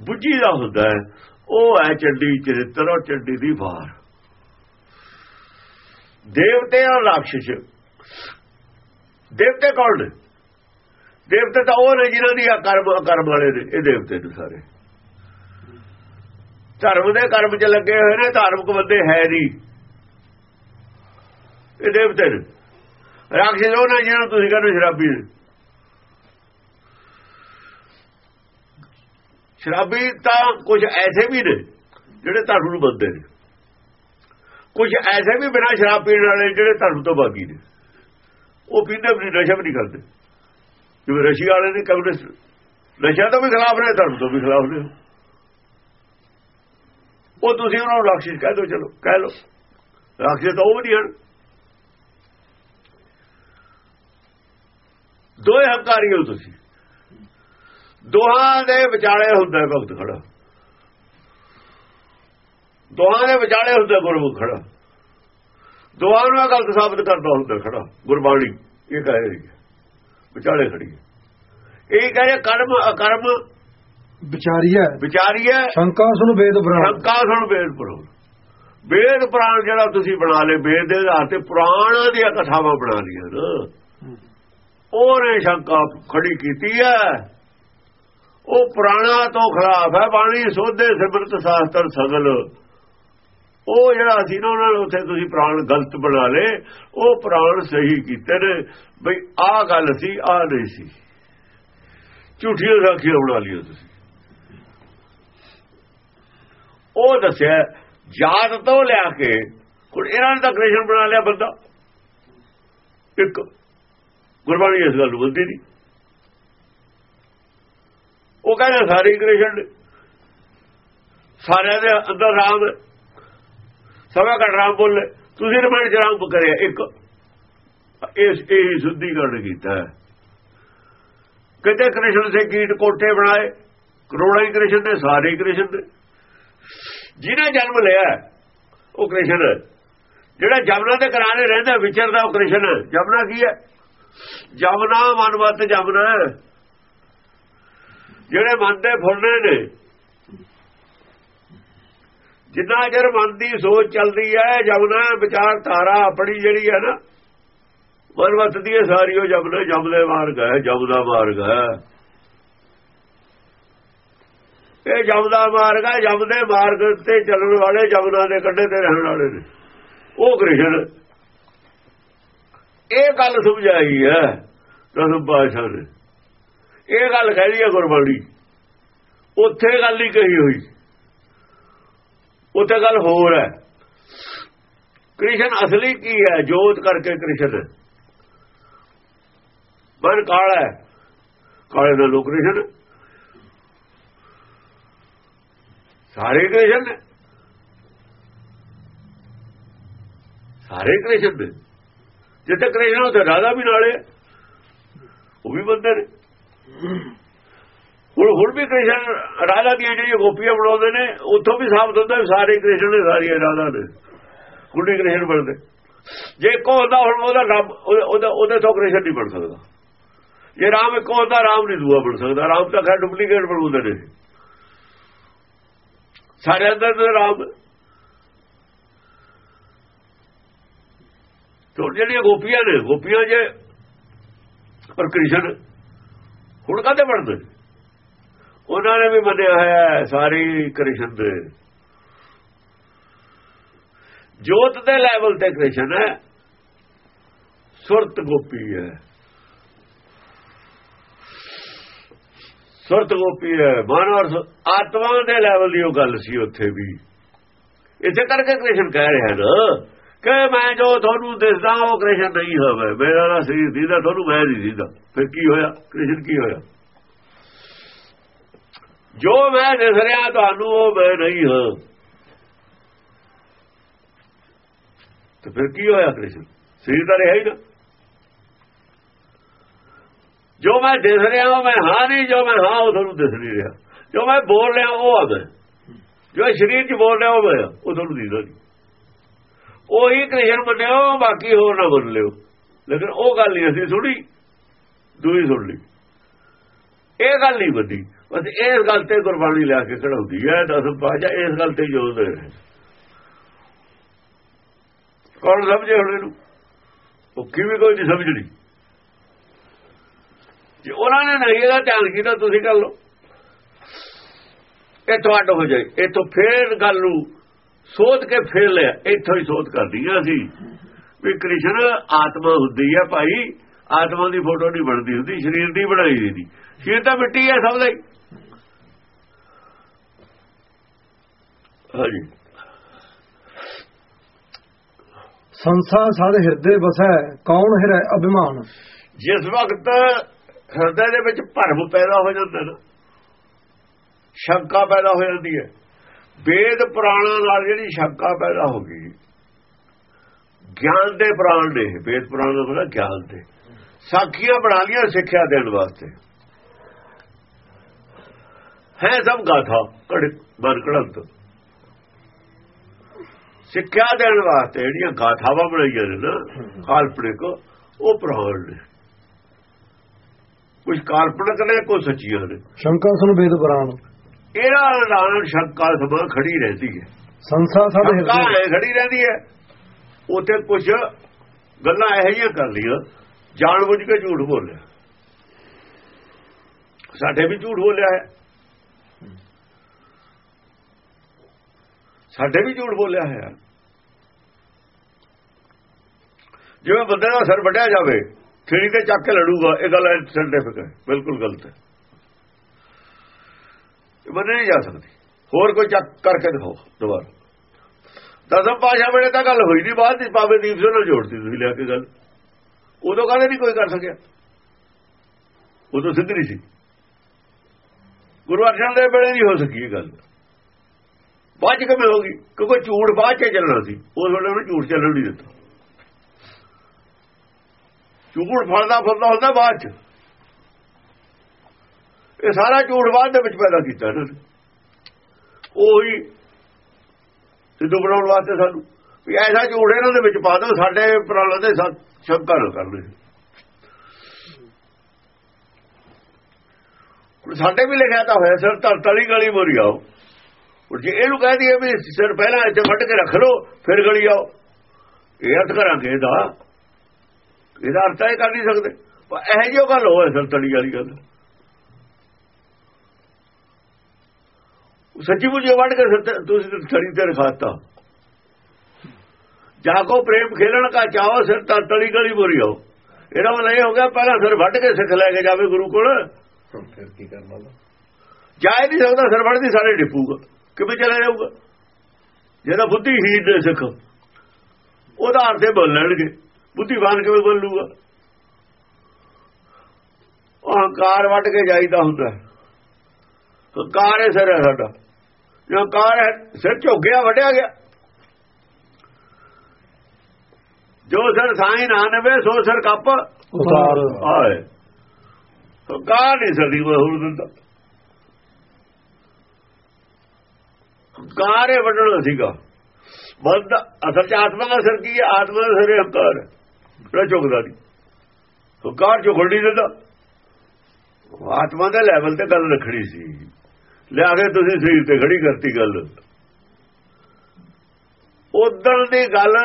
ਬੁੱਝੀ ਦਾ ਹੁੰਦਾ ਹੈ। ਉਹ ਹੈ ਚੱਡੀ ਚਰਿੱਤਰ ਔਰ ਚੱਡੀ ਦੀ ਵਾਰ। ਦੇਵਤੇ ਔਰ ਰਾਖਸ਼। ਦੇਵਤੇ ਕੌਣ ਨੇ? ਦੇਵਤੇ ਤਾਂ ਉਹ ਨੇ ਜਿਨ੍ਹਾਂ ਦੀ ਕਰਮ ਕਰਮ ਵਾਲੇ ਨੇ, ਇਹ ਦੇਵਤੇ ਨੇ ਸਾਰੇ। ਧਰਮ ਦੇ ਕਰਮ 'ਚ ਲੱਗੇ ਹੋਏ ਨੇ, ਧਾਰਮਿਕ ਬੰਦੇ ਹੈ ਨਹੀਂ। ਇਹ ਦੇਵਤੇ ਨੇ। ਰਾਖਸ਼ ਉਹ ਨੇ ਜਿਹਨਾਂ ਤੁਸੀਂ ਕਹਿੰਦੇ ਸ਼ਰਾਬੀ ਨੇ। ਸ਼ਰਾਬੀ ਤਾਂ ਕੁਝ ਐਸੇ ਵੀ ਨੇ, ਜਿਹੜੇ ਧਰਮ ਨੂੰ ਬੰਦੇ ਨੇ। ਕੁਝ ਐਸੇ ਵੀ ਬਿਨਾਂ ਸ਼ਰਾਬ ਪੀਣ ਵਾਲੇ ਜਿਹੜੇ ਧਰਮ ਤੋਂ ਬਾਗੀ ਨੇ। ਉਹ ਪੀਂਦੇ ਵੀ ਨਸ਼ਾ ਵੀ ਨਹੀਂ ਕਰਦੇ। ਜਿਵੇਂ ਰਸ਼ੀਆ ਵਾਲੇ ਨੇ ਕਮਿਊਨਿਸਟ ਨਸ਼ਾ ਤੋਂ ਵੀ ਖਿਲਾਫ ਨੇ, ਧਰਮ ਤੋਂ ਵੀ ਖਿਲਾਫ ਨੇ। ਉਹ ਤੁਸੀਂ ਉਹਨਾਂ ਨੂੰ ਰਾਖਸ਼ ਕਹਿ ਦਿਓ, ਚਲੋ, ਕਹਿ ਲਓ। ਰਾਖਸ਼ ਤਾਂ ਉਹ ਨਹੀਂ ਹਨ। ਦੋਏ ਹੰਕਾਰੀ ਹੋ ਤੁਸੀਂ। ਦੋਹਾਂ ਦੇ ਵਿਚਾਲੇ ਹੁੰਦਾ ਭਗਤ ਖੜਾ। ਦੋਹਾਂ ਦੇ ਵਿਚਾਲੇ ਹੁੰਦਾ ਗੁਰਮੁਖ ਖੜਾ। ਦੋਹਾਂ ਨੂੰ ਗਲਤ ਸਾਬਤ ਕਰਦਾ ਹੁੰਦਾ ਖੜਾ। ਗੁਰਬਾਣੀ, ਇਹ ਕਹਿ ਰਹੀ ਹੈ। ਵਿਚਾਲੇ ਖੜੀ ਇਹ ਕਹੇ ਕਰਮ ਅਕਰਮ ਵਿਚਾਰੀਐ ਵਿਚਾਰੀਏ ਸ਼ੰਕਾ ਸੁਣ ਵੇਦ ਪ੍ਰਾਣ ਸ਼ੰਕਾ ਸੁਣ ਵੇਦ ਪੁਰਾਣ ਵੇਦ ਪੁਰਾਣ ਜਿਹੜਾ ਤੁਸੀਂ ਬਣਾ ਲੇ ਵੇਦ ਦੇ ਆਧਾਰ ਤੇ ਪੁਰਾਣਾਂ ਦੀਆਂ ਕਥਾਵਾਂ ਬਣਾ ਲਈਆਂ ਨਾ। ਉਹਨੇ ਸ਼ੰਕਾ ਖੜੀ ਕੀਤੀ ਹੈ। ਉਹ ਪੁਰਾਣਾ ਤੋਂ ਖਿਲਾਫ ਹੈ। ਬਾਣੀ ਸੋਧੇ ਸਿਮਰਤ ਸ਼ਾਸਤਰ ਸਗਲ। ਉਹ ਜਿਹੜਾ ਅਸੀਂ ਨਾ, ਉਹਨਾਂ ਨੇ ਉੱਥੇ ਤੁਸੀਂ ਪ੍ਰਾਣ ਗਲਤ ਬਣਾ ਲੇ ਉਹ ਪ੍ਰਾਣ ਸਹੀ ਕੀਤੇ ਨੇ, ਬਈ ਆਹ ਗੱਲ ਸੀ, ਆਹ ਨਹੀਂ ਸੀ। ਝੂਠੀਆਂ ਸਾਖੀਆਂ ਬਣਾ ਲਈਆਂ ਤੁਸੀਂ। ਉਹ ਦੱਸਿਆ ਜਾਤ ਤੋਂ ਲਿਆ ਕੇ ਹੁਣ ਇਹਨਾਂ ਨੇ ਤਾਂ ਕ੍ਰਿਸ਼ਨ ਬਣਾ ਲਿਆ ਬੰਦਾ। ਇੱਕ ਗੁਰਬਾਣੀ ਇਸ ਗੱਲ ਨੂੰ ਮੰਨਦੀ ਨਹੀਂ। ਉਹ ਕਹਿੰਦਾ ਸਾਰੇ ਹੀ ਕ੍ਰਿਸ਼ਨ, ਸਾਰਿਆਂ ਦੇ ਅੰਦਰ ਰਾਮ ਸਭਾ ਘਟ ਰਾਮ ਬੋਲੇ ਤੁਸੀਂ ਰਮਣ ਚ ਕਰਿਆ। ਇੱਕ ਇਸ ਇਹ ਸੁੱਧੀਕਰਨ ਕੀਤਾ ਹੈ ਕਿਤੇ। ਕ੍ਰਿਸ਼ਨ ਸੇ ਕੀਟ ਕੋਠੇ ਬਣਾਏ। ਕਰੋੜਾਂ ਹੀ ਕ੍ਰਿਸ਼ਨ ਨੇ, ਸਾਰੇ ਕ੍ਰਿਸ਼ਨ ਨੇ। ਜਿਹਨੇ ਜਨਮ ਲਿਆ, ਉਹ ਕ੍ਰਿਸ਼ਨ। ਜਿਹੜਾ ਜਮਨਾ ਦੇ ਘਰਾਣੇ ਰਹਿੰਦਾ, ਵਿਚਰਦਾ ਉਹ ਕ੍ਰਿਸ਼ਨ। ਹੈ ਜਮਨਾ ਕੀ ਹੈ? ਜਮਨਾ ਮਨਵਤ ਜਮਨਾ। ਜਿਹੜੇ ਮਨ ਦੇ ਫੁੱਲਣੇ ਨੇ ਜਿੰਨਾ ਚਿਰ ਮਨ ਦੀ ਸੋਚ ਚੱਲਦੀ ਹੈ ਜਮਨਾ ਵਿਚਾਰ ਧਾਰਾ ਆਪਣੀ ਜਿਹੜੀ ਹੈ ਨਾ ਮਨਵਤ ਦੀ ਹੈ ਸਾਰੀ, ਉਹ ਜਮਨਾ ਜਮਦੇ ਮਾਰਗ ਹੈ ਜਮਦਾ ਮਾਰਗ ਹੈ। ਇਹ ਜਮਦਾ ਮਾਰਗ ਹੈ ਜਮਦੇ ਮਾਰਗ ਤੇ ਚੱਲਣ ਵਾਲੇ ਜਮਨਾ ਦੇ ਕੰਢੇ ਤੇ ਰਹਿਣ ਵਾਲੇ ਨੇ। ਉਹ ਕ੍ਰਿਸ਼ਨ ਇਹ ਗੱਲ ਸਮਝਾਈ ਹੈ ਦਸਮ ਪਾਸ਼ਾ ਨੇ। ਇਹ ਗੱਲ ਕਹਿ ਹੈ ਗੁਰਬਾਣੀ। ਉੱਥੇ ਗੱਲ ਹੀ ਕਹੀ ਹੋਈ। ਉੱਥੇ ਗੱਲ ਹੋਰ ਹੈ। ਕ੍ਰਿਸ਼ਨ ਅਸਲੀ ਕੀ ਹੈ? ਜੋਤ ਕਰਕੇ ਕ੍ਰਿਸ਼ਨ। ਮਨ ਕਾਲਾ ਹੈ। ਕਾਲੇ ਦਾ ਲੋਕ ਕ੍ਰਿਸ਼ਨ। ਸਾਰੇ ਕ੍ਰਿਸ਼ਨ। ਸਾਰੇ ਕ੍ਰਿਸ਼ਨ ਨੇ। ਜਿੱਥੇ ਕ੍ਰਿਸ਼ਨ ਉੱਥੇ ਰਾਧਾ ਵੀ ਨਾਲੇ ਉਹ ਵੀ ਬੰਦੇ ਨੇ। ਹੁਣ ਹੁਣ ਵੀ ਕ੍ਰਿਸ਼ਨ ਰਾਧਾ ਦੀਆਂ ਜਿਹੜੀਆਂ ਗੋਪੀਆਂ ਬਣਾਉਂਦੇ ਨੇ, ਉੱਥੋਂ ਵੀ ਸਾਬਤ ਹੁੰਦਾ ਵੀ ਸਾਰੇ ਕ੍ਰਿਸ਼ਨ ਨੇ, ਸਾਰੀਆਂ ਰਾਧਾ ਨੇ। ਕੁੜੀ ਕ੍ਰਿਸ਼ਨ ਬਣਦੇ। ਜੇ ਇੱਕੋ ਹੁੰਦਾ, ਹੁਣ ਉਹਦਾ ਰੱਬ, ਉਹਦਾ- ਉਹਦੇ ਤੋਂ ਕ੍ਰਿਸ਼ਨ ਨਹੀਂ ਬਣ ਸਕਦਾ। ਜੇ ਰਾਮ ਇੱਕੋ ਹੁੰਦਾ, ਰਾਮ ਨਹੀਂ ਦੂਆ ਬਣ ਸਕਦਾ। ਰਾਮ ਤਾਂ ਖੈਰ ਡੁਪਲੀਕੇਟ ਬਣਾਉਂਦੇ ਨੇ। ਸਾਰੇ ਅੰਦਰ ਰਾਮ। ਤੋਂ ਜਿਹੜੀਆਂ ਗੋਪੀਆਂ ਨੇ, ਗੋਪੀਆਂ ਜੇ ਪਰ ਕ੍ਰਿਸ਼ਨ ਹੁਣ ਕਾਹਦੇ ਬਣਦੇ? ਉਹਨਾਂ ਨੇ ਵੀ ਮੰਨਿਆ ਹੋਇਆ ਸਾਰੀ ਕ੍ਰਿਸ਼ਨ ਦੇ। ਜੋਤ ਦੇ ਲੈਵਲ ਤੇ ਕ੍ਰਿਸ਼ਨ ਹੈ। ਸੁਰਤ ਗੋਪੀ ਹੈ। ਸੁਰਤ ਗੋਪੀ ਹੈ। ਮਨ ਔਰ ਆਤਮਾ ਦੇ ਲੈਵਲ ਦੀ ਉਹ ਗੱਲ ਸੀ ਉੱਥੇ ਵੀ। ਇਸੇ ਕਰਕੇ ਕ੍ਰਿਸ਼ਨ ਕਹਿ ਰਿਹਾ ਨਾ ਕਿ ਮੈਂ ਜੋ ਤੁਹਾਨੂੰ ਦਿਸਦਾ ਉਹ ਕ੍ਰਿਸ਼ਨ ਨਹੀਂ ਹੋਵੇ। ਮੇਰਾ ਨਾ ਸਰੀਰ ਦੀਦਾ, ਤੁਹਾਨੂੰ ਮੈਂ ਨਹੀਂ ਦੀਦਾ। ਫਿਰ ਕੀ ਹੋਇਆ? ਕ੍ਰਿਸ਼ਨ ਕੀ ਹੋਇਆ? ਜੋ ਮੈਂ ਦਿਸ ਰਿਹਾ ਤੁਹਾਨੂੰ ਉਹ ਮੈਂ ਨਹੀਂ, ਹਾਂ। ਤੇ ਫਿਰ ਕੀ ਹੋਇਆ ਕ੍ਰਿਸ਼ਨ? ਸਰੀਰ ਤਾਂ ਰਿਹਾ ਹੀ ਨਾ। ਜੋ ਮੈਂ ਦਿਸ ਰਿਹਾ ਉਹ ਮੈਂ ਹਾਂ ਨਹੀਂ, ਜੋ ਮੈਂ ਹਾਂ, ਉਹ ਤੁਹਾਨੂੰ ਦਿਸ ਨਹੀਂ ਰਿਹਾ। ਜੋ ਮੈਂ ਬੋਲ ਰਿਹਾ, ਉਹ ਆ ਮੈਂ ਜੋ ਸਰੀਰ 'ਚ ਬੋਲ ਰਿਹਾ, ਉਹ ਮੈਂ ਉਹ ਤੁਹਾਨੂੰ ਦਿਸਦਾ ਨਹੀਂ। ਉਹੀ ਕ੍ਰਿਸ਼ਨ ਮੰਨਿਓ, ਬਾਕੀ ਹੋਰ ਨਾ ਮੰਨ ਲਿਓ। ਲੇਕਿਨ ਉਹ ਗੱਲ ਨਹੀਂ ਅਸੀਂ ਸੁਣੀ, ਦੂਈ ਸੁਣ ਲਈ। ਇਹ ਗੱਲ ਨਹੀਂ ਬੰਦੀ ਬਸ ਇਸ ਗੱਲ ਤੇ ਗੁਰਬਾਣੀ ਲਿਆ ਕੇ ਕਢਾਉਂਦੀ ਹੈ ਦਸਮ ਪਾਜਾ ਇਸ ਗੱਲ ਤੇ ਜੋਰ ਦੇ ਕੌਣ ਸਮਝੇ ਹੁਣ ਇਹਨੂੰ? ਉਹ ਕਿਵੇਂ ਕੋਈ ਨਹੀਂ ਸਮਝਣੀ। ਜੇ ਉਹਨਾਂ ਨੇ ਨਹੀਂ ਇਹਦਾ ਧਿਆਨ ਕੀਤਾ, ਤੁਸੀਂ ਕਰ ਲਓ। ਇਹ ਤੁਹਾਡਾ ਹੋ ਜਾਏ। ਇਹ ਤੋਂ ਫੇਰ ਗੱਲ ਨੂੰ ਸੋਧ ਕੇ ਫੇਰ ਲਿਆ। ਇੱਥੋਂ ਹੀ ਸੋਧ ਕਰਦੀ ਆ ਅਸੀਂ। ਵੀ ਕ੍ਰਿਸ਼ਨ ਆਤਮਾ ਹੁੰਦੀ ਹੈ ਭਾਈ। ਆਤਮਾ ਦੀ ਫੋਟੋ ਨਹੀਂ ਬਣਦੀ ਹੁੰਦੀ, ਸਰੀਰ ਦੀ ਬਣਾਈ ਦੀ ਸਰੀਰ ਤਾਂ ਮਿੱਟੀ ਹੈ ਸਭ ਦਾ ਹੀ। ਹਾਂਜੀ। ਸੰਸਾਰ ਸਾਡੇ ਹਿਰਦੇ ਵਸੈ ਕੌਣ ਹਿਰੈ ਅਭਿਮਾਨ? ਜਿਸ ਵਕਤ ਹਿਰਦੇ ਦੇ ਵਿੱਚ ਭਰਮ ਪੈਦਾ ਹੋ ਜਾਂਦਾ ਨਾ ਸ਼ੰਕਾ ਪੈਦਾ ਹੋ ਜਾਂਦੀ ਹੈ। ਵੇਦ ਪੁਰਾਣਾਂ ਨਾਲ ਜਿਹੜੀ ਸ਼ੰਕਾ ਪੈਦਾ ਹੋ ਗਈ ਗਿਆਨ ਦੇ ਪ੍ਰਾਣ ਨੇ ਵੇਦ ਪੁਰਾਣ ਦਾ ਗਿਆਨ ਦੇ ਸਾਖੀਆਂ ਬਣਾ ਲੀਆਂ ਸਿੱਖਿਆ ਦੇਣ ਵਾਸਤੇ। ਹੈ ਸਭ ਗਾਥਾ ਕੜ ਬਨ ਕੜੰਤ ਸਿੱਖਿਆ ਦੇਣ ਵਾਸਤੇ ਜਿਹੜੀਆਂ ਗਾਥਾਵਾਂ ਬਣਾਈਆਂ ਨੇ ਨਾ ਕਾਲਪਨਿਕ ਉਹ ਪ੍ਰਾਣ ਨੇ। ਕੁਝ ਕਾਲਪਨਿਕ ਨੇ ਕੁਝ ਸੱਚੀਆਂ ਨੇ। ਸ਼ੰਕਾ ਸੁਨ ਵੇਦ ਪੁਰਾਣ। ਇਹਨਾਂ ਨਾਲ ਸ਼ੰਕਾ ਸਮਾਂ ਖੜੀ ਰਹਿੰਦੀ ਹੈ। ਸੰਸਾਰ ਸਾਡੇ ਸ਼ੰਕਾ ਹਿਰਦੇ ਖੜੀ ਰਹਿੰਦੀ ਹੈ। ਉਥੇ ਕੁਝ ਗੱਲਾਂ ਇਹੋ ਜਿਹੀਆਂ ਕਰ ਲਈਆਂ ਜਾਣ ਬੁੱਝ ਕੇ ਝੂਠ ਬੋਲਿਆ। ਸਾਡੇ ਵੀ ਝੂਠ ਬੋਲਿਆ ਹੈ। ਸਾਡੇ ਵੀ ਝੂਠ ਬੋਲਿਆ ਹੈ। ਜਿਵੇਂ ਬੰਦੇ ਦਾ ਸਿਰ ਵੱਢਿਆ ਜਾਵੇ ਛਿੜੀ ਤੇ ਚੱਕ ਕੇ ਲੜੂਗਾ, ਇਹ ਗੱਲ ਸਾਇੰਟਿਫਿਕ ਹੈ, ਬਿਲਕੁਲ ਗਲਤ ਹੈ। ਇਹ ਮੰਨੇ ਨਹੀਂ ਜਾ ਸਕਦੀ। ਹੋਰ ਕੋਈ ਚੱਕ ਕਰਕੇ ਦਿਖਾਓ, ਦੁਬਾਰਾ। ਦਸਮ ਪਾਸ਼ਾ ਵੇਲੇ ਤਾਂ ਗੱਲ ਹੋਈ ਨਹੀਂ ਬਾਅਦ ਵਿੱਚ ਬਾਬੇ ਦੀਪ ਸਿੰਘ ਨਾਲ ਜੋੜਤੀ ਤੁਸੀਂ, ਲਿਆ ਕੇ ਗੱਲ। ਉਦੋਂ ਕਹਿੰਦੇ ਨਹੀਂ ਕੋਈ ਕਰ ਸਕਿਆ? ਉਦੋਂ ਸਿੱਧਰੀ ਸੀ। ਗੁਰੂ ਅਰਜਨ ਦੇ ਵੇਲੇ ਨਹੀਂ ਹੋ ਸਕੀ ਇਹ ਗੱਲ। ਬਾਅਦ ਚ ਕਿਵੇਂ ਗਈ? ਕਿਉਂਕਿ ਝੂਠ ਬਾਅਦ ਚ ਚੱਲਣਾ ਸੀ। ਉਸ ਵੇਲੇ ਉਹਨੇ ਝੂਠ ਚੱਲਣ ਨਹੀਂ ਦਿੱਤਾ। ਝੂਠ ਫਲਦਾ ਫਲਦਾ ਹੁੰਦਾ ਬਾਅਦ ਚ। ਇਹ ਸਾਰਾ ਝੂਠ ਬਾਅਦ ਦੇ ਵਿੱਚ ਪੈਦਾ ਕੀਤਾ ਇਹਨਾਂ ਨੇ। ਉਹੀ ਸਿੱਧੂ ਬਣਾਉਣ ਵਾਸਤੇ ਸਾਨੂੰ ਵੀ ਐਸਾ ਝੂਠ ਇਹਨਾਂ ਦੇ ਵਿੱਚ ਪਾ ਦਿਓ, ਸਾਡੇ ਪ੍ਰਾਣਾਂ ਦੇ ਸ਼ੰਕਾ ਨਾ ਕਰਨੇ। ਹੁਣ ਸਾਡੇ ਵੀ ਲਿਖਿਆ ਤਾਂ ਹੋਇਆ, ਸਿਰ ਤਲ ਤਲੀ ਗਲੀ ਮੋਰੀ ਆਓ। ਹੁਣ ਜੇ ਇਹਨੂੰ ਕਹਿ ਦਈਏ ਵੀ ਸਿਰ ਪਹਿਲਾਂ ਇੱਥੇ ਵੱਢ ਕੇ ਰੱਖ ਲਓ, ਫਿਰ ਗਲੀ ਆਓ। ਇਹ ਅਰਥ ਕਰਾਂਗੇ ਇਹਦਾ ਇਹਦਾ ਅਰਥ ਇਹ ਕਰ ਨਹੀਂ ਸਕਦੇ। ਪਰ ਇਹ ਜਿਹੀ ਗੱਲ ਹੋਵੇ ਸਿਰ ਤਲੀ ਵਾਲੀ ਗੱਲ। ਸੱਚੀ ਮੁਝੇ ਵੱਢ ਕੇ ਤੁਸੀਂ ਛੜੀ ਤੇ ਰਖਾਤਾ। ਜਾ ਕੋ ਪ੍ਰੇਮ ਖੇਲਣ ਦਾ ਚਾਹੋ ਸਿਰ ਤਾਂ ਤਲੀ ਗਲੀ ਮੋਰੀ ਆਓ। ਇਹਦਾ ਮਤਲਬ ਇਹ ਹੋ ਗਿਆ ਪਹਿਲਾਂ ਸਿਰ ਵੱਢ ਕੇ ਸਿੱਖ ਲੈ ਕੇ ਜਾਵੇ ਗੁਰੂ ਕੋਲ। ਫਿਰ ਕੀ ਕਰਨਾ ਜਾ ਹੀ ਨਹੀਂ ਸਕਦਾ ਸਿਰ ਵੱਢਦੀ ਸਾਰੇ ਡਿੱਪੂਗਾ। ਕਿਵੇਂ ਚਲਾ ਜਾਊਗਾ? ਜਿਹਦਾ ਬੁੱਧੀਹੀਨ ਦੇ ਸਿੱਖ। ਉਹਦਾ ਅਰਥ ਬੋਲਣਗੇ। ਬੁੱਧੀਵਾਨ ਕਿਵੇਂ ਬੋਲੂਗਾ ਉਹ ਹੰਕਾਰ ਵੱਢ ਕੇ ਜਾਈਦਾ ਹੁੰਦਾ। ਹੈ। ਹੰਕਾਰ ਹੈ ਸਿਰ ਹੈ ਸਾਡਾ। ਜੋ ਹੰਕਾਰ ਹੈ ਸਿਰ ਝੁੱਗਿਆ ਵੱਢਿਆ ਗਿਆ। ਜੋ ਸਿਰ ਸਾਈਂ ਨਾ ਨਵੇ ਸੋ ਸਿਰ ਕੱਪ ਉਤਾਰ। ਆਏ। ਹੰਕਾਰ ਨਹੀਂ ਸਰਦੀ ਹੋਰ ਦਿੰਦਾ। ਹੰਕਾਰ ਇਹ ਵੱਢਣਾ ਸੀਗਾ। ਬੰਦ ਅਸਲ ਚ ਆਤਮਾ ਦਾ ਸਿਰ ਕੀ ਹੈ? ਆਤਮਾ ਦਾ ਸਿਰ ਹੈ ਹੰਕਾਰ ਜਿਹੜਾ ਝੁਕਦਾ ਨਹੀਂ ਹੰਕਾਰ ਝੁਕਣ ਨਹੀਂ ਦਿੰਦਾ। ਆਤਮਾ ਦੇ ਲੈਵਲ ਤੇ ਗੱਲ ਰੱਖਣੀ ਸੀ। ਲਿਆ ਕੇ ਤੁਸੀਂ ਸਰੀਰ ਤੇ ਖੜੀ ਕਰਤੀ ਗੱਲ। ਉਦੋਂ ਦੀ ਗੱਲ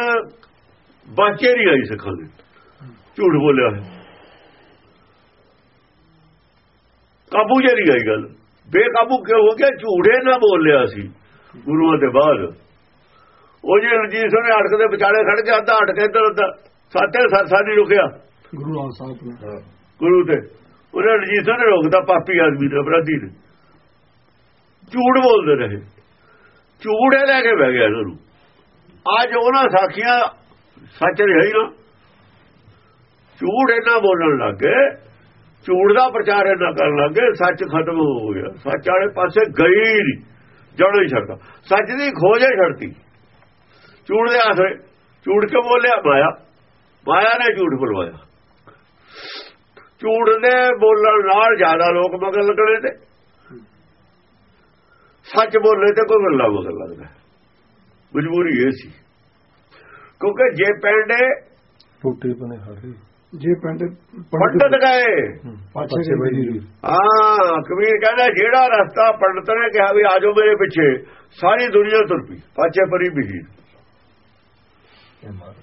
ਬਾਚੇ ਨਹੀਂ ਆਈ ਸਿੱਖਾਂ ਦੀ। ਝੂਠ ਬੋਲਿਆ ਕਾਬੂ ਜੇ ਨਹੀਂ ਆਈ ਗੱਲ। ਬੇਕਾਬੂ ਕਿਉਂ ਹੋ ਗਿਆ? ਝੂਠੇ ਨਾ ਬੋਲਿਆ ਸੀ ਗੁਰੂਆਂ ਦੇ ਬਾਅਦ। ਉਹ ਜੇ ਰਣਜੀਤ ਸਿੰਘ ਨੇ ਅਟਕ ਦੇ ਵਿਚਾਲੇ ਖੜ ਕੇ ਅੱਧਾ ਅਟਕ ਇੱਧਰ ਅੱਧਾ ਸਾਤੇ ਸਰਸਾ ਨਹੀਂ ਰੁਕਿਆ। ਗੁਰੂ ਰਾਮ ਸਾਹਿਬ ਨੇ ਗੁਰੂ ਤੇ। ਉਹਨੇ ਰਣਜੀਤ ਸਿੰਘ ਨੇ ਰੋਕਦਾ ਪਾਪੀ ਆਦਮੀ ਦੇ ਅਪਰਾਧੀ ਨੇ। ਝੂਠ ਬੋਲਦੇ ਰਹੇ। ਝੂਠੇ ਲੈ ਕੇ ਬਹਿ ਗਿਆ ਨੂੰ। ਅੱਜ ਉਹਨਾਂ ਸਾਖੀਆਂ ਸੱਚ ਰਿਹਾ ਹੀ ਨਾ ਝੂਠ ਇਹਨਾਂ ਬੋਲਣ ਲੱਗੇ ਝੂਠ ਦਾ ਪ੍ਰਚਾਰ ਇਹਨਾਂ ਕਰਨ ਲੱਗੇ ਸੱਚ ਖਤਮ ਹੋ ਗਿਆ। ਸੱਚ ਵਾਲੇ ਪਾਸੇ ਗਈ ਨਹੀਂ। ਜੜੋਂ ਹੀ ਛੱਡਦਾ। ਸੱਚ ਦੀ ਖੋਜ ਹੀ ਛੱਡਤੀ। ਝੂਠ ਦੇ ਆਸਰੇ। ਝੂਠ ਕੇ ਬੋਲਿਆ? ਮਾਇਆ। ਮਾਇਆ ਨੇ ਝੂਠ ਬੁਲਵਾਇਆ। ਝੂਠ ਦੇ ਬੋਲਣ ਨਾਲ ਜ਼ਿਆਦਾ ਲੋਕ ਮਗਰ ਲੱਗਣੇ ਤੇ ਸੱਚ ਬੋਲੇ ਤੇ ਕੋਈ ਗੱਲਾਂ ਮਗਰ ਲੱਗਦਾ। ਮਜਬੂਰੀ ਇਹ ਸੀ। ਕਿਉਂਕਿ ਜੇ ਪਿੰਡੇ ਟੁੱਟੇ ਬਨੇ ਹਰੇ ਜੇ ਪਿੰਡ ਪੰਡਤ ਗਏ। ਪਾਛੇ ਬੈਠੀ ਹਾਂ ਕਬੀਰ ਕਹਿੰਦਾ ਜਿਹੜਾ ਰਸਤਾ ਪੰਡਤ ਨੇ ਕਿਹਾ ਵੀ ਆਜੋ ਮੇਰੇ ਪਿੱਛੇ ਸਾਰੀ ਦੁਨੀਆ ਤੁਰ ਪਈ ਪਾਛੇ ਪਰੀ ਮਾਰ।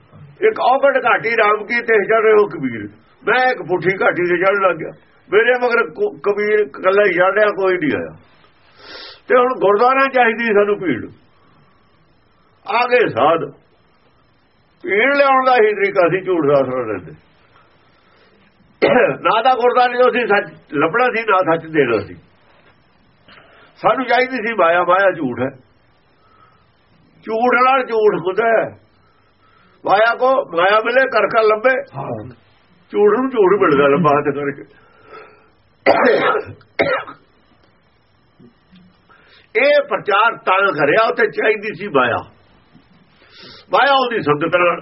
ਇੱਕ ਔਗੜ ਘਾਟੀ ਰਾਮ ਕੀ ਤੇ ਚੜ ਰਹੇ ਹੋ ਕਬੀਰ। ਮੈਂ ਇੱਕ ਪੁੱਠੀ ਘਾਟੀ ਤੇ ਚੜਨ ਲੱਗ ਗਿਆ। ਮੇਰੇ ਮਗਰ ਕਬੀਰ ਕੱਲਾ ਹੀ ਚੜਿਆ ਕੋਈ ਨਹੀਂ ਆਇਆ। ਤੇ ਹੁਣ ਗੁਰਦੁਆਰਾ ਚਾਹੀਦੀ ਸਾਨੂੰ ਭੀੜ। ਆ ਗਏ ਸਾਧ। ਭੀੜ ਲਿਆਉਣ ਦਾ ਹੀ ਤਰੀਕਾ ਸੀ ਝੂਠ ਦਾ ਅਸਰ ਲੈਂਦੇ ਨਾ ਤਾਂ ਗੁਰਦੁਆਰੇ ਜੋ ਸੀ, ਸੱਚ ਲੱਭਣਾ ਸੀ, ਨਾ ਸੱਚ ਦੇਣਾ ਸੀ। ਸਾਨੂੰ ਚਾਹੀਦੀ ਸੀ ਮਾਇਆ ਮਾਇਆ ਝੂਠ ਹੈ। ਝੂਠ ਨਾਲ ਝੂਠ ਹੁੰਦਾ ਹੈ। ਮਾਇਆ ਕੋ ਮਾਇਆ ਮਿਲੇ ਕਰ ਕਰ ਲੱਭੇ। ਝੂਠ ਨੂੰ ਝੂਠ ਮਿਲਦਾ ਲੰਬਾ ਹੱਥ ਕਰਕੇ। ਇਹ ਪ੍ਰਚਾਰ ਤਾਂ ਕਰਿਆ ਉੱਥੇ ਚਾਹੀਦੀ ਸੀ ਮਾਇਆ। ਮਾਇਆ ਉਹਦੀ ਸੰਗਤ ਨਾਲ।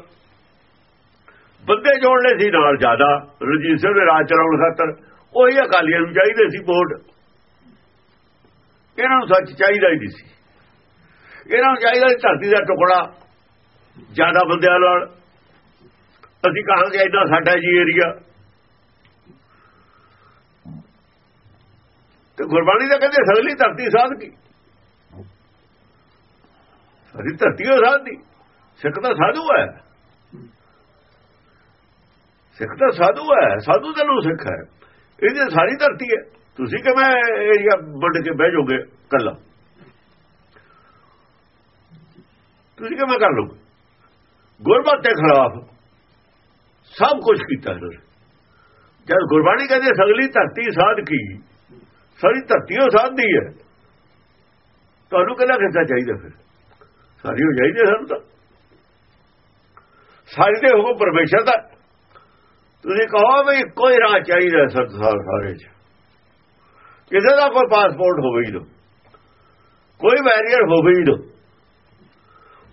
ਬੰਦੇ ਜੋੜਨੇ ਸੀ ਨਾਲ ਜ਼ਿਆਦਾ। ਰਣਜੀਤ ਸਿੰਘ ਦੇ ਰਾਜ ਚਲਾਉਣ ਖਾਤਰ ਉਹੀ ਅਕਾਲੀਆਂ ਨੂੰ ਚਾਹੀਦੇ ਸੀ ਵੋਟ। ਇਹਨਾਂ ਨੂੰ ਸੱਚ ਚਾਹੀਦਾ ਹੀ ਨਹੀਂ ਸੀ। ਇਹਨਾਂ ਨੂੰ ਚਾਹੀਦਾ ਧਰਤੀ ਦਾ ਟੁਕੜਾ। ਜ਼ਿਆਦਾ ਬੰਦਿਆਂ ਨਾਲ। ਅਸੀਂ ਕਹਾਂਗੇ ਇਦਾਂ ਸਾਡਾ ਜੀ ਏਰੀਆ ਤੇ ਗੁਰਬਾਣੀ ਦਾ ਕਹਿੰਦੇ ਸਗਲੀ ਧਰਤੀ ਸਾਧ ਕੀ? ਸਾਡੀ ਧਰਤੀ ਉਹ ਸਾਧ ਦੀ। ਸਿੱਖ ਤਾਂ ਸਾਧੂ ਹੈ। ਸਿੱਖ ਤਾਂ ਸਾਧੂ ਹੈ। ਸਾਧੂ ਦਾ ਨੂੰ ਸਿੱਖ ਹੈ। ਇਹਦੀ ਸਾਰੀ ਧਰਤੀ ਹੈ। ਤੁਸੀਂ ਕਿਵੇਂ ਏਰੀਆ ਵੱਢ ਕੇ ਬਹਿ ਜਾਓਗੇ ਕੱਲਾ ਤੁਸੀਂ ਕਿਵੇਂ ਕਰ ਲਓਗੇ? ਗੁਰਮਤਿ ਦੇ ਖਿਲਾਫ ਸਭ ਕੁਝ ਕੀਤਾ ਇਹਨਾਂ ਨੇ। ਜਦ ਗੁਰਬਾਣੀ ਕਹਿੰਦੀ ਸਗਲੀ ਧਰਤੀ ਸਾਧ ਕੀ? ਸਾਰੀ ਧਰਤੀ ਉਹ ਸਾਧਦੀ ਹੈ। ਤੁਹਾਨੂੰ ਕਿਹੜਾ ਖਿੱਸਾ ਚਾਹੀਦਾ ਫਿਰ? ਸਾਰੀ ਹੋ ਜਾਈਦੀ ਹੈ ਸਾਨੂੰ ਤਾਂ। ਸਾਰੀ ਦੇ ਹੁਕਮ ਪਰਮੇਸ਼ਰ ਦਾ। ਤੁਸੀਂ ਕਹੋ ਵੀ ਇੱਕੋ ਹੀ ਰਾਹ ਚਾਹੀਦਾ ਹੈ ਸੰਸਾਰ ਸਾਰੇ 'ਚ। ਕਿਸੇ ਦਾ ਕੋਈ ਪਾਸਪੋਰਟ ਹੋਵੇ ਹੀ ਨਾ। ਕੋਈ ਬੈਰੀਅਰ ਹੋਵੇ ਹੀ ਨਾ।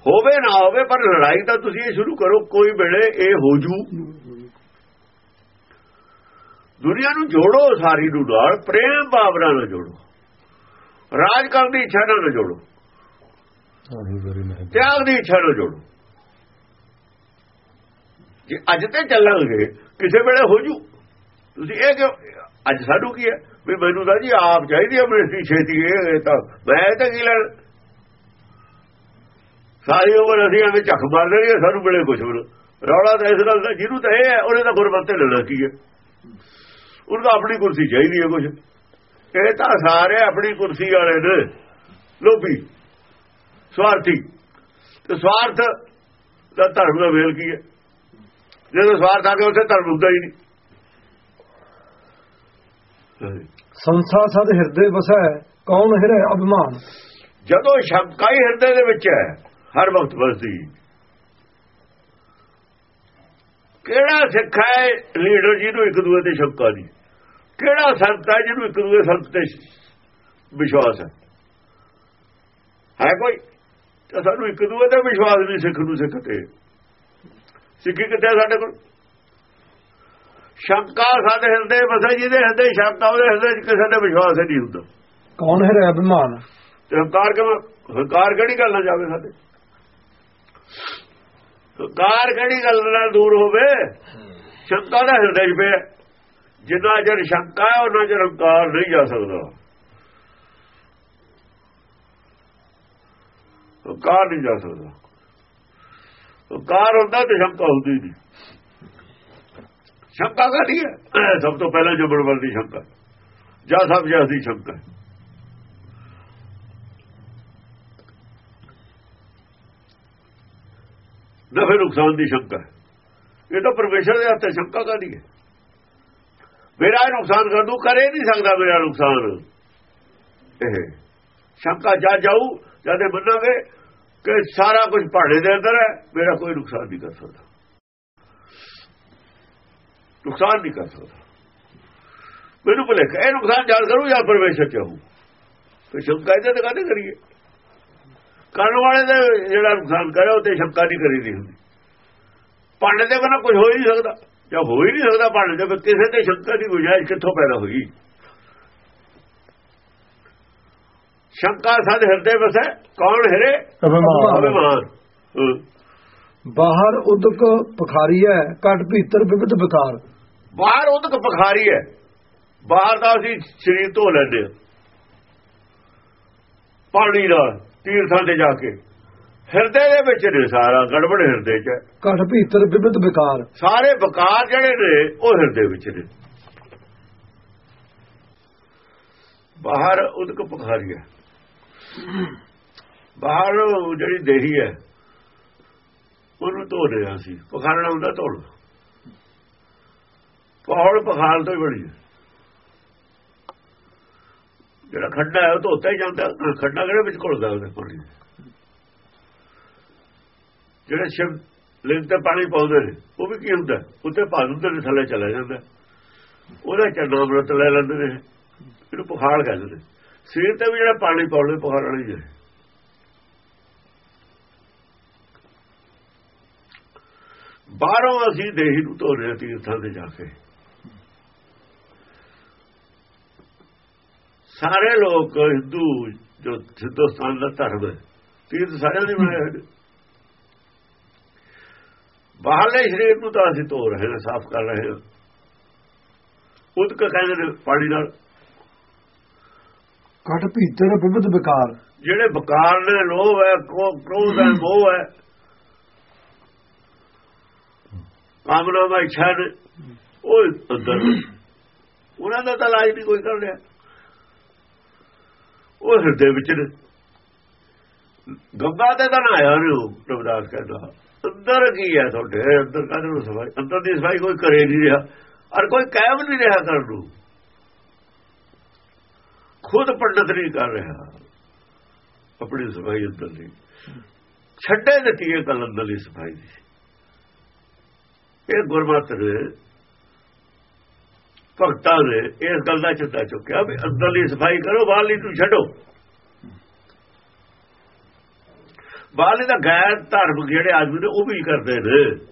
ਹੋਵੇ ਨਾ ਹੋਵੇ ਪਰ ਲੜਾਈ ਤਾਂ ਤੁਸੀਂ ਇਹ ਸ਼ੁਰੂ ਕਰੋ ਕੋਈ ਵੇਲੇ ਇਹ ਹੋ ਜੂ। ਦੁਨੀਆ ਨੂੰ ਜੋੜੋ ਸਾਰੀ ਨੂੰ ਨਾਲ ਪ੍ਰੇਮ ਭਾਵਨਾ ਨਾਲ ਜੋੜੋ। ਰਾਜ ਕਰਨ ਦੀ ਇੱਛਾ ਨਾਲ ਜੋੜੋ। ਤਿਆਗ ਦੀ ਇੱਛਾ ਨਾਲ ਜੋੜੋ। ਜੇ ਅੱਜ ਤੇ ਚੱਲਾਂਗੇ ਕਿਸੇ ਵੇਲੇ ਹੋ ਜੂ। ਤੁਸੀਂ ਇਹ ਕਿਉਂ ਅੱਜ ਸਾਨੂੰ ਕੀ ਹੈ? ਵੀ ਮੈਨੂੰ ਤਾਂ ਜੀ ਆਪ ਚਾਹੀਦੀ ਹੈ ਮੇਰੀ ਛੇਤੀ ਇਹ ਤਾਂ ਮੈਂ ਤਾਂ ਕੀ ਲੈਣ? ਸਾਰੀ ਉਮਰ ਅਸੀਂ ਐਵੇਂ ਚੱਕ ਮਾਰ ਲੈਣੀ ਹੈ, ਸਾਨੂੰ ਮਿਲੇ ਕੁਛ ਵੀ ਰੌਲਾ ਤਾਂ ਇਸ ਗੱਲ ਦਾ ਜਿਹਨੂੰ ਤਾਂ ਇਹ ਹੈ ਉਹਨੇ ਤਾਂ ਗੁਰਮਤਿ ਲੈਣਾ ਕੀ ਹੈ। ਉਹਨੂੰ ਤਾਂ ਆਪਣੀ ਕੁਰਸੀ ਚਾਹੀਦੀ ਹੈ ਕੁਛ। ਇਹ ਤਾਂ ਸਾਰੇ ਆਪਣੀ ਕੁਰਸੀ ਵਾਲੇ ਨੇ ਲੋਭੀ ਸਵਾਰਥੀ। ਤੇ ਸਵਾਰਥ ਦਾ ਧਰਮ ਦਾ ਵੇਲ ਕੀ ਹੈ? ਜਦੋਂ ਸਵਾਰਥ ਆ ਗਿਆ ਉੱਥੇ ਧਰਮ ਹੁੰਦਾ ਹੀ ਨਹੀਂ। ਸੰਸਾ ਸਦ ਹਿਰਦੇ ਵਸੈ ਕੌਣ ਹਿਰੇ ਅਭਿਮਾਨ? ਜਦੋਂ ਸ਼ੰਕਾ ਹੀ ਹਿਰਦੇ ਦੇ ਵਿੱਚ ਹੈ ਹਰ ਵਕਤ ਵਸਦੀ। ਕਿਹੜਾ ਸਿੱਖ ਹੈ ਲੀਡਰ ਜਿਹਨੂੰ ਇੱਕ ਦੂਏ ਤੇ ਸ਼ੰਕਾ ਨਹੀਂ ਕਿਹੜਾ ਸੰਤ ਹੈ ਜਿਹਨੂੰ ਇੱਕ ਦੂਏ ਸੰਤ ਤੇ ਵਿਸ਼ਵਾਸ ਹੈ? ਹੈ ਕੋਈ? ਤਾਂ ਸਾਨੂੰ ਇੱਕ ਦੂਏ ਤੇ ਵਿਸ਼ਵਾਸ ਨਹੀਂ ਸਿੱਖ ਨੂੰ ਸਿੱਖ ਤੇ ਸਿੱਖੀ ਕਿੱਥੇ ਹੈ ਸਾਡੇ ਕੋਲ? ਸ਼ੰਕਾ ਸਾਡੇ ਹਿਰਦੇ ਵਸੇ ਜਿਹਦੇ ਹਿਰਦੇ ਸ਼ੰਕਾ ਉਹਦੇ ਹਿਰਦੇ 'ਚ ਕਿਸੇ ਦਾ ਵਿਸ਼ਵਾਸ ਹੀ ਨਹੀਂ ਹੁੰਦਾ। ਕੌਣ ਹਿਰੇ ਅਭਿਮਾਨ ਤੇ ਹੰਕਾਰ ਕਿਵੇਂ? ਹੰਕਾਰ ਕਿਹੜੀ ਗੱਲ ਨਾ ਜਾਵੇ ਸਾਡੇ? ਕਾਰ ਕਿਹੜੀ ਗੱਲ ਨਾਲ ਦੂਰ ਹੋਵੇ? ਸ਼ੰਕਾ ਦਾ ਹਿਰਦੇ 'ਚ ਪਿਆ। ਜਿੰਨਾ ਚਿਰ ਸ਼ੰਕਾ ਹੈ ਉਹਨਾਂ ਚਿਰ ਹੰਕਾਰ ਨਹੀਂ ਜਾ ਸਕਦਾ। ਹੰਕਾਰ ਨਹੀਂ ਜਾ ਸਕਦਾ। ਹੰਕਾਰ ਹੁੰਦਾ ਤੇ ਸ਼ੰਕਾ ਹੁੰਦੀ ਨਹੀਂ। ਸ਼ੰਕਾ ਕਾਹਦੀ ਹੈ ਸਭ ਤੋਂ ਪਹਿਲਾਂ ਜੋ ਬੜਵਲ ਦੀ ਸ਼ੰਕਾ ਜਾਂ ਸਭ ਜਸ ਦੀ ਸ਼ੰਕਾ ਨਫੇ ਨੁਕਸਾਨ ਦੀ ਸ਼ੰਕਾ ਇਹ ਤਾਂ ਪਰਮੇਸ਼ਰ ਦੇ ਹੱਥੇ ਸ਼ੰਕਾ ਕਾਦੀ ਹੈ। ਮੇਰਾ ਇਹ ਨੁਕਸਾਨ ਕਰ ਦੂ ਕਰੇ ਨਹੀਂ ਸਕਦਾ ਮੇਰਾ ਨੁਕਸਾਨ। ਇਹ ਸ਼ੰਕਾ ਜਾ ਜਾਊ, ਜਦ ਇਹ ਮੰਨਾਂਗੇ ਕਿ ਸਾਰਾ ਕੁਝ ਪਹਾੜੇ ਦੇ ਅੰਦਰ ਹੈ, ਮੇਰਾ ਕੋਈ ਨੁਕਸਾਨ ਨਹੀਂ ਕਰ ਸਕਦਾ। ਨੁਕਸਾਨ ਨਹੀਂ ਕਰ ਸਕਦਾ। ਮੈਨੂੰ ਭੁਲੇਖਾ, ਇਹ ਨੁਕਸਾਨ ਜਾਣ ਕਰੂ ਜਾਂ ਪਰਮੇਸ਼ਰ ਚਾਹੂ ਤੇ ਸ਼ੰਕਾ ਇਹਦੇ ਤੇ ਕਾਹਦੇ ਕਰੀਏ? ਕਰਨ ਵਾਲੇ ਦੇ ਜਿਹੜਾ ਨੁਕਸਾਨ ਕਰੇ ਉਹ ਤੇ ਸ਼ੰਕਾ ਨਹੀਂ ਕਰੀਦੀ ਹੁੰਦੀ। ਭਾਂਡੇ ਦੇ ਬਿਨਾਂ ਕੁਝ ਹੋ ਹੀ ਨਹੀਂ ਸਕਦਾ। ਜਾਂ ਹੋ ਹੀ ਨਹੀਂ ਸਕਦਾ ਭਾਂਡੇ ਦੇ ਕਿਸੇ ਤੇ ਸ਼ੰਕਾ ਦੀ ਗੁਜਾਇਸ਼ ਕਿੱਥੋਂ ਪੈਦਾ ਹੋਈ? ਸ਼ੰਕਾ ਸਦ ਹਿਰਦੇ ਵਸੈ ਕੌਣ ਹਿਰੇ? ਅਭਿਮਾਨ। ਹੂੰ। ਬਾਹਰ ਉਦਕ ਪਖਾਰੀਐ ਘਟ ਭੀਤਰ ਵਿਵਿਧ ਵਿਕਾਰ। ਬਾਹਰ ਉਦਕ ਪਖਾਰੀ ਹੈ। ਬਾਹਰ ਦਾ ਅਸੀਂ ਸਰੀਰ ਧੋ ਲੈਂਦੇ ਹਾਂ। ਪਾਣੀ ਨਾਲ। ਤੀਰਥਾਂ ਤੇ ਜਾ ਕੇ। ਹਿਰਦੇ ਦੇ ਵਿੱਚ ਨੇ ਸਾਰਾ ਗੜਬੜ ਹਿਰਦੇ 'ਚ। ਘਟ ਭੀਤਰ ਵਿਵਿਧ ਵਿਕਾਰ। ਸਾਰੇ ਵਿਕਾਰ ਜਿਹੜੇ ਨੇ ਉਹ ਹਿਰਦੇ ਵਿੱਚ ਨੇ। ਬਾਹਰ ਉਦਕ ਪਖਾਰੀ ਹੈ। ਬਾਹਰ ਜਿਹੜੀ ਦੇਹੀ ਹੈ ਉਹਨੂੰ ਧੋ ਰਿਹਾ ਸੀ ਪਖਾਰਣਾ ਹੁੰਦਾ ਧੋਣਾ। ਪੌੜ ਪਖਾਲ ਤੋਂ ਹੀ ਬਣੀ ਹੈ। ਜਿਹੜਾ ਖੱਡਾ ਹੈ ਉਹ ਧੋਤਾ ਹੀ ਜਾਂਦਾ। ਖੱਡਾ ਕਿਹੜੇ ਵਿੱਚ ਘੁਲਦਾ ਉਹਦੇ ਪਾਣੀ ਜਿਹੜੇ ਸ਼ਿਵ ਲਿੰਗ ਤੇ ਪਾਣੀ ਪਾਉਂਦੇ ਨੇ, ਉਹ ਵੀ ਕੀ ਹੁੰਦਾ? ਉੱਤੇ ਪਾ ਦਿੰਦੇ ਥੱਲੇ ਚਲਾ ਜਾਂਦਾ। ਉਹਦਾ ਚੰਨਾ ਅੰਮ੍ਰਿਤ ਲੈ ਲੈਂਦੇ ਨੇ। ਇਹਨੂੰ ਪੁਖਾਲ ਕਹਿੰਦੇ ਨੇ। ਸਰੀਰ ਤੇ ਵੀ ਜਿਹੜਾ ਪਾਣੀ ਪਾਉਂਦੇ ਪੁਖਾਲ ਵਾਲੀ ਹੈ। ਬਾਹਰੋਂ ਅਸੀਂ ਦੇਹੀ ਨੂੰ ਧੋ ਰਹੇ ਹਾਂ ਤੀਰਥਾਂ ਤੇ ਜਾ ਕੇ। ਸਾਰੇ ਲੋਕ ਹਿੰਦੂ ਜੋ ਹਿੰਦੁਸਤਾਨ ਦਾ ਧਰਮ ਹੈ ਤੀਰਥ ਸਾਰਿਆਂ ਦੇ ਬਣਾਏ ਹੋਏ ਨੇ ਬਾਹਰਲੇ ਸਰੀਰ ਨੂੰ ਤਾਂ ਅਸੀਂ ਧੋ ਰਹੇ ਹਾਂ ਸਾਫ਼ ਕਰ ਰਹੇ ਹਾਂ। ਉਦਕ ਕਹਿੰਦੇ ਨੇ ਪਾਣੀ ਨਾਲ। ਘਟ ਭੀਤਰ ਵਿਵਿਧ ਵਿਕਾਰ ਜਿਹੜੇ ਬਕਾਰ ਨੇ ਲੋਭ ਹੈ ਕ੍ਰੋ- ਕ੍ਰੋਧ ਹੈ ਮੋਹ ਹੈ। ਕਾਮਨਾ ਦਾ ਇੱਛਾ ਨੇ ਉਹ ਅੰਦਰ ਨੇ। ਉਹਨਾਂ ਦਾ ਤਾਂ ਇਲਾਜ ਨਹੀਂ ਕੋਈ ਕਰ ਰਿਹਾ। ਉਹ ਹਿਰਦੇ ਵਿੱਚ ਨੇ। ਗੰਗਾ ਤੇ ਤਾਂ ਨਾ ਆਇਆ ਨੇ ਉਹ, ਰਵਿਦਾਸ ਕਹਿੰਦਾ। ਅੰਦਰ ਕੀ ਹੈ ਤੁਹਾਡੇ? ਅੰਦਰ ਕਾਹਦੇ ਨੂੰ ਸਫ਼ਾਈ? ਅੰਦਰ ਦੀ ਸਫ਼ਾਈ ਕੋਈ ਕਰੇ ਨਹੀਂ ਰਿਹਾ। ਔਰ ਕੋਈ ਕਾਇਮ ਨਹੀਂ ਰਿਹਾ ਕਰਨ ਨੂੰ। ਖੁਦ ਪੰਡਤ ਨਹੀਂ ਕਰ ਰਿਹਾ। ਆਪਣੀ ਸਫ਼ਾਈ ਅੰਦਰ ਦੀ। ਛੱਡੇ ਦਿੱਤੀ ਹੈ ਕਲ ਅੰਦਰ ਦੀ ਸਫ਼ਾਈ ਦੀ। ਇਹ ਗੁਰਮਤਿ ਭਗਤਾਂ ਨੇ ਇਸ ਗੱਲ ਦਾ ਚਿੱਤਾ ਚੁੱਕਿਆ ਵੀ ਅੰਦਰਲੀ ਸਫ਼ਾਈ ਕਰੋ ਬਾਹਰਲੀ ਨੂੰ ਛੱਡੋ। ਬਾਹਰਲੀ ਦਾ ਗੈਰ ਧਰਮ ਜਿਹੜੇ ਆਦਮੀ ਨੇ ਉਹ ਵੀ ਕਰਦੇ ਨੇ।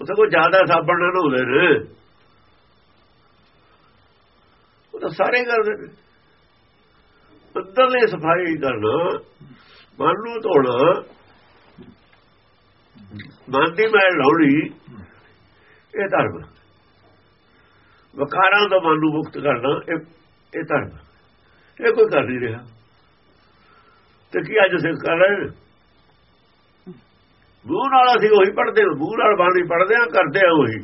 ਉਹ ਤਾਂ ਕੋਈ ਜ਼ਿਆਦਾ ਸਾਬਣ ਨਾਲ ਨਹਾਉਂਦੇ ਨੇ। ਉਹ ਤਾਂ ਸਾਰੇ ਕਰਦੇ ਨੇ। ਅੰਦਰਲੀ ਸਫ਼ਾਈ ਕਰਨਾ, ਮਨ ਨੂੰ ਧੋਣਾ, ਮਨ ਦੀ ਮੈਲ ਲਾਉਣੀ, ਇਹ ਧਰਮ। ਵਕਾਰਾਂ ਦਾ ਮਨ ਨੂੰ ਮੁਕਤ ਕਰਨਾ, ਇਹ ਇਹ ਧਰਮ ਇਹ ਕੋਈ ਕਰ ਨਹੀਂ ਰਿਹਾ। ਤੇ ਕੀ ਅੱਜ ਸਿੱਖ ਕਰ ਰਹੇ ਨੇ? ਮੂੰਹ ਨਾਲ ਅਸੀਂ ਉਹੀ ਪੜਦੇ ਹਾਂ, ਮੂੰਹ ਨਾਲ ਬਾਣੀ ਪੜਦੇ ਹਾਂ, ਕਰਦੇ ਹਾਂ ਉਹੀ।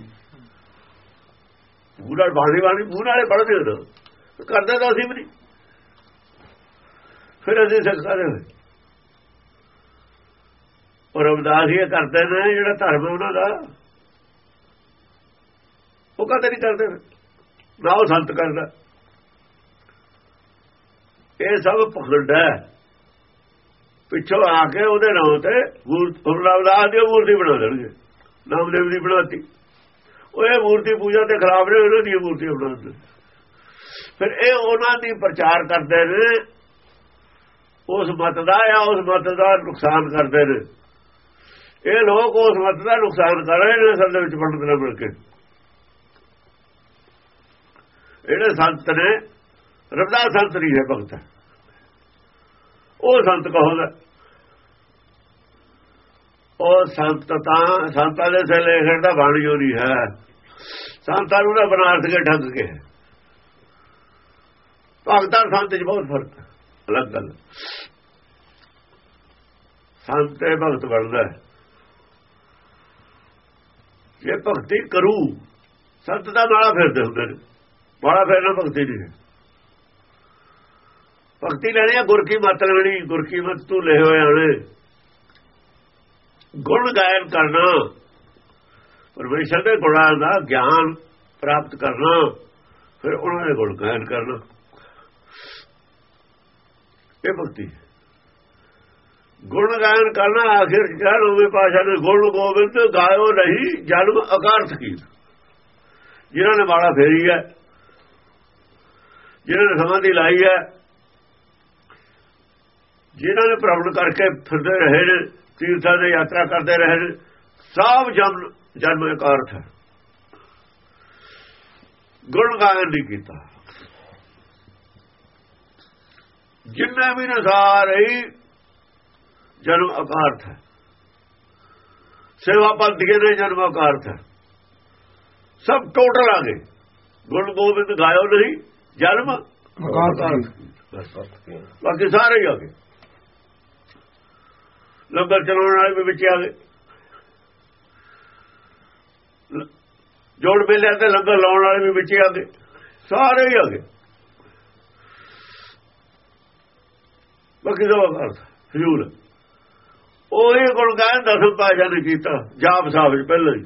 ਮੂੰਹ ਨਾਲ ਬਾਣੀ ਬਾਣੀ, ਮੂੰਹ ਨਾਲੇ ਪੜਦੇ ਹਾਂ ਕਰਦੇ ਤਾਂ ਅਸੀਂ ਵੀ ਨਹੀਂ। ਫਿਰ ਅਸੀਂ ਸਿੱਖ ਕਰ ਰਹੇ ਔਰ ਅਬਦਾਸ ਇਹ ਕਰਦੇ ਨੇ, ਜਿਹੜਾ ਧਰਮ ਹੈ ਉਹਨਾਂ ਦਾ, ਉਹ ਕਦੇ ਨਹੀਂ ਕਰਦੇ ਨਾ। ਨਾ ਉਹ ਸੰਤ ਕਰਦਾ। ਇਹ ਸਭ ਪਖੰਡ ਹੈ। ਪਿੱਛੋਂ ਆ ਕੇ ਉਹਦੇ ਨਾਮ ਤੇ ਅਬਦਾਸ ਦੀ ਮੂਰਤੀ ਬਣਾ ਦੇਣਗੇ। ਨਾਮਦੇਵ ਦੀ ਬਣਾਤੀ। ਉਹ ਇਹ ਮੂਰਤੀ ਪੂਜਾ ਤੇ ਖਰਾਬ ਨੇ, ਉਹਨਾਂ ਦੀ ਮੂਰਤੀ ਬਣਾਉਂਦੇ ਫਿਰ ਇਹ ਉਹਨਾਂ ਦੀ ਪ੍ਰਚਾਰ ਕਰਦੇ ਨੇ। ਉਸ ਮਤ ਦਾ ਜਾਂ ਉਸ ਮਤ ਦਾ ਨੁਕਸਾਨ ਕਰਦੇ ਨੇ। ਇਹ ਲੋਕ ਉਸ ਮਤ ਦਾ ਨੁਕਸਾਨ ਕਰ ਰਹੇ ਨੇ ਅਸਲ ਦੇ ਵਿੱਚ ਪੰਡਤ ਨਾਲ ਮਿਲ ਕੇ। ਜਿਹੜੇ ਸੰਤ ਨੇ ਰਬਦਾਸ ਸੰਤ ਨਹੀਂ ਹੈ ਭਗਤ। ਉਹ ਸੰਤ ਕਹੋਗਾ ਉਹ ਸੰਤ ਤਾਂ, ਸੰਤਾਂ ਦੇ ਸੇ ਦਾ ਬਾਣੀ ਹੋਣੀ ਹੈ। ਸੰਤਾਂ ਨੂੰ ਨਾ ਬਨਾਰਸ ਕੇ ਠੱਗ ਕੇ। ਭਗਤਾਂ ਸੰਤ 'ਚ ਬਹੁਤ ਫ਼ਰਕ ਅਲੱਗ ਗੱਲ। ਸੰਤ ਤੇ ਭਗਤ ਬਣਦਾ ਜੇ ਭਗਤੀ ਕਰੂ, ਸੰਤ ਦਾ ਨਾਲਾ ਫਿਰਦੇ ਹੁੰਦੇ ਨੇ। ਮਾਲਾ ਫੇਰਨਾ ਭਗਤੀ ਨਹੀਂ ਭਗਤੀ ਲੈਣੀ ਆ ਗੁਰ ਕੀ ਮਤ ਲੈਣੀ ਗੁਰ ਕੀ ਮਤ ਤੂੰ ਲੈ ਹੋਏ ਆਣੇ। ਗੁਣ ਗਾਇਨ ਕਰਨਾ, ਪਰਮੇਸ਼ਰ ਦੇ ਗੁਣਾਂ ਦਾ ਗਿਆਨ ਪ੍ਰਾਪਤ ਕਰਨਾ, ਫਿਰ ਉਹਨਾਂ ਦੇ ਗੁਣ ਗਾਇਨ ਕਰਨਾ। ਇਹ ਭਗਤੀ। ਗੁਣ ਗਾਇਨ ਕਰਨਾ, ਆਖਿਰ ਕਹਿ ਲੋਵੇ ਪਾਸ਼ਾ ਨੇ ਗੁਣ ਗੋਬਿੰਦ, ਗਾਇਓ ਨਹੀਂ, ਜਨਮ ਅਕਾਰਥ ਕੀ? ਜਿਨ੍ਹਾਂ ਨੇ ਮਾਲਾ ਫੇਰੀ ਹੈ ਜਿਹਨਾਂ ਨੇ ਸਮਾਧੀ ਲਾਈ ਹੈ, ਜਿਨ੍ਹਾਂ ਨੇ ਪ੍ਰਵਣ ਕਰਕੇ ਫਿਰਦੇ ਰਹੇ ਨੇ, ਤੀਰਥਾਂ ਦੀ ਯਾਤਰਾ ਕਰਦੇ ਰਹੇ ਨੇ, ਸਭ ਜਨਮ ਜਨਮ ਅਕਾਰਥ ਹੈ। ਗੁਣ ਗਾਇਨ ਨਹੀਂ ਕੀਤਾ। ਜਿੰਨਾ ਵੀ ਨੇ ਸਾਰੇ ਜਨਮ ਅਕਾਰਥ ਹੈ। ਸੇਵਾ ਪੰਥੀਏ ਦੇ ਜਨਮ ਅਕਾਰਥ ਹੈ। ਸਭ ਟੋਟਲ ਆ ਗਏ। ਗੁਣ ਗੋਬਿੰਦ ਗਾਇਓ ਨਹੀਂ। ਜਨਮ ਬਾਕੀ ਸਾਰੇ ਹੀ ਆ ਗਏ। ਲੰਗਰ ਚਲਾਉਣ ਵਾਲੇ ਵੀ ਵਿੱਚ ਆ ਗਏ। ਜੋੜ ਮੇਲੇ ਤੇ ਲੰਗਰ ਲਾਉਣ ਵਾਲੇ ਵੀ ਵਿੱਚ ਆ ਗਏ। ਸਾਰੇ ਹੀ ਆ ਗਏ। ਬਾਕੀ ਦਾ ਅਰਥ ਹਜੂਰ। ਉਹ ਗੁਣ ਗਾਇਨ ਦਸਮ ਪਾਸ਼ਾ ਨੇ ਕੀਤਾ ਜਾਪ ਸਾਹਿਬ ਚ ਪਹਿਲਾਂ ਹੀ।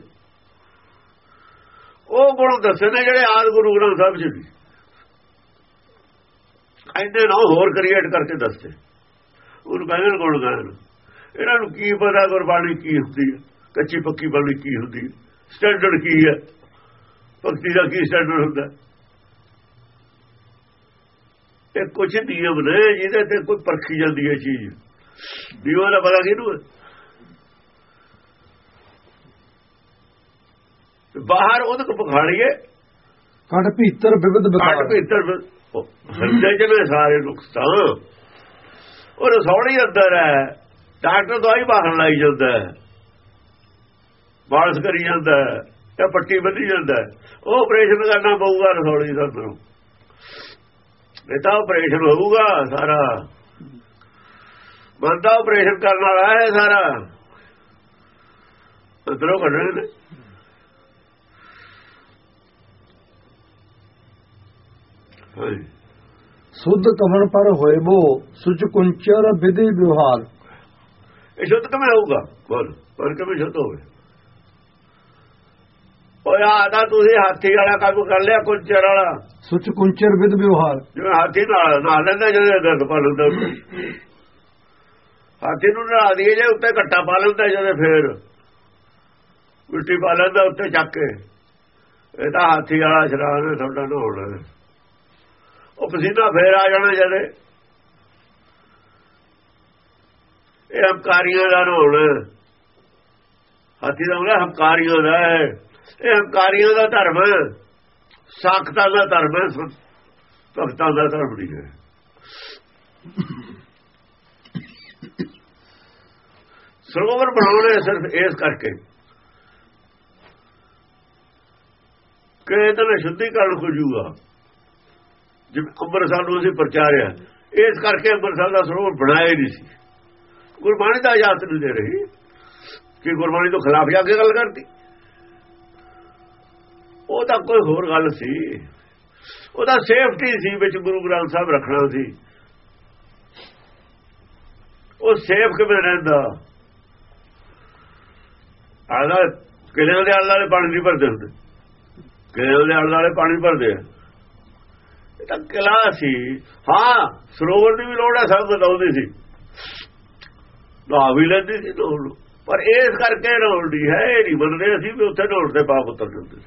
ਉਹ ਗੁਣ ਦੱਸੇ ਨੇ ਜਿਹੜੇ ਆਦ ਗੁਰੂ ਗ੍ਰੰਥ ਸਾਹਿਬ ਵੀ ਕਹਿੰਦੇ ਨਾ ਹੋਰ ਕ੍ਰੀਏਟ ਕਰਕੇ ਦੱਸਦੇ ਉਹਨੂੰ ਕਹਿੰਦੇ ਗੁਣ ਗਾਇਨ ਇਹਨਾਂ? ਨੂੰ ਕੀ ਪਤਾ ਗੁਰਬਾਣੀ ਕੀ ਹੁੰਦੀ ਹੈ ਕੱਚੀ ਪੱਕੀ ਬਾਣੀ ਕੀ ਹੁੰਦੀ ਹੈ ਸਟੈਂਡਰਡ ਕੀ ਹੈ? ਭਗਤੀ ਦਾ ਕੀ ਸਟੈਂਡਰਡ ਹੁੰਦਾ? ਇਹ ਕੁਝ ਨਿਯਮ ਨੇ ਜਿਹਦੇ ਤੇ ਕੋਈ ਪਰਖੀ ਜਾਂਦੀ ਹੈ ਚੀਜ਼। ਨਿਯਮਾਂ ਦਾ ਪਤਾ ਕਿਹਨੂੰ ਹੈ? ਬਾਹਰ ਉਹਦੇ ਕੋ ਪਖਾੜੀਏ ਕੰਡ ਭੀਤਰ ਵਿਵਿਧ ਘਾਟ ਵਿਕਾਰ ਭੀਤਰ ਹਿਰਦੇ ਚ ਨੇ ਸਾਰੇ ਨੁਕਸਾਨ ਉਹ ਰਸੌੜੀ ਅੰਦਰ ਹੈ ਡਾਕਟਰ ਦਵਾਈ ਬਾਹਰ ਲਾਈ ਜਾਂਦਾ ਹੈ। ਬਾਲਸ ਕਰੀ ਜਾਂਦਾ ਹੈ ਜਾਂ ਪੱਟੀ ਬੰਨੀ ਜਾਂਦਾ ਉਹ ਆਪਰੇਸ਼ਨ ਕਰਨਾ ਪਊਗਾ ਰਸੌੜੀ ਦਾ ਅੰਦਰੋਂ ਇਹ ਤਾਂ ਆਪਰੇਸ਼ਨ ਹੋਊਗਾ ਸਾਰਾ। ਬੰਦਾ ਆਪਰੇਸ਼ਨ ਕਰਨ ਵਾਲਾ ਹੈ ਸਾਰਾ। ਅੰਦਰੋਂ ਕੱਢਣੇ ਨੇ ਹਾਂਜੀ ਸੁਧ ਕਮਨ ਪਰ ਹੋਏ ਬੋ ਸੁਚ ਕੁੰਚਰ ਵਿਧੀ ਵਿਵਹਾਰ। ਇਹ ਸ਼ੁੱਧ ਕਿਵੇਂ ਹੋਊਗਾ? ਬੋਲ ਪਰ ਕਿਵੇਂ ਸ਼ੁੱਧ ਹੋਵੇ। ਓਏ ਆਦਾ ਤੁਸੀਂ ਹਾਥੀ ਵਾਲਾ ਕੰਮ ਕਰ ਲਿਆ ਕੁੰਚਰ ਵਾਲਾ। ਸੁਚ ਕੁੰਚਰ ਵਿਧ ਵਿਵਹਾਰ। ਜਿਵੇਂ ਹਾਥੀ ਨਾਲ ਨਾਲ ਲੈਂਦਾ ਜਦੋਂ ਦਰਦ ਪਾ ਲੈਂਦਾ। ਹਾਥੀ ਨੂੰ ਨਲਾ ਦਈਏ ਜੇ ਉੱਤੇ ਘੱਟਾ ਪਾ ਲੈਂਦਾ ਜਦੋਂ ਫੇਰ ਮਿੱਟੀ ਪਾ ਲੈਂਦਾ ਉੱਤੇ ਚੱਕ ਕੇ। ਇਹ ਤਾਂ ਹਾਥੀ ਵਾਲਾ ਸ਼ਰਾਬ ਨੇ ਤੁਹਾਡਾ ਨਹਾਉਣਾ ਹੈ। ਉਹ ਪਸੀਨਾ ਫੇਰ ਆ ਜਾਣਾ ਜਦੇ। ਇਹ ਹੰਕਾਰੀਆਂ ਦਾ ਨਹਾਉਣਾ ਹਾਥੀ ਦਾ ਹੁੰਦਾ ਹੰਕਾਰੀਆਂ ਦਾ। ਹੈ ਇਹ ਹੰਕਾਰੀਆਂ ਦਾ ਧਰਮ ਹੈ। ਸਾਖਤਾਂ ਦਾ ਧਰਮ ਹੈ। ਭਗਤਾਂ ਦਾ ਧਰਮ ਨਹੀਂ ਹੈ। ਸਰੋਵਰ ਬਣਾਉਣੇ ਸਿਰਫ ਇਸ ਕਰਕੇ ਕਿ ਇਹਦੇ ਨਾਲ ਸ਼ੁੱਧੀਕਰਨ ਹੋ ਜੂਗਾ ਜਿਵੇਂ ਅੰਮ੍ਰਿਤਸਰ ਨੂੰ ਅਸੀਂ ਪ੍ਰਚਾਰਿਆ ਇਸ ਕਰਕੇ ਅੰਮ੍ਰਿਤਸਰ ਦਾ ਸਰੋਵਰ ਬਣਾਇਆ ਹੀ ਨਹੀਂ ਸੀ। ਗੁਰਬਾਣੀ ਦਾ ਇਜਾਜ਼ਤ ਨਹੀਂ ਦੇ ਰਹੀ, ਕਿ ਗੁਰਬਾਣੀ ਤੋਂ ਖਿਲਾਫ ਜਾ ਕੇ ਗੱਲ ਕਰਦੀ। ਉਹ ਤਾਂ ਕੋਈ ਹੋਰ ਗੱਲ ਸੀ। ਉਹਦਾ ਸੇਫਟੀ ਸੀ, ਵਿੱਚ ਗੁਰੂ ਗ੍ਰੰਥ ਸਾਹਿਬ ਰੱਖਣਾ ਸੀ। ਉਹ ਸੇਫ ਕਿਵੇਂ ਰਹਿੰਦਾ? ਆਦਾ ਕਿਲਿਆਂ ਦੇ ਆਲੇ ਪਾਣੀ ਨਹੀਂ ਭਰਦੇ ਹੁੰਦੇ। ਕਿਲਿਆਂ ਦੇ ਆਲੇ ਪਾਣੀ ਭਰਦੇ। ਆ ਇਹ ਤਾਂ ਕਿਲਾ ਸੀ। ਹਾਂ, ਸਰੋਵਰ ਦੀ ਵੀ ਲੋੜ ਹੈ, ਸਭ ਬਤਾਉਂਦੀ ਸੀ। ਨਾ ਵੀ ਲੈਂਦੀ ਸੀ ਲੋੜ ਨੂੰ। ਪਰ ਇਸ ਕਰਕੇ ਰੋਲਦੀ ਹੈ, ਇਹ ਨਹੀਂ ਮੰਨਦੇ ਅਸੀਂ ਵੀ ਉੱਥੇ ਢੋਲਦੇ ਪਾਪ ਉਤਰ ਜਾਂਦੇ ਸੀ।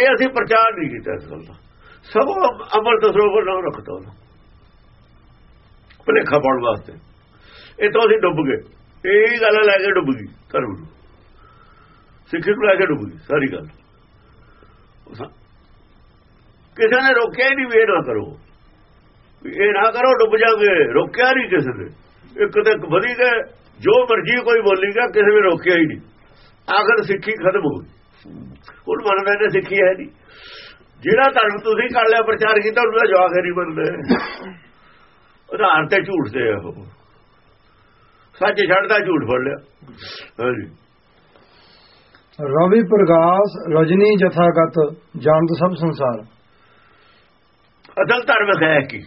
ਇਹ ਅਸੀਂ ਪ੍ਰਚਾਰ ਨਹੀਂ ਕੀਤਾ ਇਸ ਗੱਲ ਦਾ। ਸਭ ਅੰਮ੍ਰਿਤ ਸਰੋਵਰ ਨਾਲ ਰੱਖਤਾ ਉਹਨੂੰ। ਭਲੇਖਾ ਪਾਉਣ ਵਾਸਤੇ। ਇਹ ਤੋਂ ਅਸੀਂ ਡੁੱਬ ਗਏ। ਇਹ ਗੱਲ ਲੈ ਕੇ ਡੁੱਬ ਗਈ ਧਰਮ ਨੂੰ। ਸਿੱਖੀ ਨੂੰ ਲੈ ਕੇ ਡੁੱਬ ਗਈ, ਸਾਰੀ ਗੱਲ। ਕਿਸੇ ਨੇ ਰੋਕਿਆ ਹੀ ਨਹੀਂ ਵੀ ਇਹ ਨਾ ਕਰੋ। ਵੀ ਇਹ ਨਾ ਕਰੋ, ਡੁੱਬ ਜਾਗੇ। ਰੋਕਿਆ ਨਹੀਂ ਕਿਸੇ ਨੇ। ਇੱਕ ਤੇ ਵਧੀ ਗਏ, ਜੋ ਮਰਜ਼ੀ ਕੋਈ ਬੋਲੀ ਗਿਆ, ਕਿਸੇ ਨੇ ਰੋਕਿਆ ਹੀ ਨਹੀਂ। ਆਖਰ ਸਿੱਖੀ ਖਤਮ ਹੋ ਗਈ। ਹੁਣ ਮੰਨਦੇ ਨੇ ਸਿੱਖੀ ਹੈ ਨਹੀਂ। ਜਿਹੜਾ ਧਰਮ ਤੁਸੀਂ ਕਰ ਲਿਆ ਪ੍ਰਚਾਰ ਕੀਤਾ, ਉਹਦਾ ਜਵਾਬ ਹੈ ਨਹੀਂ ਮੰਨਦੇ ਉਦਾਹਰਨ ਤੇ ਝੂਠ ਤੇ ਆ ਉਹ। ਸੱਚ ਛੱਡਦਾ, ਝੂਠ ਫੜ ਲਿਆ। ਹਾਂਜੀ। ਰਵੀ ਪ੍ਰਗਾਸ, ਰਜਨੀ ਜਥਾਗਤ ਜਾਣਤ ਸਭ ਸੰਸਾਰ। ਅਸਲ ਧਰਮ ਹੈ ਕੀ?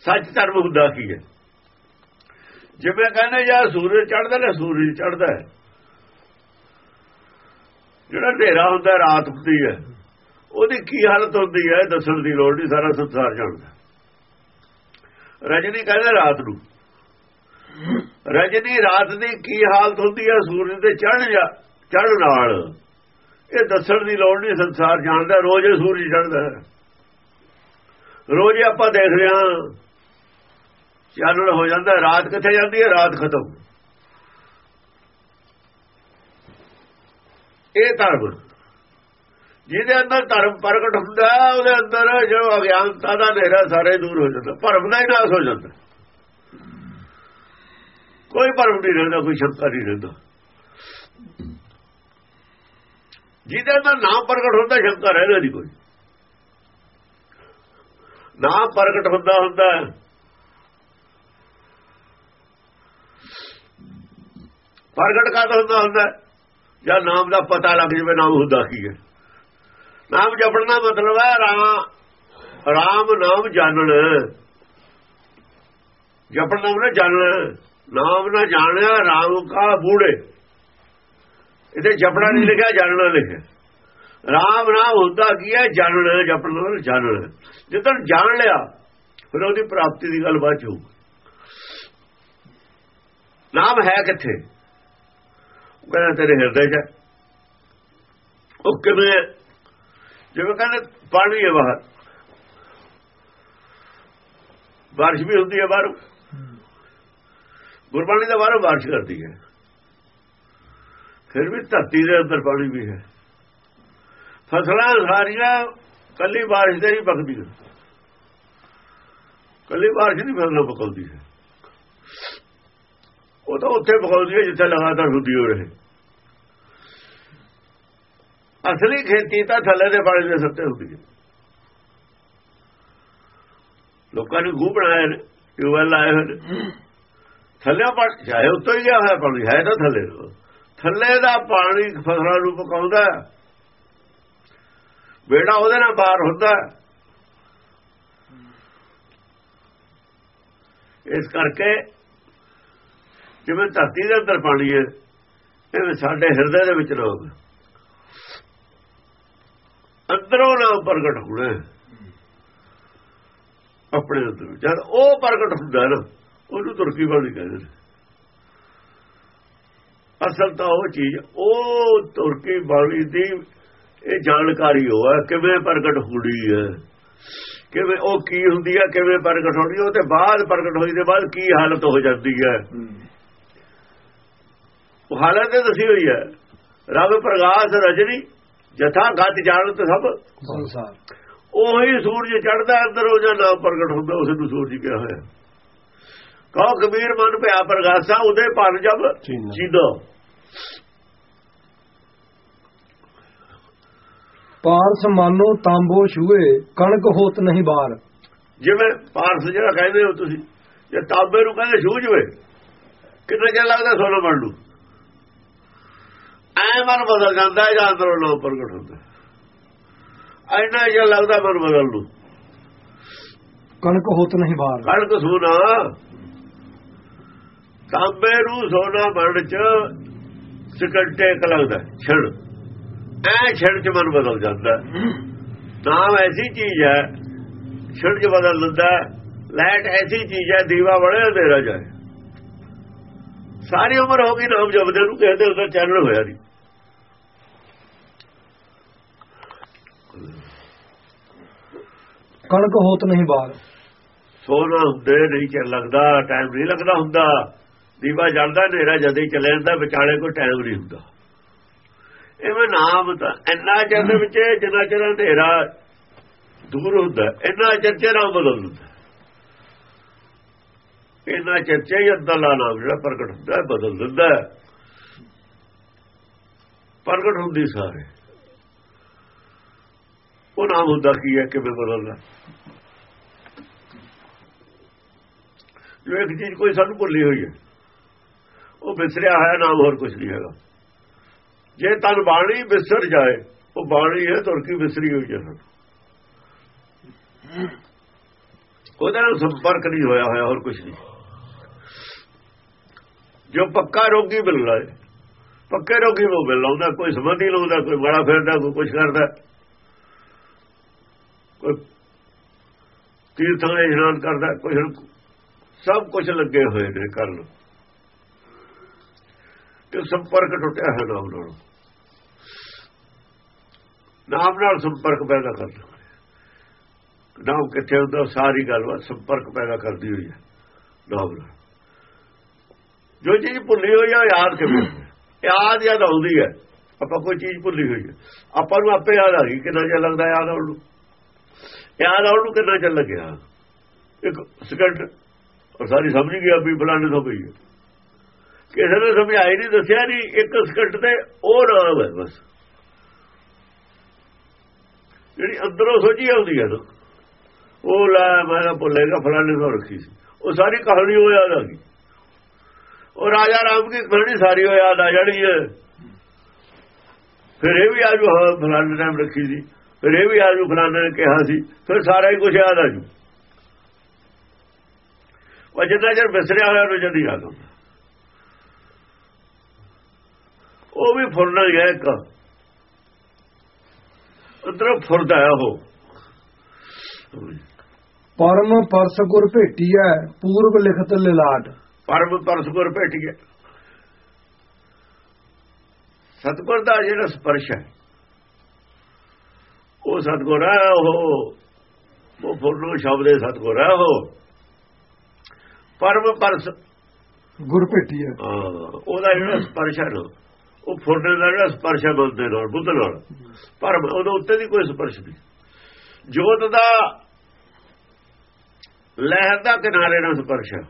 ਸੱਚ ਧਰਮ ਹੁੰਦਾ ਕੀ ਹੈ? ਜਿਵੇਂ ਕਹਿੰਦੇ ਜਾਂ ਸੂਰਜ ਚੜ੍ਹਦਾ ਨਾ ਸੂਰਜ ਚੜ੍ਹਦਾ ਹੈ। ਜਿਹੜਾ ਹਨੇਰਾ ਹੁੰਦਾ, ਰਾਤ ਹੁੰਦੀ ਹੈ। ਉਹਦੀ ਕੀ ਹਾਲਤ ਹੁੰਦੀ ਹੈ ਦੱਸਣ ਦੀ ਲੋੜ ਨਹੀਂ, ਸਾਰਾ ਸੰਸਾਰ ਜਾਣਦਾ। ਰਜਨੀ ਕਹਿੰਦਾ ਰਾਤ ਨੂੰ। ਰਜਨੀ ਰਾਤ ਦੀ ਕੀ ਹਾਲਤ ਹੁੰਦੀ ਹੈ? ਸੂਰਜ ਦੇ ਚੜ੍ਹ ਜਾ ਚੜ੍ਹਨ ਨਾਲ। ਇਹ ਦੱਸਣ ਦੀ ਲੋੜ ਨਹੀਂ, ਸੰਸਾਰ ਜਾਣਦਾ, ਰੋਜ਼ ਸੂਰਜ ਚੜ੍ਹਦਾ ਰੋਜ਼ ਆਪਾਂ ਦੇਖਦੇ ਹਾਂ, ਚਾਨਣ ਹੋ ਜਾਂਦਾ, ਰਾਤ ਕਿੱਥੇ ਜਾਂਦੀ ਹੈ? ਰਾਤ ਖਤਮ। ਇਹ ਧਰਮ। ਜਿਹਦੇ ਅੰਦਰ ਧਰਮ ਪ੍ਰਗਟ ਹੁੰਦਾ, ਉਹਦੇ ਅੰਦਰ ਜੋ ਅਗਿਆਨਤਾ ਦਾ ਹਨੇਰਾ ਸਾਰੇ ਦੂਰ ਹੋ ਜਾਂਦਾ, ਭਰਮ ਦਾ ਹੀ ਨਾਸ ਹੋ ਜਾਂਦਾ। ਕੋਈ ਭਰਮ ਨਹੀਂ ਰਹਿੰਦਾ, ਕੋਈ ਸ਼ੰਕਾ ਨਹੀਂ ਰਹਿੰਦਾ। ਜਿਹਦੇ ਅੰਦਰ ਨਾਮ ਪ੍ਰਗਟ ਹੁੰਦਾ, ਸ਼ੰਕਾ ਰਹਿੰਦਾ ਦੀ ਕੋਈ। ਨਾਮ ਪ੍ਰਗਟ ਹੁੰਦਾ ਹੁੰਦਾ ਪ੍ਰਗਟ ਕਾਹਦਾ ਹੁੰਦਾ ਹੁੰਦਾ ਜਾਂ ਨਾਮ ਦਾ ਪਤਾ ਲੱਗ ਜਵੇ, ਨਾਮ ਹੁੰਦਾ ਕੀ ਹੈ? ਨਾਮ ਜਪਣਾ ਮਤਲਬ ਹੈ, ਰਾਮ ਰਾਮ ਨਾਮ ਜਾਣਨ। ਜਪਣਾ ਮਤਲਬ ਜਾਣਨ। ਨਾਮ ਨਾ ਜਾਣਿਆ, ਰਾਮ ਕਾ ਬੂੜੇ। ਇਹਦੇ ਜਪਣਾ ਨਹੀਂ ਲਿਖਿਆ ਜਾਣਨਾ ਲਿਖਿਆ। ਰਾਮ ਨਾਮ ਹੁੰਦਾ ਕੀ ਹੈ? ਜਾਣਨ ਜਪਣਾ ਜਾਣਨ ਜਦੋਂ ਜਾਣ ਲਿਆ ਫਿਰ ਉਹਦੀ ਪ੍ਰਾਪਤੀ ਦੀ ਗੱਲ ਬਾਅਦ ਚ ਹੋਊ ਨਾਮ ਹੈ ਕਿੱਥੇ? ਉਹ ਕਹਿੰਦਾ ਤੇਰੇ ਹਿਰਦੇ 'ਚ। ਉਹ ਕਿਵੇਂ? ਜਿਵੇਂ ਕਹਿੰਦੇ ਪਾਣੀ ਹੈ ਬਾਹਰ। ਬਾਰਿਸ਼ ਵੀ ਹੁੰਦੀ ਹੈ ਬਾਹਰੋਂ। ਗੁਰਬਾਣੀ ਦਾ ਬਾਹਰੋਂ ਬਾਰਿਸ਼ ਕਰਦੀ ਹੈ। ਫਿਰ ਵੀ ਧਰਤੀ ਦੇ ਅੰਦਰ ਪਾਣੀ ਵੀ ਹੈ। ਫਸਲਾਂ ਸਾਰੀਆਂ ਕੱਲੀ ਬਾਰਿਸ਼ ਤੇ ਹੀ ਪੱਕਦੀਆਂ। ਕੱਲੀ ਬਾਰਿਸ਼ ਦੀ ਫਸਲ ਪਕਾਉਂਦੀ ਹੈ। ਉਹ ਤਾਂ ਉੱਥੇ ਪਕਾਉਂਦੀ ਹੈ ਜਿੱਥੇ ਲਗਾਤਾਰ ਹੁੰਦੀ ਹੋ ਰਹੇ। ਅਸਲੀ ਖੇਤੀ ਤਾਂ ਥੱਲੇ ਦੇ ਪਾਣੀ ਦੇ ਸੱਤੇ ਹੁੰਦੀ ਹੈ। ਲੋਕਾਂ ਨੇ ਗੂ ਬਣਾਏ ਨੇ, ਟਿਊਬਵੈਲ ਲਾਏ ਹੋਏ ਨੇ। ਥੱਲੇ ਪਾਣੀ ਚਾਹੇ ਉੱਤੋਂ ਹੀ ਗਿਆ ਹੋਇਆ ਪਾਣੀ, ਹੈ ਤਾਂ ਥੱਲੇ। ਥੱਲੇ ਦਾ ਪਾਣੀ ਫਸਲਾਂ ਨੂੰ ਪਕਾਉਂਦਾ ਹੈ। ਬੇੜਾ ਉਹਦੇ ਨਾਲ ਬਾਹਰ ਹੁੰਦਾ ਇਸ ਕਰਕੇ ਜਿਵੇਂ ਧਰਤੀ ਦੇ ਅੰਦਰ ਪਾਣੀ ਹੈ, ਇਹ ਸਾਡੇ ਹਿਰਦੇ ਦੇ ਵਿੱਚ ਨਾਮ ਹੈ ਅੰਦਰੋਂ ਨਾ ਪ੍ਰਗਟ ਹੋਣਾ ਆਪਣੇ ਅੰਦਰ। ਜਦ ਉਹ ਪ੍ਰਗਟ ਹੁੰਦਾ ਨਾ, ਉਹਨੂੰ ਤੁਰਕੀ ਬਾਣੀ ਕਹਿੰਦੇ ਨੇ। ਅਸਲ ਤਾਂ ਉਹ ਚੀਜ਼ ਉਹ ਤੁਰਕੀ ਬਾਣੀ ਦੀ ਇਹ ਜਾਣਕਾਰੀ ਹੋਆ ਕਿਵੇਂ ਪ੍ਰਗਟ ਹੋਣੀ ਹੈ। ਕਿਵੇਂ ਉਹ ਕੀ ਹੁੰਦੀ ਹੈ ਕਿਵੇਂ ਪ੍ਰਗਟ ਹੋਣੀ ਉਹ ਤੇ ਬਾਅਦ ਪ੍ਰਗਟ ਹੋਈ ਦੇ ਬਾਅਦ ਕੀ ਹਾਲਤ ਹੋ ਜਾਂਦੀ ਹੈ। ਉਹ ਹਾਲਤ ਤੇ ਦੱਸੀ ਹੋਈ ਹੈ। ਰਬ ਪ੍ਰਗਾਸ ਰਜਨੀ ਜਥਾ ਗੱਤ ਜਾਣਤ ਸਭ। ਸੰਸਾਰ ਉਹੀ ਸੂਰਜ ਚੜਦਾ ਅੰਦਰ ਉਹ ਜਾਂ ਨਾਮ ਪ੍ਰਗਟ ਹੁੰਦਾ ਉਸ ਨੂੰ ਸੂਰਜ ਕਿਹਾ ਹੋਇਆ। ਕਹੋ ਕਬੀਰ ਮਨ ਭਿਆ ਪ੍ਰਗਾਸਾ ਉਹਦੇ ਪਰ ਜਬ। ਚੀਦੋ ਪਾਰਸ ਮਾਨੋ ਤਾਂਬੋ ਛੂਏ ਕਣਕ ਹੋਤ ਨਹੀਂ ਬਾਰ। ਜਿਵੇਂ ਪਾਰਸ ਜਿਹੜਾ ਕਹਿੰਦੇ ਹੋ ਤੁਸੀਂ ਜੇ ਤਾਂਬੇ ਨੂੰ ਕਹਿੰਦੇ ਛੂ ਜਵੇ ਕਿੰਨਾ ਚਿਰ ਲੱਗਦਾ ਸੋਨਾ ਬਣ ਨੂੰ? ਐ ਮਨ ਬਦਲ ਜਾਂਦਾ ਹੈ ਜਾਂ ਅੰਦਰੋਂ ਨਾਮ ਪ੍ਰਗਟ ਹੁੰਦਾ। ਐਨਾ ਜਿਹਾ ਲੱਗਦਾ ਮਨ ਬਦਲ ਨੂੰ। ਕਣਕ ਹੋਤ ਨਹੀਂ ਬਾਰ। ਕਣਕ ਸੋਨਾ ਤਾਂਬੇ ਨੂੰ ਸੋਨਾ ਬਣਨ ਚ ਸਿਕੰਟੇ ਕ ਲੱਗਦਾ ਛੜ ਐ ਛੜ ਚ ਮਨ ਬਦਲ ਜਾਂਦਾ। ਨਾਮ ਐਸੀ ਚੀਜ਼ ਹੈ ਛੜ ਚ ਬਦਲ ਦਿੰਦਾ। ਲਾਈਟ ਐਸੀ ਚੀਜ਼ ਹੈ ਦੀਵਾ ਬੜੇ ਅੰਧੇਰਾ ਜਾਏ ਸਾਰੀ ਉਮਰ ਹੋ ਗਈ ਨਾਮ ਜਪਦੇ ਨੂੰ ਕਹਿੰਦੇ ਉਹਦਾ ਚੈਨਲ ਹੋਇਆ ਨਹੀਂ ਕਣਕ ਹੋਤ ਨਹੀਂ ਬਾਰ ਸੋਨਾ ਹੁੰਦੇ ਨਹੀਂ ਚੱਲ ਲੱਗਦਾ ਟਾਈਮ ਨਹੀਂ ਲੱਗਦਾ ਹੁੰਦਾ ਦੀਵਾ ਜਲਦਾ ਹਨੇਰਾ ਜਦ ਹੀ ਚੱਲੇ ਜਾਂਦਾ, ਵਿਚਾਲੇ ਕੋਈ ਟਾਈਮ ਨਹੀਂ ਹੁੰਦਾ। ਐਵੇਂ ਨਾਮ ਤਾਂ ਇੰਨਾ ਚਿਰ ਦੇ ਵਿੱਚ ਜਿੰਨਾ ਚਿਰ ਹਨੇਰਾ ਦੂਰ ਹੁੰਦਾ, ਇੰਨਾ ਚਿਰ ਚ ਨਾਮ ਬਦਲ ਹੁੰਦਾ। ਇੰਨਾ ਚਿਰ ਚ ਹੀ ਨਾਮ ਜਿਹੜਾ ਪ੍ਰਗਟ ਹੁੰਦਾ ਬਦਲ ਦਿੰਦਾ। ਪ੍ਰਗਟ ਹੁੰਦੀ ਸਾਰੇ। ਉਹ ਨਾਮ ਹੁੰਦਾ ਕੀ ਹੈ, ਕਿਵੇਂ ਬਦਲਦਾ? ਜੋ ਇੱਕ ਚੀਜ਼ ਕੋਈ ਸਾਨੂੰ ਭੁੱਲੀ ਹੋਈ ਹੈ ਉਹ ਵਿਸਰਿਆ ਹੋਇਆ, ਨਾਮ ਹੋਰ ਕੁਝ ਨਹੀਂ ਹੈਗਾ। ਜੇ ਤਨ ਬਾਣੀ ਵਿਸਰ ਜਾਏ, ਉਹ ਬਾਣੀ ਹੈ ਤੁਰਕੀ ਵਿਸਰੀ ਹੋਈ ਹੈ ਸਾਨੂੰ ਉਹਦਾ ਨਾਲ ਸੰਪਰਕ ਨਹੀਂ ਹੋਇਆ ਹੋਇਆ, ਹੋਰ ਕੁਝ ਨਹੀਂ। ਜੋ ਪੱਕਾ ਰੋਗੀ ਮਿਲ ਲਾਏ ਪੱਕੇ ਰੋਗੀ ਨੂੰ ਮਿਲ ਲਾਉਂਦਾ, ਕੋਈ ਸਮਾਧੀ ਲਾਉਂਦਾ, ਕੋਈ ਬੜਾ ਫਿਰਦਾ, ਕੋਈ ਕੁਝ ਕਰਦਾ। ਕੋਈ ਤੀਰਥਾਂ ਦੇ ਇਸ਼ਨਾਨ ਕਰਦਾ, ਕੋਈ ਹੁਣ ਸਭ ਕੁਝ ਲੱਗੇ ਹੋਏ ਨੇ ਕਰਨ। ਤੇ ਸੰਪਰਕ ਟੁੱਟਿਆ ਹੈ ਨਾਮ ਨਾਲ। ਨਾਮ ਨਾਲ ਸੰਪਰਕ ਪੈਦਾ ਕਰਦਾ ਨਾਮ ਕਿੱਥੇ ਹੁੰਦਾ, ਸਾਰੀ ਗੱਲਬਾਤ ਸੰਪਰਕ ਪੈਦਾ ਕਰਦੀ ਹੋਈ ਹੈ, ਨਾਮ ਨਾਲ। ਜੋ ਚੀਜ਼ ਭੁੱਲੀ ਹੋਈ ਹੈ ਯਾਦ ਕਿਵੇਂ ਯਾਦ ਯਾਦ ਆਉਂਦੀ ਹੈ, ਆਪਾਂ ਕੋਈ ਚੀਜ਼ ਭੁੱਲੀ ਹੋਈ ਹੈ। ਆਪਾਂ ਨੂੰ ਆਪੇ ਯਾਦ ਆ ਗਈ, ਕਿੰਨਾ ਜਿਹਾ ਲੱਗਦਾ ਯਾਦ ਆਉਣ ਨੂੰ? ਯਾਦ ਆਉਣ ਨੂੰ ਕਿੰਨਾ ਚਿਰ ਲੱਗਿਆ? ਇੱਕ ਸਕਿੰਟ ਔਰ ਸਾਰੀ ਸਮਝ ਗਿਆ ਵੀ ਫਲਾਣੇ ਤੋਂ ਪਈ ਹੈ ਕਿਸੇ ਨੇ ਸਮਝਾਈ ਨਹੀਂ, ਦੱਸਿਆ ਨਹੀਂ, ਇੱਕ ਸਕਿੰਟ ਤੇ ਉਹ ਨਾਮ ਹੈ ਬਸ। ਜਿਹੜੀ ਅੰਦਰੋਂ ਸੋਝੀ ਆਉਂਦੀ ਹੈ ਨਾ, ਉਹ ਲੈ ਮੈਂ ਤਾਂ ਭੁੱਲੇਗਾ ਫਲਾਣੇ ਤੋਂ ਰੱਖੀ ਸੀ। ਉਹ ਸਾਰੀ ਕਹਾਣੀ ਉਹ ਯਾਦ ਆ ਗਈ। ਉਹ ਰਾਜਾ ਰਾਮ ਦੀ ਕਹਾਣੀ ਸਾਰੀ ਉਹ ਯਾਦ ਆ ਜਾਣੀ ਹੈ। ਫਿਰ ਇਹ ਵੀ ਆਜੂ ਫਲਾਣੇ ਟਾਈਮ ਰੱਖੀ ਸੀ। ਫਿਰ ਇਹ ਵੀ ਆਜੂ ਫਲਾਣੇ ਨੇ ਕਿਹਾ ਸੀ। ਫਿਰ ਸਾਰਾ ਹੀ ਕੁਝ ਯਾਦ ਆਜੂ ਉਹ ਜਿੰਨਾ ਚਿਰ ਵਿਸਰਿਆ ਹੋਇਆ ਨੂੰ ਜਦ ਯਾਦ ਆਉਂਦਾ ਉਹ ਵੀ ਫੁਰਨਾ ਹੀ ਹੈ ਇੱਕ। ਅੰਦਰੋਂ ਫੁਰਦਾ ਹੈ ਉਹ। ਪਰਮ ਪਰਸ ਗੁਰ ਭੇਟੀਐ ਪੂਰਬ ਲਿਖਤ ਲਿਲਾਟ। ਪਰਮ ਪਰਸਪੁਰ ਭੇਟ ਗਿਆ ਸਤਗੁਰ ਦਾ ਜਿਹੜਾ ਸਪਰਸ਼ ਹੈ ਉਹ ਸਤਗੁਰ ਹੈ ਉਹ ਉਹ ਫੁਰਨੋ ਸ਼ਬਦ ਹੈ ਸਤਗੁਰ ਹੈ ਉਹ। ਪਰਮ ਪਰਸ ਗੁਰ ਭੇਟੀਐ ਹਾਂ, ਉਹਦਾ ਜਿਹੜਾ ਸਪਰਸ਼ ਹੈ ਉਹ ਫੁਰਨੇ ਦਾ ਜਿਹੜਾ ਸਪਰਸ਼ ਹੈ ਬੰਦੇ ਨਾਲ ਬੁੱਧ ਨਾਲ। ਪਰ ਉਹਦੇ ਉੱਤੇ ਦੀ ਕੋਈ ਸਪਰਸ਼ ਨਹੀਂ। ਜੋਤ ਦਾ ਲਹਿਰ ਦਾ ਕਿਨਾਰੇ ਨਾਲ ਸਪਰਸ਼ ਹੈ।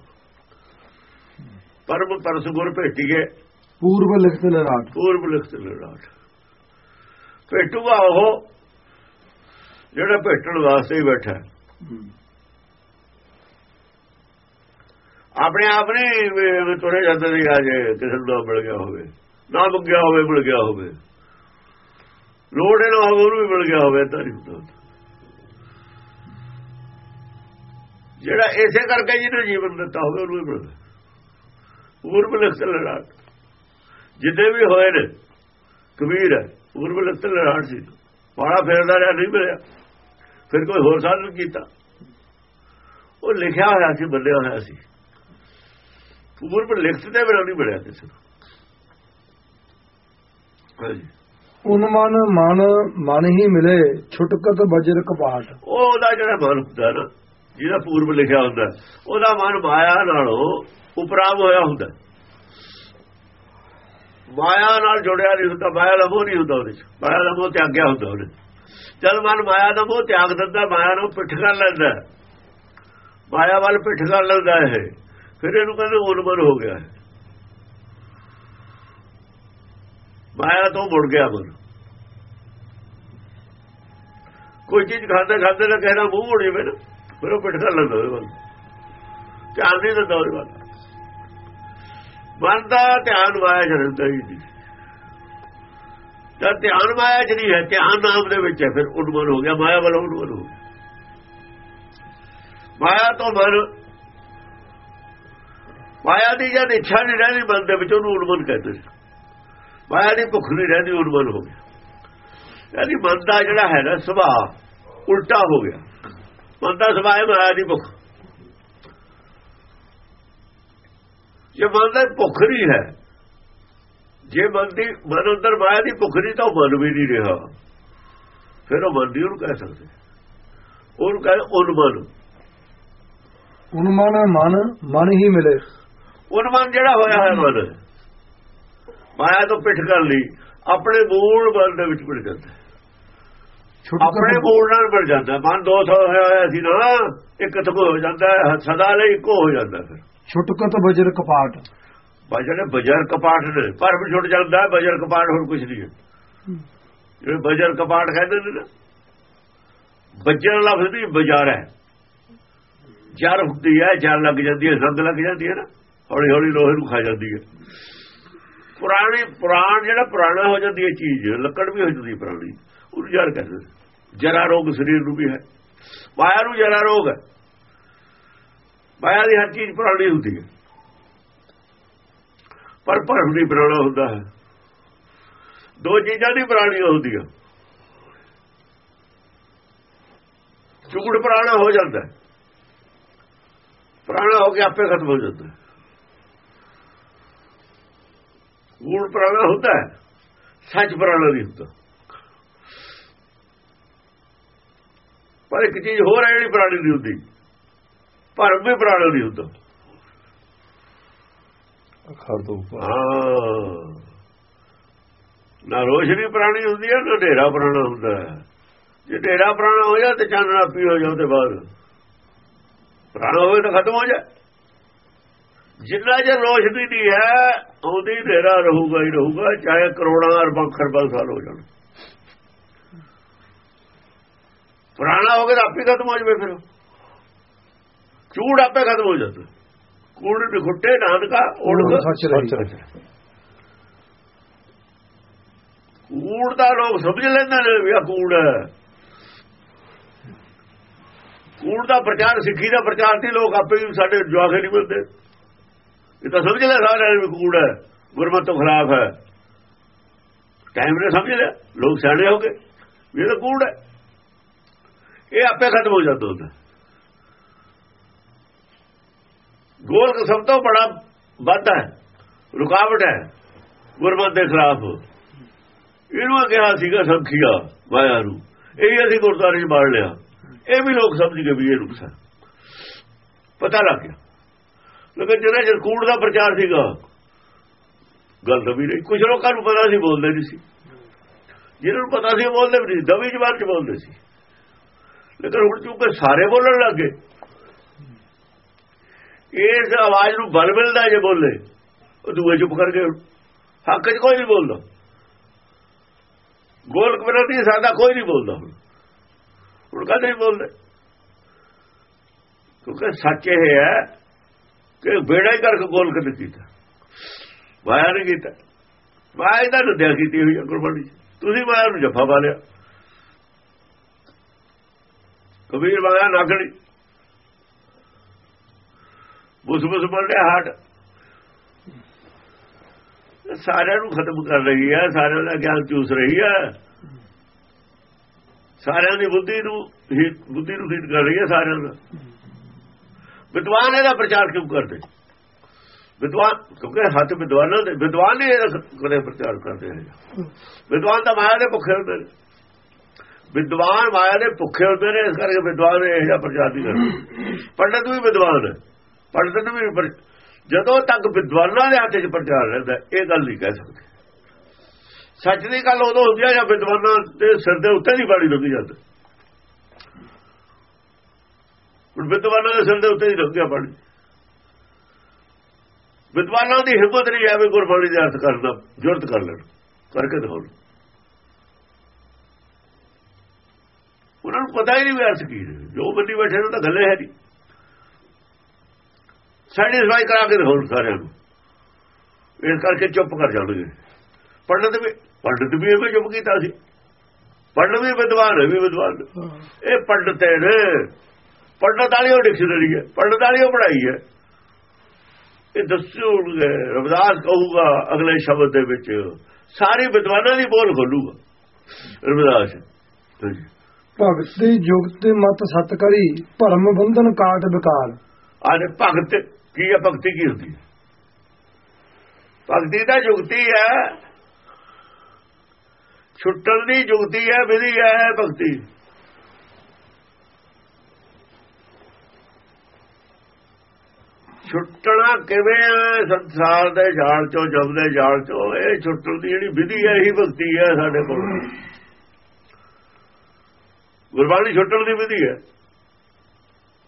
ਪਰਮ ਪਰਸ ਗੁਰ ਭੇਟੀਏ। ਪੂਰਬ ਲਿਖਤ ਲਿਲਾਟ ਪੂਰਬ ਲਿਖਤ ਲੜਾਟ ਭੇਟੂਗਾ ਉਹ ਜਿਹੜਾ ਭੇਟਣ ਵਾਸਤੇ ਹੀ ਬੈਠਾ। ਆਪਣੇ ਆਪ ਨੇ ਤੁਰੇ ਜਾਂਦੇ ਸੀ ਅੱਜ ਕਿਸੇ ਨਾ ਮਿਲ ਗਿਆ ਹੋਵੇ। ਨਾ ਮੰਗਿਆ ਹੋਵੇ ਮਿਲ ਗਿਆ ਹੋਵੇ। ਲੋੜ ਹੀ ਨਾ ਹੋਵੇ, ਉਹਨੂੰ ਵੀ ਮਿਲ ਗਿਆ ਹੋਵੇ ਤਾਂ ਨਹੀਂ ਹੁੰਦਾ ਜਿਹੜਾ ਇਸੇ ਕਰਕੇ ਜਿਹਨੇ ਜੀਵਨ ਦਿੱਤਾ ਹੋਵੇ, ਉਹਨੂੰ ਵੀ ਮਿਲਦਾ। ਪੂਰਬ ਲਿਖਤ ਲੜਾਟ। ਜਿੱਦੇ ਵੀ ਹੋਏ ਨੇ, ਕਬੀਰ ਹੈ ਪੂਰਬ ਲਿਖਤ ਲੜਾਟ ਸੀ ਬਾੜਾ ਫੇਰਦਾ ਰਿਹਾ, ਨਹੀਂ ਮਿਲਿਆ। ਫਿਰ ਕੋਈ ਹੋਰ ਸਾਧਨ ਕੀਤਾ। ਉਹ ਲਿਖਿਆ ਹੋਇਆ ਸੀ ਬੰਦਿਆ ਹੋਇਆ ਸੀ। ਪੂਰਬ ਲਿਖਤ ਦੇ ਬਿਨਾਂ ਨਹੀਂ ਮਿਲਿਆ ਕਿਸੇ ਨੂੰ। ਹਾਂਜੀ। ਉਨਮਨ ਮਨ ਮਨ ਹੀ ਮਿਲੇ ਛੁਟਕਤ ਬਜਰ ਕਪਾਟ। ਉਹ ਉਹਦਾ ਜਿਹੜਾ ਮਨ ਹੁੰਦਾ ਨਾ ਜਿਹਦਾ ਪੂਰਬ ਲਿਖਿਆ ਹੁੰਦਾ ਉਹਦਾ ਮਨ ਮਾਇਆ ਨਾਲੋਂ ਉਪਰਾਮ ਹੋਇਆ ਹੁੰਦਾ। ਮਾਇਆ ਨਾਲ ਜੁੜਿਆ ਨਹੀਂ ਹੁੰਦਾ ਮਾਇਆ ਦਾ ਮੋਹ ਨਹੀਂ ਹੁੰਦਾ ਉਹਦੇ ਚ। ਮਾਇਆ ਦਾ ਮੋਹ ਤਿਆਗਿਆ ਹੁੰਦਾ ਉਹਨੇ ਜਦ ਮਨ ਮਾਇਆ ਦਾ ਮੋਹ ਤਿਆਗ ਦਿੰਦਾ ਮਾਇਆ ਨੂੰ ਪਿੱਠ ਕਰ ਲੈਂਦਾ। ਮਾਇਆ ਵੱਲ ਪਿੱਠ ਕਰ ਲੈਂਦਾ ਇਹ। ਫਿਰ ਇਹਨੂੰ ਕਹਿੰਦੇ ਉਨਮਨ ਹੋ ਗਿਆ। ਮਾਇਆ ਤੋਂ ਮੁੜ ਗਿਆ ਮਨ ਕੋਈ ਚੀਜ਼ ਖਾਂਦੇ ਖਾਂਦੇ ਨਾ ਕਹਿਣਾ ਮੂੰਹ ਮੁੜ ਜਾਵੇ ਨਾ, ਫਿਰ ਉਹ ਪਿੱਠ ਕਰ ਲੈਂਦਾ ਉਹਦੇ ਵੱਲ। ਧਿਆਨ ਨਹੀਂ ਦਿੰਦਾ ਉਹਦੇ ਵੱਲ। ਮਨ ਦਾ ਧਿਆਨ ਮਾਇਆ ਚ ਰਹਿੰਦਾ ਹੀ ਨਹੀਂ। ਜਦ ਧਿਆਨ ਮਾਇਆ ਚ ਨਹੀਂ ਹੈ, ਧਿਆਨ ਨਾਮ ਦੇ ਵਿੱਚ ਹੈ, ਫਿਰ ਉਡਮਨ ਹੋ ਗਿਆ, ਮਾਇਆ ਵੱਲ ਉਡਮਨ ਹੋ ਗਿਆ। ਮਾਇਆ ਤੋਂ ਮਨ, ਮਾਇਆ ਦੀ ਜਦ ਇੱਛਾ ਨਹੀਂ ਰਹਿੰਦੀ, ਮਨ ਦੇ ਵਿੱਚ ਉਹਨੂੰ ਉਡਮਨ ਕਹਿੰਦੇ ਨੇ। ਮਾਇਆ ਦੀ ਭੁੱਖ ਨਹੀਂ ਰਹਿੰਦੀ ਉਡਮਨ ਹੋ ਗਿਆ। ਯਾਨੀ ਮਨ ਦਾ ਜਿਹੜਾ ਹੈ ਨਾ ਸੁਭਾਅ ਉਲਟਾ ਹੋ ਗਿਆ। ਮਨ ਦਾ ਸੁਭਾਅ ਹੈ ਮਾਇਆ ਦੀ ਭੁੱਖ। ਜੇ ਮਨ ਦਾ ਭੁੱਖ ਨਹੀਂ ਹੈ ਜੇ ਮਨ ਦੀ ਮਨ ਅੰਦਰ ਮਾਇਆ ਦੀ ਭੁੱਖ ਨਹੀਂ ਤਾਂ ਮਨ ਵੀ ਨਹੀਂ ਰਿਹਾ। ਫਿਰ ਉਹ ਮਨ ਦੀ ਉਹਨੂੰ ਕਹਿ ਸਕਦੇ ਉਹਨੂੰ ਕਹਿੰਦੇ ਉਨਮਨ। ਉਨਮਨ ਮਨ ਮਨ ਹੀ ਮਿਲੇ। ਉਨਮਨ ਜਿਹੜਾ ਹੋਇਆ ਹੈ ਮਨ। ਮਾਇਆ ਤੋਂ ਪਿੱਠ ਕਰ ਲਈ ਆਪਣੇ ਮੂਲ ਮਨ ਦੇ ਵਿੱਚ ਮਿਲ ਜਾਂਦਾ। ਆਪਣੇ ਮੂਲ ਨਾਲ ਮਿਲ ਜਾਂਦਾ। ਮਨ ਦੋਸ ਹੋਇਆ ਹੋਇਆ ਸੀ ਨਾ ਇੱਕ ਤਕ ਹੋ ਜਾਂਦਾ ਸਦਾ ਲਈ ਇੱਕੋ ਹੋ ਜਾਂਦਾ ਫਿਰ। ਛੁਟਕਤ ਬਜਰ ਕਪਾਟ। ਬਾ ਜਿਹੜੇ ਬਜਰ ਕਪਾਟ ਨੇ। ਪਰ ਵੀ ਛੁੱਟ ਜਾਂਦਾ ਬਜਰ ਕਪਾਟ ਹੋਰ ਕੁਝ ਨਹੀਂ ਜਿਹੜੇ ਬਜਰ ਕਪਾਟ ਕਹਿੰਦੇ ਨੇ ਨਾ। ਬਜਰ ਲਫ਼ਜ਼ ਨਹੀਂ ਬਜ਼ਾਰ ਹੈ। ਜਰ ਹੁੰਦੀ ਹੈ ਜਰ ਲੱਗ ਜਾਂਦੀ ਹੈ ਸੰਦ ਲੱਗ ਜਾਂਦੀ ਹੈ ਨਾ। ਹੌਲੀ ਹੌਲੀ ਲੋਹੇ ਨੂੰ ਖਾ ਜਾਂਦੀ ਹੈ। ਪੁਰਾਣੀ, ਪੁਰਾਣ ਜਿਹੜਾ ਪੁਰਾਣਾ ਹੋ ਜਾਂਦੀ ਹੈ ਚੀਜ਼, ਲੱਕੜ ਵੀ ਹੋ ਜਾਂਦੀ ਹੈ ਪੁਰਾਣੀ। ਉਹਨੂੰ ਜਰ ਕਹਿੰਦੇ ਨੇ। ਜਰਾ ਰੋਗ ਸਰੀਰ ਨੂੰ ਵੀ ਹੈ। ਮਾਇਆ ਨੂੰ ਜਰਾ ਰੋਗ ਹੈ। ਮਾਇਆ ਦੀ ਹਰ ਚੀਜ਼ ਪੁਰਾਣੀ ਹੁੰਦੀ ਹੈ। ਪਰ ਭਰਮ ਨਹੀਂ ਪੁਰਾਣਾ ਹੁੰਦਾ ਹੈ। ਦੋ ਚੀਜ਼ਾਂ ਦੀ ਪੁਰਾਣੀਆਂ ਹੁੰਦੀਆਂ ਝੂਠ ਪੁਰਾਣਾ ਹੋ ਜਾਂਦਾ ਪੁਰਾਣਾ ਹੋ ਕੇ ਆਪੇ ਖਤਮ ਹੋ ਜਾਂਦਾ ਝੂਠ ਪੁਰਾਣਾ ਹੁੰਦਾ ਹੈ। ਸੱਚ ਪੁਰਾਣਾ ਨਹੀਂ ਹੁੰਦਾ। ਪਰ ਇੱਕ ਚੀਜ਼ ਹੋਰ ਹੈ ਜਿਹੜੀ ਪੁਰਾਣੀ ਨਹੀਂ ਹੁੰਦੀ। ਭਰਮ ਵੀ ਪੁਰਾਣਾ ਨਹੀਂ ਹੁੰਦਾ। ਅੱਖਰ ਤੋਂ ਹਾਂ। ਨਾ ਰੋਸ਼ਨੀ ਪੁਰਾਣੀ ਹੁੰਦੀ ਹੈ ਨਾ ਢੇਰਾ ਪੁਰਾਣਾ ਹੁੰਦਾ ਹੈ। ਜੇ ਢੇਰਾ ਪੁਰਾਣਾ ਹੋ ਜਾ ਤੇ ਚਾਨਣਾ ਪੀ ਹੋ ਜਾ ਉਹਦੇ ਬਾਅਦ। ਪੁਰਾਣਾ ਹੋਵੇ ਤਾਂ ਖਤਮ ਹੋ ਜਾ ਜਿੰਨਾ ਜੇ ਰੋਸ਼ਨੀ ਨਹੀਂ ਹੈ ਉਹਦੀ ਢੇਰਾ ਰਹੂਗਾ ਹੀ ਰਹੂਗਾ ਚਾਹੇ ਕਰੋੜਾਂ ਅਰਬਾਂ ਖਰਬਾਂ ਸਾਲ ਹੋ ਜਾਣ। ਪੁਰਾਣਾ ਹੋ ਗਿਆ ਤਾਂ ਆਪੇ ਖਤਮ ਹੋ ਜਾਵੇ ਫਿਰ। ਚੂੜ ਆਪੇ ਖਤਮ ਹੋ ਜਾਂਦਾ। ਕੂੜ ਨਿਖੁੱਟੇ ਨਾਨਕਾ ਉੜ ਸੱਚ ਸੱਚ ਰਹੀ। ਰਹੀ। ਕੂੜ ਦਾ ਲੋਕ ਸਮਝ ਲੈਂਦੇ ਨੇ ਵੀ ਆ ਕੂੜ ਹੈ। ਕੂੜ ਦਾ ਪ੍ਰਚਾਰ ਸਿੱਖੀ ਦਾ ਪ੍ਰਚਾਰ ਤੇ ਲੋਕ ਆਪੇ ਹੀ ਸਾਡੇ ਜਵਾਖੇ ਨਹੀਂ ਮਿਲਦੇ। ਇਹ ਤਾਂ ਸਮਝ ਲੈ ਸਾਰਿਆਂ ਨੇ ਵੀ ਕੂੜ ਹੈ, ਗੁਰਮਤ ਤੋਂ ਖਿਲਾਫ ਹੈ। ਟਾਈਮ ਨੇ ਸਮਝ ਲਿਆ, ਲੋਕ ਸਿਆਣੇ ਹੋ ਗਏ, ਵੀ ਇਹ ਤਾਂ ਕੂੜ ਹੈ। ਇਹ ਆਪੇ ਖਤਮ ਹੋ ਜਾਂਦਾ ਹੁੰਦਾ। ਗੋਲ ਸਭ ਤੋਂ ਬੜਾ ਵਾਧਾ ਹੈ, ਰੁਕਾਵਟ ਹੈ, ਗੁਰਮਤ ਦੇ ਖਿਲਾਫ। ਇਹਨੂੰ ਕਿਹਾ ਸੀਗਾ ਸੰਖੀਆ ਮਾਇਆ ਨੂੰ। ਇਹ ਅਸੀਂ ਗੁਰਦਾਰੇ 'ਚ ਬਾੜ ਲਿਆ। ਇਹ ਵੀ ਲੋਕ ਸਮਝ ਗਏ ਵੀ ਇਹ ਨੁਕਸਾਨ ਪਤਾ ਲੱਗ ਗਿਆ। ਲੇਕਿਨ ਜਿਹੜਾ ਜਦ ਦਾ ਪ੍ਰਚਾਰ ਸੀਗਾ, ਗੱਲ ਤਾਂ ਵੀ ਨਹੀਂ ਕੁਝ ਲੋਕਾਂ ਨੂੰ ਪਤਾ ਸੀ, ਬੋਲਦੇ ਨਹੀਂ ਸੀ। ਜਿਹਨਾਂ ਨੂੰ ਪਤਾ ਸੀ, ਉਹ ਬੋਲਦੇ ਵੀ ਨਹੀਂ ਦਵੀ ਜ਼ਬਾਨ 'ਚ ਬੋਲਦੇ ਸੀ। ਲੇਕਿਨ ਹੁਣ ਚੁੱਕੇ ਸਾਰੇ ਬੋਲਣ ਲੱਗ ਗਏ। ਇਸ ਆਵਾਜ਼ ਨੂੰ ਬਲ ਮਿਲਦਾ ਜੇ ਬੋਲੇ, ਉਹ ਦੂਏ ਚੁੱਪ ਕਰ ਗਏ ਹੱਕ 'ਚ ਕੋਈ ਨਹੀਂ ਬੋਲਦਾ। ਗੋਲਕ ਵਿਰੋਧੀ ਸਾਡਾ ਕੋਈ ਨਹੀਂ ਬੋਲਦਾ ਹੁਣ। ਹੁਣ ਕਦੇ ਨਹੀਂ ਬੋਲਦੇ? ਕਿਉਂਕਿ ਸੱਚ ਇਹ ਹੈ ਕਿ ਬੇੜਾ ਹੀ ਕਰਕੇ ਗੋਲਕ ਨਹੀਂ ਕੀਤਾ ਮਾਇਆ ਨਹੀਂ ਕੀਤਾ। ਮਾਇਆ ਇਹਦਾ ਨਦਿਆ ਕੀਤੀ ਹੋਈ ਹੈ ਗੁਰਬਾਣੀ ਤੁਸੀਂ ਮਾਇਆ ਨੂੰ ਜੱਫਾ ਪਾ ਲਿਆ। ਕਬੀਰ ਮਾਇਆ ਨਾਗਣੀ ਬੁਸ ਬੁਸ ਬੋਲਦੇ ਹਾਟ ਸਾਰਿਆਂ ਨੂੰ ਖਤਮ ਕਰ ਰਹੀ ਹੈ। ਸਾਰਿਆਂ ਦਾ ਗਿਆਨ ਚੂਸ ਰਹੀ ਹੈ। ਸਾਰਿਆਂ ਦੀ ਬੁੱਧੀ ਨੂੰ ਹੀ ਬੁੱਧੀ ਨੂੰ ਹੀਟ ਕਰ ਰਹੀ ਹੈ ਸਾਰਿਆਂ ਦਾ। ਵਿਦਵਾਨ ਇਹਦਾ ਪ੍ਰਚਾਰ ਕਿਉਂ ਕਰਦੇ? ਵਿਦਵਾਨ, ਕਿਉਂਕਿ ਹੱਥ ਵਿਦਵਾਨਾਂ ਦੇ, ਵਿਦਵਾਨ ਹੀ ਇਹਦਾ ਕਦੇ ਪ੍ਰਚਾਰ ਕਰਦੇ ਨੇ। ਵਿਦਵਾਨ ਤਾਂ ਮਾਇਆ ਦੇ ਭੁੱਖੇ ਹੁੰਦੇ ਨੇ। ਵਿਦਵਾਨ ਮਾਇਆ ਦੇ ਭੁੱਖੇ ਹੁੰਦੇ ਨੇ, ਇਸ ਕਰਕੇ ਵਿਦਵਾਨ ਇਹ ਜਿਹਾ ਪ੍ਰਚਾਰ ਨਹੀਂ ਕਰਦੇ। ਪੰਡਤ ਵੀ ਵਿਦਵਾਨ ਹੈ ਪੰਡਤ ਵੀ ਜਦੋਂ ਤੱਕ ਵਿਦਵਾਨਾਂ ਦੇ ਹੱਥ 'ਚ ਪ੍ਰਚਾਰ ਰਹਿੰਦਾ, ਇਹ ਗੱਲ ਨਹੀਂ ਕਹਿ ਸਕਦੇ। ਸੱਚ ਦੀ ਗੱਲ ਉਦੋਂ ਹੁੰਦੀ ਹੈ ਜਾਂ ਵਿਦਵਾਨਾਂ ਦੇ ਸਿਰ ਦੇ ਉੱਤੇ ਦੀ ਬਾੜੀ ਲੱਗੀ ਜਾਂਦੀ। ਹੁਣ ਵਿਦਵਾਨਾਂ ਦੇ ਸਿਰ ਦੇ ਉੱਤੇ ਹੀ ਲੱਗਿਆ ਬਾੜੀ ਵਿਦਵਾਨਾਂ ਦੀ ਹਿੰਮਤ ਨਹੀਂ ਹੈ ਵੀ ਗੁਰਬਾਣੀ ਦੇ ਅਰਥ ਕਰਨਾ ਜੁਰਤ ਕਰ ਲੈਣ ਕਰਕੇ ਦਿਖਾਉਣ ਉਹਨਾਂ ਨੂੰ ਪਤਾ ਹੀ ਨਹੀਂ ਵੀ ਅਰਥ ਕੀ ਨੇ ਜੋ ਬੰਦੀ ਬੈਠੇ ਨੇ ਤਾਂ ਗੱਲੇ ਹੈ ਨਹੀਂ। ਸੈਟੀਸਫਾਈ ਕਰਾ ਕੇ ਦਿਖਾਉਣ ਸਾਰਿਆਂ ਨੂੰ। ਇਸ ਕਰਕੇ ਚੁੱਪ ਕਰ ਜਾਣਗੇ। ਪੰਡਤ ਵੀ ਪੰਡਤ ਵੀ ਐਵੇਂ ਚੁੱਪ ਕੀਤਾ ਸੀ। ਪੰਡਤ ਵੀ ਵਿਦਵਾਨ ਹੈ ਵੀ ਵਿਦਵਾਨ। ਇਹ ਪੰਡਤ ਨੇ ਪੰਡਤ ਵਾਲੀ ਉਹ ਡਿਕਸ਼ਨਰੀ ਹੈ ਪੰਡਤ ਵਾਲੀ ਉਹ ਪੜਾਈ ਹੈ। ਇਹ ਦੱਸੂਗੇ ਰਵਿਦਾਸ ਕਹੂਗਾ ਅਗਲੇ ਸ਼ਬਦ ਦੇ ਵਿੱਚ ਸਾਰੇ ਵਿਦਵਾਨਾਂ ਦੀ ਬੋਲ ਖੋਲੂਗਾ। ਰਵਿਦਾਸ ਭਗਤੀ ਜੁਗਤ ਮਤ ਸਤ ਕਰੀ ਭਰਮ ਬੰਧਨ ਕਾਟ ਵਿਕਾਰ। ਆਦੇ ਭਗਤ ਕੀ ਹੈ ਭਗਤੀ ਕੀ ਹੁੰਦੀ ਹੈ? ਭਗਤੀ ਦਾ ਜੁਗਤੀ ਹੈ। ਛੁੱਟਣ ਦੀ ਜੁਗਤੀ ਹੈ ਵਿਧੀ ਹੈ ਭਗਤੀ। ਛੁੱਟਣਾ ਕਿਵੇਂ ਹੈ ਸੰਸਾਰ ਦੇ ਜਾਲ ਚੋਂ ਜਮਦੇ ਜਾਲ ਚੋਂ। ਇਹ ਛੁੱਟਣ ਦੀ ਜਿਹੜੀ ਵਿਧੀ ਹੈ, ਇਹੀ ਭਗਤੀ ਹੈ ਸਾਡੇ ਕੋਲ। ਗੁਰਬਾਣੀ ਛੁੱਟਣ ਦੀ ਵਿਧੀ ਹੈ।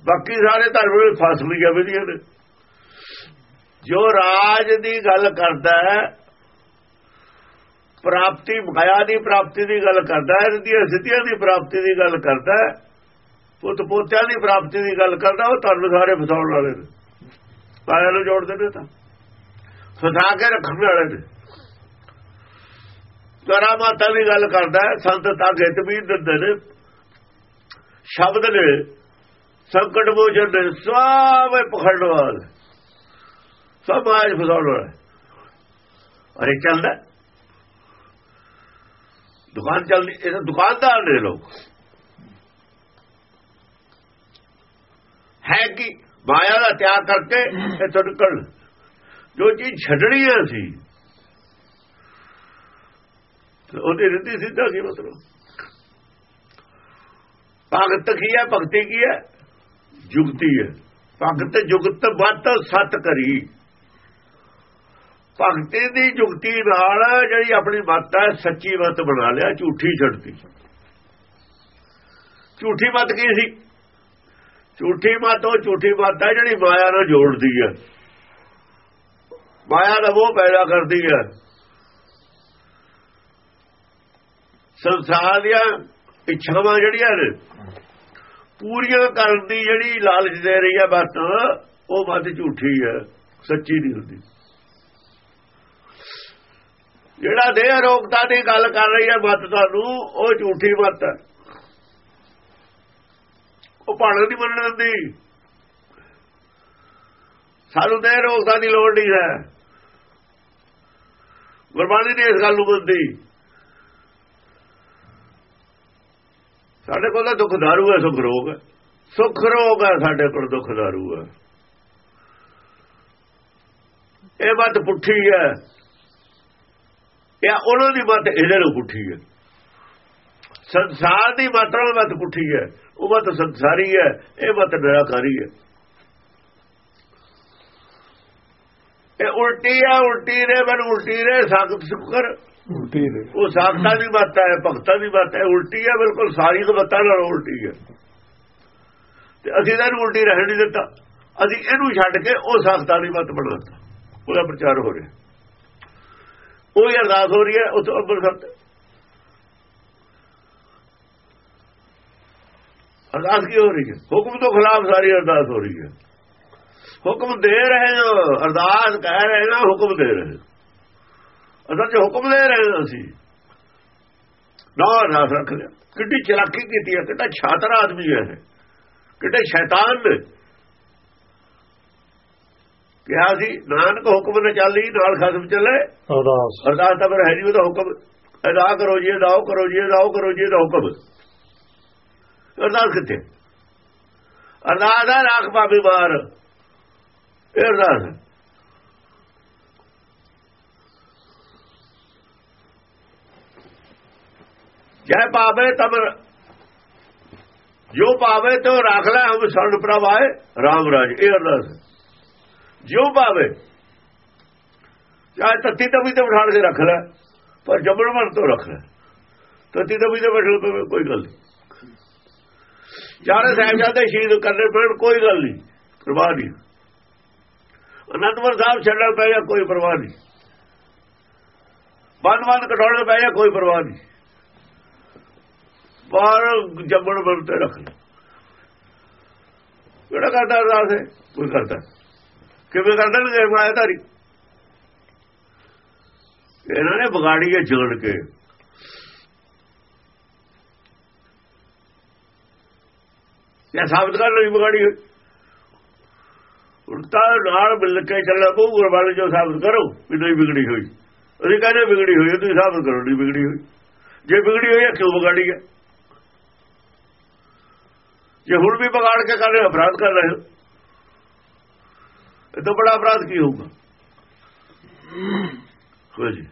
ਬਾਕੀ ਸਾਰੇ ਧਰਮ ਵਿੱਚ ਫਸ ਲਈਆਂ ਵਿਧੀਆਂ ਨੇ ਜੋ ਰਾਜ ਦੀ ਗੱਲ ਕਰਦਾ ਹੈ, ਪ੍ਰਾਪਤੀ, ਮਾਇਆ ਦੀ ਪ੍ਰਾਪਤੀ ਦੀ ਗੱਲ ਕਰਦਾ ਹੈ ਇਹਦੀਆਂ ਸਿੱਧੀਆਂ ਦੀ ਪ੍ਰਾਪਤੀ ਦੀ ਗੱਲ ਕਰਦਾ ਹੈ ਪੁੱਤ ਪੋਤਿਆਂ ਦੀ ਪ੍ਰਾਪਤੀ ਦੀ ਗੱਲ ਕਰਦਾ, ਉਹ ਧਰਮ ਸਾਰੇ ਫਸਾਉਣ ਵਾਲੇ ਨੇ। ਮਾਇਆ ਨੂੰ ਜੋੜਦੇ ਨੇ ਤਾਂ। ਫਸਾ ਕੇ ਰੱਖਣ ਵਾਲੇ ਨੇ ਤਰਾ ਮਾਤਾ ਦੀ ਗੱਲ ਕਰਦਾ ਸੰਤ ਤਾਂ ਗਿੱਤ ਵੀ ਦਿੰਦੇ ਨੇ। ਸ਼ਬਦ ਨੇ ਸੰਕਟ ਮੋਚਨ ਨੇ ਸਭ ਪਖੜਨ ਵਾਲੇ। ਸਭ ਆਜ ਫਸਾਉਣ ਵਾਲਾ। ਅਰੇ ਚੱਲਦਾ ਦੁਕਾਨ ਚੱਲਦੀ, ਇਹ ਤਾਂ ਦੁਕਾਨਦਾਰ ਨੇ ਲੋਕ। ਹੈ ਕਿ? ਮਾਇਆ ਦਾ ਤਿਆਗ ਕਰਕੇ ਇੱਥੋਂ ਨਿਕਲ ਜੋ ਚੀਜ਼ ਛੱਡਣੀ ਹੈ ਸੀ ਉਹਦੀ ਰਿੱਧੀ ਸਿੱਧਾ ਕੀ ਮਤਲਬ? ਭਗਤ ਕੀ ਹੈ, ਭਗਤੀ ਕੀ ਹੈ? ਜੁਗਤੀ ਹੈ। ਭਗਤ ਜੁਗਤ ਵੱਤ ਸਤ ਕਰੀ। ਭਗਤੀ ਦੀ ਜੁਗਤੀ ਨਾਲ ਜਿਹੜੀ ਆਪਣੀ ਮੱਤ ਹੈ, ਸੱਚੀ ਮੱਤ ਬਣਾ ਲਿਆ, ਝੂਠੀ ਛੱਡਤੀ। ਝੂਠੀ ਮੱਤ ਕੀ ਸੀ? ਝੂਠੀ ਮੱਤ ਉਹ ਝੂਠੀ ਮੱਤ ਹੈ ਜਿਹੜੀ ਮਾਇਆ ਨਾਲ ਜੋੜਦੀ ਹੈ। ਮਾਇਆ ਦਾ ਉਹ ਪੈਦਾ ਕਰਦੀ ਹੈ। ਸੰਸਾਰ ਦੀਆਂ ਇੱਛਾਵਾਂ ਜਿਹੜੀਆਂ ਨੇ, ਪੂਰੀਆਂ ਕਰਨ ਦੀ ਜਿਹੜੀ ਲਾਲਚ ਦੇ ਰਹੀ ਹੈ ਬਸ, ਉਹ ਮੱਤ ਝੂਠੀ ਹੈ, ਸੱਚੀ ਨਹੀਂ ਹੁੰਦੀ। ਜਿਹੜਾ ਦੇਹ ਰੋਗਤਾ ਦੀ ਗੱਲ ਕਰ ਰਹੀ ਹੈ ਮਤ ਤੁਹਾਨੂੰ ਉਹ ਝੂਠੀ ਮਤ ਹੈ। ਉਹ ਭਾਣ ਨਹੀਂ ਮੰਨਣ ਦਿੰਦੀ। ਸਾਨੂੰ ਦੇਹ ਰੋਗਤਾ ਦੀ ਲੋੜ ਨਹੀਂ ਹੈ। ਗੁਰਬਾਣੀ ਨੇ ਇਸ ਗੱਲ ਨੂੰ ਮੰਨਦੀ। ਸਾਡੇ ਕੋਲ ਤਾਂ ਦੁੱਖ ਦਾਰੂ ਹੈ, ਸੁਖ ਰੋਗ ਹੈ। ਸੁਖ ਰੋਗ ਹੈ, ਸਾਡੇ ਕੋਲ ਦੁੱਖ ਦਾਰੂ ਹੈ। ਇਹ ਮਤ ਪੁੱਠੀ ਹੈ। ਇਹ ਉਹਨਾਂ ਦੀ ਮਤ ਇਹਦੇ ਨੂੰ ਪੁੱਠੀ ਹੈ। ਸੰਸਾਰ ਦੀ ਮਤ ਨਾਲ ਮਤ ਪੁੱਠੀ ਹੈ। ਉਹ ਮਤ ਸੰਸਾਰੀ ਹੈ ਇਹ ਮਤ ਨਿਰਾਕਾਰੀ ਹੈ। ਇਹ ਉਲਟੀ ਹੈ ਉਲਟੀ ਰੇ ਬਨ ਉਲਟੀ ਰੇ ਸਾਖਤ ਸ਼ੁਕਰ ਉਲਟੀ ਦੇ ਉਹ ਸਾਖਤਾ ਦੀ ਮਤ ਹੈ ਭਗਤਾਂ ਦੀ ਮਤ ਹੈ ਉਲਟੀ ਹੈ ਬਿਲਕੁਲ ਸਾਰੀ ਮਤਾਂ ਨਾਲ ਉਲਟੀ ਹੈ। ਤੇ ਅਸੀਂ ਤਾਂ ਇਹਨੂੰ ਉਲਟੀ ਰਹਿਣ ਨਹੀਂ ਦਿੱਤਾ। ਅਸੀਂ ਇਹਨੂੰ ਛੱਡ ਕੇ ਉਹ ਸਾਖਤਾ ਦੀ ਮਤ ਬਣਾਤਾ ਉਹਦਾ ਪ੍ਰਚਾਰ ਹੋ ਰਿਹਾ। ਉਹ ਅਰਦਾਸ ਹੋ ਰਹੀ ਹੈ ਉੱਥੇ ਅੰਮ੍ਰਿਤਸਰ ਅਰਦਾਸ ਕੀ ਹੋ ਰਹੀ ਹੈ? ਹੁਕਮ ਤੋਂ ਖਿਲਾਫ ਸਾਰੀ ਅਰਦਾਸ ਹੋ ਰਹੀ ਹੈ। ਹੁਕਮ ਦੇ ਰਹੇ ਹੋ ਅਰਦਾਸ ਕਹਿ ਰਹੇ ਨਾ ਹੁਕਮ ਦੇ ਰਹੇ ਅਸਲ 'ਚ ਹੁਕਮ ਦੇ ਰਹੇ ਹਾਂ ਅਸੀਂ। ਨਾ ਅਰਦਾਸ ਰੱਖ ਲਿਆ। ਕਿੱਡੀ ਚਲਾਕੀ ਕੀਤੀ ਹੈ ਕਿੱਡਾ ਛਾਤਰ ਆਦਮੀ ਹੈ ਕਿੱਡੇ ਸ਼ੈਤਾਨ ਨੇ। ਕਿਹਾ ਸੀ ਨਾਨਕ ਹੁਕਮ ਨੇ ਚੱਲੀ ਨਾਲ ਖਸਮ ਚੱਲੇ। ਅਰਦਾਸ। ਅਰਦਾਸ ਤਾਂ ਫਿਰ ਹੈ ਜੀ ਉਹਦਾ ਹੁਕਮ। ਅਦਾ ਕਰੋ ਜੀ ਅਦਾਓ ਕਰੋ ਜੀ ਅਦਾਓ ਕਰੋ ਜੀ ਇਹਦਾ ਹੁਕਮ ਅਰਦਾਸ ਕਿੱਥੇ ਅਰਦਾਸ ਦਾ ਰਾਖ ਪਾਪੀ ਬਾਰ ਇਹ ਅਰਦਾਸ ਜੈ ਪਾਵੇ ਤਮ ਜੋ ਪਾਵੇ ਤੋ ਰੱਖ ਲੈ ਹਮ ਸਰਣ ਪ੍ਰਵਾਏ RAM ਰਾਜ ਇਹ ਅਰਦਾਸ ਜੋ ਪਾਵੇ ਚਾਹੇ ਤਤੀ ਤਵੀ ਤੇ ਬਿਠਾੜ ਕੇ ਰੱਖ ਲੈ ਪਰ ਜਬਰ ਮਨ ਤੋਂ ਰੱਖ ਲੈ ਤਤੀ ਤਵੀ ਤੇ ਬਿਠਾੜ ਕੋਈ ਗੱਲ ਨਹੀਂ ਚਾਰੇ ਸਾਹਿਬਜ਼ਾਦੇ ਸ਼ਹੀਦ ਕਰਨੇ ਪੈਣ, ਕੋਈ ਗੱਲ ਨਹੀਂ, ਪਰਵਾਹ ਨਹੀਂ। ਅਨੰਦਪੁਰ ਸਾਹਿਬ ਛੱਡਣ ਪੈ ਗਿਆ, ਕੋਈ ਪਰਵਾਹ ਨਹੀਂ। ਬੰਦ ਬੰਦ ਕਟਾਉਣੇ ਪੈ ਗਿਆ, ਕੋਈ ਪਰਵਾਹ ਨਹੀਂ। ਬਾਹਰ ਜੰਮਣ ਮਰ ਰੱਖ ਲੈ। ਕਿਹੜਾ ਕਰਦਾ ਅਰਦਾਸ ਹੈ ਕੋਈ ਕਰਦਾ ਕਿਵੇਂ ਕਰਦੇ ਨੇ ਮਾਇਆਧਾਰੀ ਇਹਨਾਂ ਨੇ ਵਿਗਾੜੀ ਹੈ ਜੋੜ ਕੇ। ਇਹ ਸਾਬਤ ਕਰ ਲਈ ਵਿਗਾੜੀ ਹੋਈ। ਉਲਟਾ ਨਾਲ ਮਿਲ ਕੇ ਚੱਲਣਾ ਪਊ ਗੁਰਬਾਣੀ ਜੋ ਸਾਬਤ ਕਰੋ ਵੀ ਨਹੀਂ ਵਿਗੜੀ ਹੋਈ। ਅਸੀਂ ਕਹਿੰਦੇ ਵਿਗੜੀ ਹੋਈ ਤੁਸੀਂ ਸਾਬਤ ਕਰੋ ਨਹੀਂ ਵਿਗੜੀ ਹੋਈ। ਜੇ ਵਿਗੜੀ ਹੋਈ ਹੈ ਕਿਉਂ ਵਿਗਾੜੀ ਹੈ? ਜੇ ਹੁਣ ਵੀ ਵਿਗਾੜ ਕੇ ਕਰ ਰਹੇ ਅਪਰਾਧ ਕਰ ਰਹੇ ਹੋ ਇਹ ਤੋਂ ਬੜਾ ਅਪਰਾਧ ਕੀ ਹੋਊਗਾ? ਹਾਂਜੀ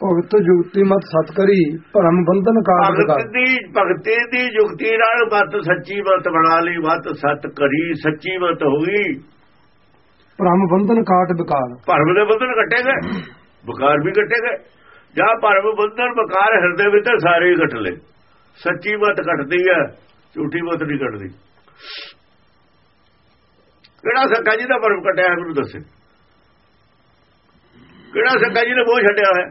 ਭਗਤ ਜੁਗਤੀ ਮਤ ਸਤ ਕਰੀ ਭਰਮ ਬੰਧਨ ਕਾਰਨ ਭਗਤ ਦੀ ਭਗਤੀ ਦੀ ਯੁਕਤੀ ਨਾਲ ਮਤ ਸੱਚੀ ਮਤ ਬਣਾ ਲਈ ਮਤ ਸਤ ਕਰੀ ਸੱਚੀ ਮਤ ਹੋਈ ਭਰਮ ਬੰਧਨ ਕਾਟ ਵਿਕਾਰ। ਭਰਮ ਦੇ ਬੰਧਨ ਕੱਟੇ ਗਏ। ਬੁਕਾਰ ਵੀ ਕੱਟੇ ਗਏ। ਜਾਂ ਭਰਮ ਬੰਧਨ ਬੁਕਾਰ ਹਿਰਦੇ ਵਿੱਚ ਸਾਰੇ ਹੀ ਕੱਟ ਲਏ। ਸੱਚੀ ਮਤ ਕੱਟਦੀ ਹੈ ਝੂਠੀ ਮਤ ਨਹੀਂ ਕੱਟਦੀ ਕਿਹੜਾ ਸੱਕਾ ਜੀ ਦਾ ਭਰਮ ਕੱਟਿਆ ਹੈ ਮੈਨੂੰ ਦੱਸੇ। ਕਿਹੜਾ ਸੱਕਾ ਜੀ ਨੇ ਮੋਹ ਛੱਡਿਆ ਹੈ?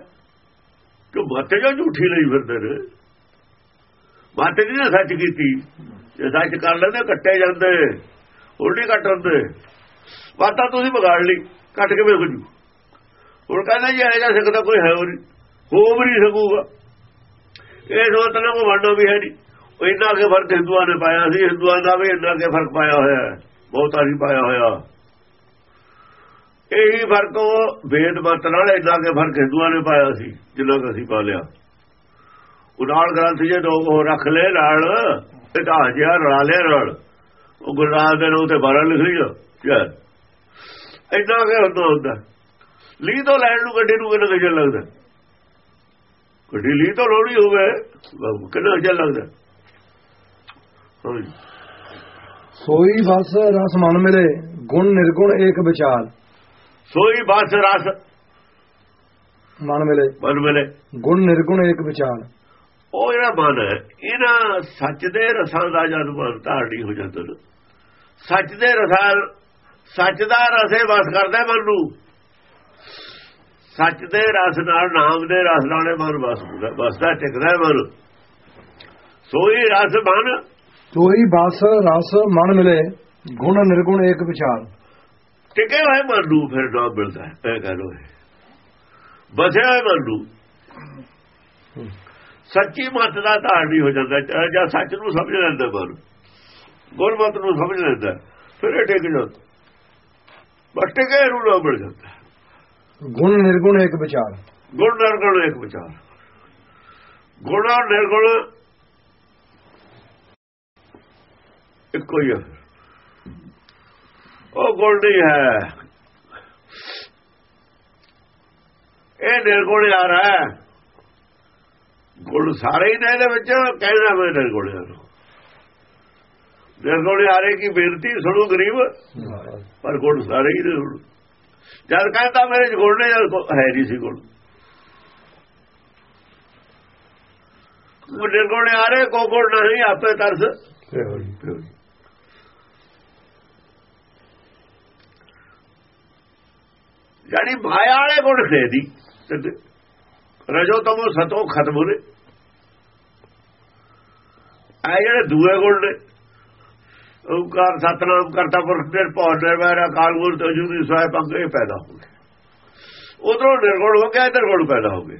ਕਿ ਮੱਤ ਜੋ ਝੂਠੀ ਲਈ ਫਿਰਦੇ ਨੇ? ਮੱਤ ਜੀ ਨੇ ਸੱਚ ਕੀਤੀ? ਜੇ ਸੱਚ ਕਰ ਲੈਂਦੇ, ਕੱਟੇ ਜਾਂਦੇ ਹੁਣ ਨਹੀਂ ਕੱਟ ਹੁੰਦੇ। ਬਾਤਾਂ ਤੁਸੀਂ ਵਿਗਾੜ ਲਈ, ਕੱਟ ਕੇ ਵੇਖ ਜੂ। ਹੁਣ ਕਹਿੰਦਾ ਜੀ, ਇਹ ਜਾ ਸਕਦਾ ਕੋਈ ਹੈ ਹੋ ਨਹੀਂ ਹੋ ਵੀ ਨਹੀਂ ਸਕੂਗਾ। ਇਸ ਮਤਲਬ ਉਹ ਵੰਡੋ ਵੀ ਹੈ ਨਹੀਂ। ਉਹ ਇੰਨਾ ਕੇ ਫ਼ਰਕ ਹਿੰਦੂਆਂ ਨੇ ਪਾਇਆ ਸੀ, ਹਿੰਦੂਆਂ ਦਾ ਵੀ ਇੰਨਾ ਕੇ ਫ਼ਰਕ ਪਾਇਆ ਹੋਇਆ ਹੈ। ਬਹੁਤਾ ਨਹੀਂ ਪਾਇਆ ਹੋਇਆ। ਇਹੀ ਫ਼ਰਕ ਉਹ ਵੇਦ ਮਤ ਨਾਲ ਇੰਨਾ ਕੇ ਫ਼ਰਕ ਹਿੰਦੂਆਂ ਨੇ ਪਾਇਆ ਸੀ, ਜਿੰਨਾ ਕੁ ਅਸੀਂ ਪਾ ਲਿਆ। ਉਹ ਨਾਲ ਗ੍ਰੰਥ ਜੇ ਦੋ, ਉਹ ਰੱਖ ਲੈ ਨਾਲ ਇਤਿਹਾਸ ਜਿਹਾ ਰਲਾ ਲਿਆ ਨਾਲ ਉਹ ਗੁਰਦਾਸ ਦੇ ਨੂੰ ਤੇ 12 ਲਿਖ ਲਿਆ ਕਿਆ ਇੰਨਾ ਕੇ ਹੁੰਦਾ ਹੁੰਦਾ। ਲੀ ਤੋਂ ਲੈਣ ਨੂੰ ਗੱਡੀ ਨੂੰ ਕਿੰਨਾ ਕੁ ਲੱਗਦਾ? ਗੱਡੀ ਲੀ ਤੋਂ ਲੋੜੀ ਹੋਵੇ ਕਿੰਨਾ ਕੁ ਲੱਗਦਾ? ਹਾਂਜੀ ਸੋਈ ਬਸ ਰਸ ਮਨ ਮਿਲੇ, ਗੁਣ ਨਿਰਗੁਣ ਏਕ ਵਿਚਾਰ। ਸੋਈ ਬਸ ਰਸ। ਮਨ ਮਿਲੇ। ਮਨ ਮਿਲੇ। ਗੁਣ ਨਿਰਗੁਣ ਏਕ ਵਿਚਾਰ। ਉਹ ਜਿਹੜਾ ਮਨ ਹੈ ਇਹਨਾਂ ਸੱਚ ਦੇ ਰਸਾਂ ਦਾ ਜਦ ਮਨ ਧਾਰਨੀ ਹੋ ਜਾਂਦਾ ਨਾ। ਸੱਚ ਦੇ ਰਸਾਂ ਸੱਚ ਦਾ ਰਸੇ ਵਸ ਕਰਦਾ ਮਨ ਨੂੰ। ਸੱਚ ਦੇ ਰਸ ਨਾਲ ਨਾਮ ਦੇ ਰਸ ਨਾਲੇ ਮਨ ਵਸਦਾ ਵਸਦਾ ਟਿਕਦਾ ਮਨ। ਸੋਈ ਰਸ ਮਨ ਸੋਈ ਬਸ ਰਸ ਮਨ ਮਿਲੇ ਗੁਣ ਨਿਰਗੁਣ ਏਕ ਵਿਚਾਰ। ਟਿਕੇ ਹੋਏ ਮਨ ਨੂੰ ਫਿਰ ਨਾਮ ਮਿਲਦਾ ਹੈ। ਇਹ ਗੱਲ ਹੋਏ ਬਸਿਆ ਹੋਏ ਮਨ। ਨੂੰ ਸੱਚੀ ਮਤ ਦਾ ਧਾਰਨੀ ਹੋ ਜਾਂਦਾ। ਜਾਂ ਸੱਚ ਨੂੰ ਸਮਝ ਲੈਂਦਾ ਮਨ। ਗੁਰਮਤ ਨੂੰ ਸਮਝ ਲੈਂਦਾ ਫਿਰ ਇਹ ਟਿਕ ਜਾਂਦਾ ਬਸ ਟਿਕੇ ਨੂੰ ਨਾਮ ਮਿਲ ਜਾਂਦਾ ਗੁਣ ਨਿਰਗੁਣ ਏਕ ਵਿਚਾਰ। ਗੁਣ ਨਿਰਗੁਣ ਇੱਕ ਵਿਚਾਰ। ਗੁਣ ਨਿਰਗੁਣ ਇੱਕੋ ਹੀ ਹੈ। ਉਹ ਗੁਣ ਨਹੀਂ ਹੈ। ਇਹ ਨਿਰਗੁਣ ਆ ਰਹਾ ਹੈ। ਗੁਣ ਸਾਰੇ ਹੀ ਨੇ ਇਹਦੇ ਵਿੱਚ ਕਹਿਣਾ ਮੈਂ ਨਿਰਗੁਣ ਆ ਨਿਰਗੁਣ ਆ ਰਹੇ ਕੀ ਬੇਨਤੀ ਸੁਣੋ ਗਰੀਬ, ਪਰ ਗੁਣ ਸਾਰੇ ਹੀ ਨੇ ਹੁਣ ਜਦ ਕਹਿੰਦਾ ਮੇਰੇ ਗੁਣ ਨੇ, ਜਦ ਹੈ ਨਹੀਂ ਸੀ ਗੁਣ ਉਹ ਨਿਰਗੁਣ ਆ ਰਹੇ ਕੋ ਗੁਣ ਨਹੀਂ, ਆਪੇ ਤਰਸ। ਯਾਨੀ ਮਾਇਆ ਵਾਲੇ ਗੁਣ ਖੇ ਦੀ ਰਜੋ ਤਮੋ ਸਤੋ ਖਤਮ ਨੇ ਆ ਜਿਹੜੇ ਦੂਏ ਗੁਣ ਨੇ, ਓਕਾਰ ਸਤਨਾਮ ਕਰਤਾ ਪੁਰਖ ਦੇ ਭੌਰ ਨਿਰਵੈਰ ਅਕਾਲ ਗੁਰ ਤੇ ਜੁਦੀ ਪੰਗੇ ਪੈਦਾ ਹੋ ਗਏ। ਉਧਰੋਂ ਨਿਰਗੁਣ ਹੋ ਗਿਆ, ਇਧਰ ਗੁਣ ਪੈਦਾ ਹੋ ਗਏ।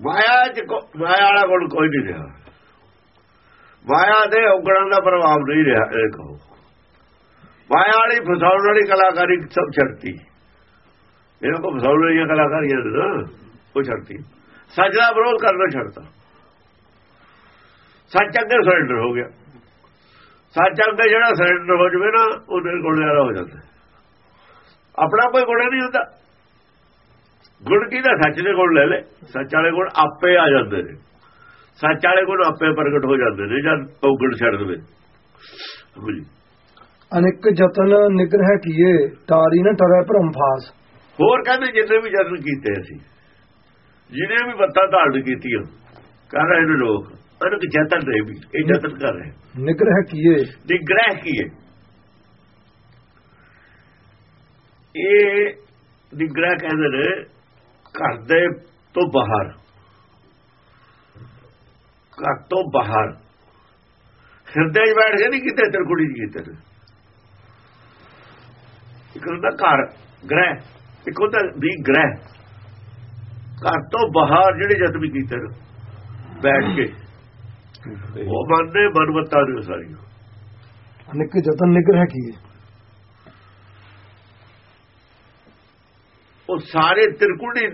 ਮਾਇਆ ਚ ਮਾਇਆ ਵਾਲਾ ਗੁਣ ਕੋਈ ਨਹੀਂ ਰਿਹਾ। ਮਾਇਆ ਦੇ ਔਗਣਾਂ ਦਾ ਪ੍ਰਭਾਵ ਨਹੀਂ ਰਿਹਾ, ਇਹ ਕਹੋ। ਮਾਇਆ ਵਾਲੀ ਫਸਾਉਣ ਵਾਲੀ ਕਲਾਕਾਰੀ ਸਭ ਛੱਡਤੀ। ਇਹਨਾਂ ਕੋ ਫਸਾਉਣ ਵਾਲੀਆਂ ਕਲਾਕਾਰੀਆਂ ਨੇ ਨਾ, ਉਹ ਛੱਡਤੀ। ਸੱਚ ਦਾ ਵਿਰੋਧ ਕਰਨਾ ਛੱਡਤਾ। ਸੱਚ ਅੱਗੇ ਸਰੈਂਡਰ ਹੋ ਗਿਆ। ਸੱਚ ਅੱਗੇ ਜਿਹੜਾ ਸਰੈਂਡਰ ਹੋ ਜਵੇ ਨਾ ਉਹ ਨਿਰਗੁਣ ਵਾਲਾ ਹੋ ਜਾਂਦਾ। ਆਪਣਾ ਕੋਈ ਗੁਣਾ ਨਹੀਂ ਹੁੰਦਾ। ਗੁਣ ਕੀ ਦਾ ਸੱਚ ਦੇ ਗੁਣ ਲੈ ਲੈ। ਸੱਚ ਵਾਲੇ ਗੁਣ ਆਪੇ ਆ ਜਾਂਦੇ ਨੇ। ਸੱਚ ਵਾਲੇ ਗੁਣ ਆਪੇ ਪ੍ਰਗਟ ਹੋ ਜਾਂਦੇ ਨੇ, ਜਦ ਔਗਣ ਛੱਡ ਦੇਵੇ। ਹਾਂਜੀ। ਅਨੇਕ ਯਤਨ ਨਿਗ੍ਰਹਿ ਕੀਏ ਤਾਰੀ ਨ ਟਰੈ ਭਰਮ ਫਾਸ ਹੋਰ ਕਹਿੰਦੇ ਜਿੰਨੇ ਵੀ ਯਤਨ ਕੀਤੇ ਅਸੀਂ ਜਿਹਨੇ ਵੀ ਬੱਤਾਂ ਧਾਰਨ ਕੀਤੀਆਂ ਕਰ ਰਹੇ ਨੇ ਲੋਕ ਅਨਕ ਯਤਨ ਰਹੇ ਵੀ ਇਹ ਯਤਨ ਕਰ ਰਹੇ। ਨਿਗ੍ਰਹਿ ਕੀਏ। ਨਿਗ੍ਰਹਿ ਕੀਏ। ਇਹ ਨਿਗ੍ਰਹਿ ਕਹਿੰਦੇ ਨੇ ਘਰ ਦੇ ਤੋਂ ਬਾਹਰ ਘਰ ਤੋਂ ਬਾਹਰ। ਹਿਰਦੇ 'ਚ ਬੈਠ ਕੇ ਨਹੀਂ ਕਿਤੇ ਤਿਰਕੁੜੀ ਜੀ ਕੀਤੇ। ਇੱਕ ਹੁੰਦਾ ਘਰ ਗ੍ਰਹਿ। ਇੱਕ ਹੁੰਦਾ ਵੀ ਗ੍ਰਹਿ। ਘਰ ਤੋਂ ਬਾਹਰ ਜਿਹੜੇ ਯਤਨ ਕੀਤੇ ਬੈਠ ਕੇ। ਉਹ ਮੰਨਦੇ ਮਨਵਤਾ ਨੇ ਸਾਰੀਆਂ। ਅਨੇਕ ਯਤਨ ਨਿਗ੍ਰਹਿ ਕੀਏ ਉਹ ਸਾਰੇ ਤਿਰਕੁੜੀ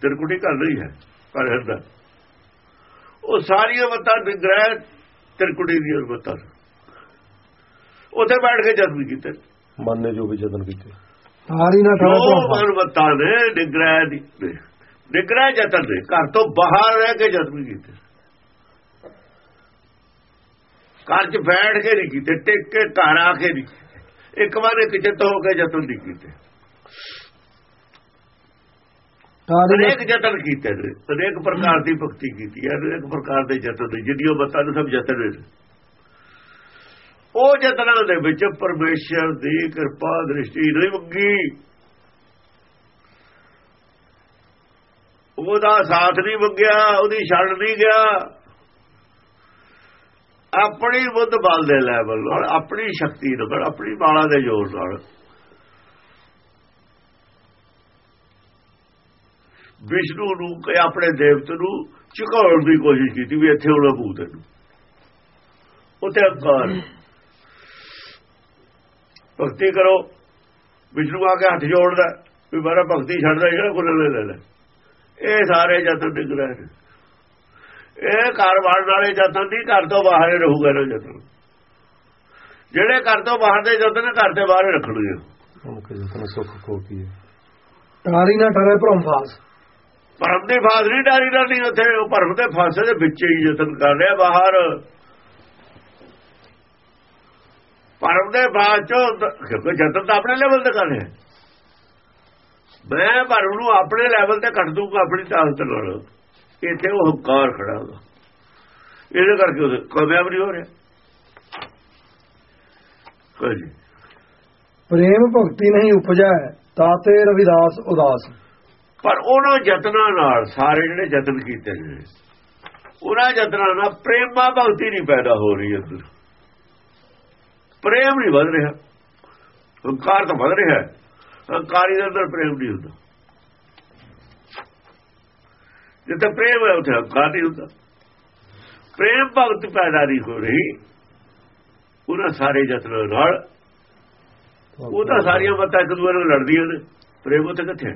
ਤਿਰਕੁੜੀ ਘਰ ਨਹੀਂ ਹੈ ਪਰ ਹਿਰਦਾ ਉਹ ਸਾਰੀਆਂ ਮਤਾਂ ਨਿਗ੍ਰਹਿ ਤਿਰਕੁੜੀ ਦੀਆਂ ਮਤਾਂ ਉੱਥੇ ਬੈਠ ਕੇ ਜਨਮ ਕੀਤੇ ਮਨ ਨੇ ਜੋ ਵੀ ਯਤਨ ਕੀਤੇ। ਤਾਰੀ ਨ ਫਾਸ ਮਨਵਤਾ ਨੇ ਨਿਗ੍ਰਹਿ ਦੀ ਨਿਗ੍ਰਹਿ ਜਤਨ ਨੇ ਘਰ ਤੋਂ ਬਾਹਰ ਰਹਿ ਕੇ ਜਨਮ ਕੀਤੇ। ਘਰ 'ਚ ਬੈਠ ਕੇ ਨਹੀਂ ਕੀਤੇ ਟਿਕ ਕੇ ਘਰ ਆ ਕੇ ਨਹੀਂ ਕੀਤੇ। ਇੱਕ ਵਾਰ ਇੱਕ ਚਿੱਤ ਹੋ ਕੇ ਜਤਨ ਨਹੀਂ ਕੀਤੇ। ਤਾਰੀ ਨ ਅਨੇਕ ਯਤਨ ਕੀਤੇ ਨੇ ਅਨੇਕ ਪ੍ਰਕਾਰ ਦੀ ਭਗਤੀ ਕੀਤੀ ਹੈ ਅਨੇਕ ਪ੍ਰਕਾਰ ਦੇ ਯਤਨ ਨੇ ਜਿਹੜੀਆਂ ਬੱਤਾਂ ਨੂੰ ਸਭ ਯਤਨ ਨੇ। ਉਹ ਯਤਨਾਂ ਦੇ ਵਿੱਚ ਪਰਮੇਸ਼ਰ ਦੀ ਕਿਰਪਾ ਦ੍ਰਿਸ਼ਟੀ ਨਹੀਂ ਮੰਗੀ। ਉਹਦਾ ਸਾਥ ਨਹੀਂ ਮੰਗਿਆ, ਉਹਦੀ ਛੱਡ ਨਹੀਂ ਗਿਆ। ਆਪਣੀ ਬੁੱਧ ਬਲ ਦੇ ਲੈਵਲ ਨਾਲ, ਆਪਣੀ ਸ਼ਕਤੀ ਨਾਲ, ਆਪਣੀ ਬਾਲਾ ਦੇ ਜ਼ੋਰ ਨਾਲ। ਵਿਸ਼ਨੂੰ ਨੂੰ ਕਿ ਆਪਣੇ ਦੇਵਤ ਨੂੰ ਝੁਕਾਉਣ ਦੀ ਕੋਸ਼ਿਸ਼ ਕੀਤੀ ਵੀ ਇੱਥੇ ਉਹਨਾਂ ਭੂਤ ਨੂੰ ਉੱਥੇ ਅਹੰਕਾਰ ਭਗਤੀ ਕਰੋ। ਵਿਸ਼ਨੂੰ ਆ ਕੇ ਹੱਥ ਜੋੜਦਾ ਵੀ ਮੇਰਾ ਭਗਤੀ ਛੱਡਦਾ ਜਿਹੜਾ ਕੋਲ ਲੈ ਲੈ ਲੈ ਇਹ ਸਾਰੇ ਜਤਨ ਨਿਗਰੇ ਨੇ ਇਹ ਵੜਨ ਵਾਲੇ ਜਤਨ ਨਹੀਂ ਘਰ ਤੋਂ ਬਾਹਰ ਹੀ ਰਹੂਗਾ ਨਾ ਜਤਨ ਜਿਹੜੇ ਘਰ ਤੋਂ ਬਾਹਰ ਦੇ ਜਤਨ ਘਰ ਦੇ ਬਾਹਰ ਰੱਖਣਗੇ। ਮੁਖ ਯਤਨ ਸੁਖ ਕੋ ਕੀਏ ਤਾਰੀ ਨ ਟਰੈ ਭਰਮ ਫਾਸ। ਭਰਮ ਦੇ ਫਾਸ ਨਹੀਂ ਡਾਰੀ ਦਾ ਨਹੀਂ ਉੱਥੇ। ਉਹ ਭਰਮ ਦੇ ਫਾਸੇ ਦੇ ਵਿੱਚ ਹੀ ਯਤਨ ਕਰ ਰਿਹਾ ਬਾਹਰ ਭਰਮ ਦੇ ਬਾਅਦ ਚੋਂ ਕਿਉਂਕਿ ਯਤਨ ਤਾਂ ਆਪਣੇ ਲੈਵਲ ਤੇ ਕਰ ਰਿਹਾ ਮੈਂ ਭਰਮ ਨੂੰ ਆਪਣੇ ਲੈਵਲ ਤੇ ਕੱਟ ਦੂੰਗਾ ਆਪਣੀ ਤਾਕਤ ਨਾਲ। ਇੱਥੇ ਉਹ ਹੰਕਾਰ ਖੜਾ ਹੋਗਾ ਇਹਦੇ ਕਰਕੇ ਉਹ ਕਾਮਯਾਬ ਨਹੀਂ ਹੋ ਰਿਹਾ। ਪ੍ਰੇਮ ਭਗਤੀ ਨਹੀਂ ਉਪਜੈ ਤਾਤੇ ਰਵਿਦਾਸ ਉਦਾਸ। ਪਰ ਉਹਨਾਂ ਯਤਨਾਂ ਨਾਲ ਸਾਰੇ ਜਿਹੜੇ ਯਤਨ ਕੀਤੇ ਨੇ ਉਹਨਾਂ ਯਤਨਾਂ ਨਾਲ ਪ੍ਰੇਮਾ ਭਗਤੀ ਨਹੀਂ ਪੈਦਾ ਹੋ ਰਹੀ ਅੰਦਰ ਪ੍ਰੇਮ ਨਹੀਂ ਵੱਧ ਰਿਹਾ। ਹੰਕਾਰ ਤਾਂ ਵੱਧ ਰਿਹਾ। ਹੰਕਾਰੀ ਦੇ ਅੰਦਰ ਪ੍ਰੇਮ ਨਹੀਂ ਹੁੰਦਾ। ਜਿੱਥੇ ਪ੍ਰੇਮ ਹੈ, ਉੱਥੇ ਹੰਕਾਰ ਨਹੀਂ ਹੁੰਦਾ। ਪ੍ਰੇਮ ਭਗਤ ਪੈਦਾ ਨਹੀਂ ਹੋ ਰਹੀ। ਉਹਨਾਂ ਸਾਰੇ ਯਤਨਾਂ ਨਾਲ। ਉਹ ਤਾਂ ਸਾਰੀਆਂ ਮਤਾਂ ਇੱਕ ਦੂਜੇ ਨਾਲ ਲੜਦੀਆਂ ਨੇ। ਪ੍ਰੇਮ ਉੱਥੇ ਕਿੱਥੇ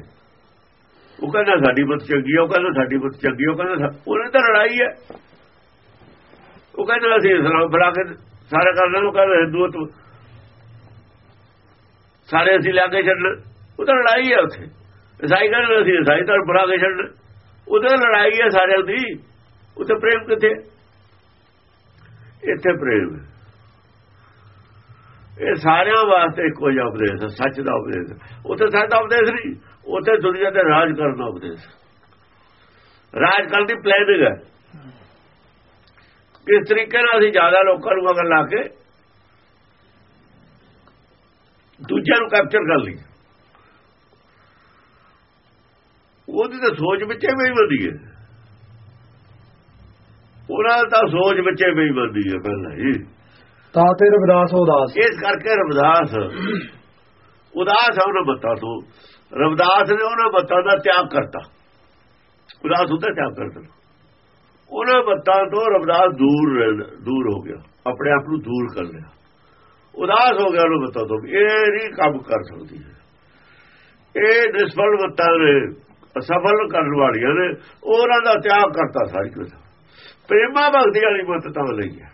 ਉਹ ਕਹਿੰਦਾ ਸਾਡੀ ਮਤ ਚੰਗੀ ਹੈ ਉਹ ਕਹਿੰਦਾ ਸਾਡੀ ਮਤ ਚੰਗੀ ਹੈ ਉਹ ਕਹਿੰਦਾ ਉਹਨੇ ਤਾਂ ਲੜਾਈ ਹੈ। ਉਹ ਕਹਿੰਦਾ ਅਸੀਂ ਇਸਲਾਮ ਬਣਾ ਕੇ ਸਾਰੇ ਕਰ ਲੈਣ ਉਹ ਕਹਿੰਦਾ ਸਾਰੇ ਅਸੀਂ ਲਿਆ ਕੇ ਛੱਡਣ। ਉਹ ਤਾਂ ਲੜਾਈ ਹੈ ਉੱਥੇ। ਇਸਾਈ ਕਹਿੰਦੇ ਅਸੀਂ ਇਸਾਈ ਤਾਂ ਬਣਾ ਕੇ ਛੱਡਣ। ਉਹ ਲੜਾਈ ਹੈ ਸਾਰਿਆਂ ਦੀ ਉੱਥੇ ਪ੍ਰੇਮ ਕਿੱਥੇ? ਇੱਥੇ ਪ੍ਰੇਮ ਇਹ ਸਾਰਿਆਂ ਵਾਸਤੇ ਇੱਕੋ ਜਿਹਾ ਉਪਦੇਸ਼ ਹੈ ਸੱਚ ਦਾ ਉਪਦੇਸ਼ ਉੱਥੇ ਸੱਚ ਦਾ ਉਪਦੇਸ਼ ਨਹੀਂ, ਉੱਥੇ ਦੁਨੀਆ ਤੇ ਰਾਜ ਕਰਨ ਦਾ ਉਪਦੇਸ਼ ਰਾਜ ਕਰਨ ਦੀ ਪਲੈਨਿੰਗ ਹੈ ਕਿਸ ਤਰੀਕੇ ਨਾਲ ਅਸੀਂ ਜ਼ਿਆਦਾ ਲੋਕਾਂ ਨੂੰ ਅਗਰ ਲਾ ਕੇ ਦੂਜਿਆਂ ਨੂੰ ਕੈਪਚਰ ਕਰ ਲਈ? ਉਹਦੀ ਤਾਂ ਸੋਚ ਵਿੱਚ ਹੀ ਬੇਈਮਾਨੀ ਹੈ। ਉਹਨਾਂ ਦੀ ਤਾਂ ਸੋਚ ਵਿੱਚ ਹੀ ਬੇਈਮਾਨੀ ਹੈ ਪਹਿਲਾਂ ਹੀ ਤਾਤੇ ਰਵਿਦਾਸ ਉਦਾਸ। ਇਸ ਕਰਕੇ ਰਵਿਦਾਸ ਉਦਾਸ ਹੈ ਉਹਨਾਂ ਬੱਤਾਂ ਤੋਂ। ਰਵਿਦਾਸ ਨੇ ਉਹਨਾਂ ਬੱਤਾਂ ਦਾ ਤਿਆਗ ਕਰਤਾ। ਉਦਾਸ ਹੁੰਦਾ ਤਿਆਗ ਕਰਤਾ। ਉਹਨਾਂ ਮੱਤਾਂ ਤੋਂ ਰਵਿਦਾਸ ਦੂਰ ਰਹਿ- ਦੂਰ ਹੋ ਗਿਆ। ਆਪਣੇ ਆਪ ਨੂੰ ਦੂਰ ਕਰ ਲਿਆ। ਉਦਾਸ ਹੋ ਗਿਆ ਉਹਨਾਂ ਮੱਤਾਂ ਤੋਂ ਵੀ। ਇਹ ਨਹੀਂ ਕੰਮ ਕਰ ਸਕਦੀ ਇਹ ਨਿਸਫਲ ਮੱਤਾਂ ਨੇ, ਅਸਫਲ ਕਰਨ ਵਾਲੀਆਂ ਨੇ, ਉਹਨਾਂ ਦਾ ਤਿਆਗ ਕਰਤਾ ਸਾਰੀ ਕੁਝ। ਪ੍ਰੇਮਾ ਭਗਤੀ ਵਾਲੀ ਮਤ ਤਾਂ ਲਈ ਹੈ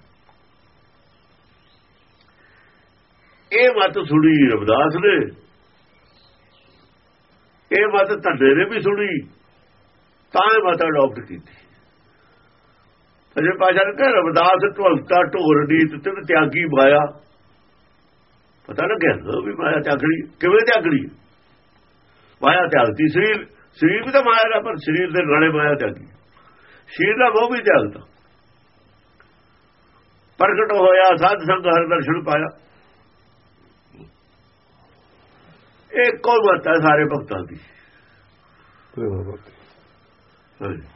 ਇਹ ਮਤ ਸੁਣੀ ਰਵਿਦਾਸ ਨੇ। ਇਹ ਮਤ ਧੰਦੇ ਨੇ ਵੀ ਸੁਣੀ। ਤਾਂ ਇਹ ਮਤ ਅਡਾਪਟ ਕੀਤੀ। ਅਜੇ ਪਾਸ਼ਾ ਨੇ ਕਿਹਾ ਰਵਦਾਸ ਢੋਲਤਾ ਢੋਰਨੀ ਤੇ ਤਿਆਗੀ ਮਾਇਆ। ਪਤਾ ਲੱਗਿਆ ਵੀ ਮਾਇਆ ਤਿਆਗਣੀ ਕਿਵੇਂ ਤਿਆਗਣੀ ਮਾਇਆ ਤਿਆਗਤੀ ਸਰੀਰ ਸਰੀਰ ਵੀ ਤਾਂ ਮਾਇਆ ਦਾ ਪਰ ਸਰੀਰ ਦੇ ਨਾਲੇ ਮਾਇਆ ਤਿਆਗੀ। ਸਰੀਰ ਦਾ ਉਹ ਵੀ ਤਿਆਗਤਾ ਪ੍ਰਗਟ ਹੋਇਆ ਸਾਧ ਸੰਗ ਹਰ ਦਰਸ਼ਨ ਪਾਇਆ। ਇਹ ਕੋਈ ਮਤ ਹੈ ਸਾਰੇ ਭਗਤਾਂ ਦੀ। ਪ੍ਰੇਮ ਭਗਤੀ। ਹਾਂਜੀ।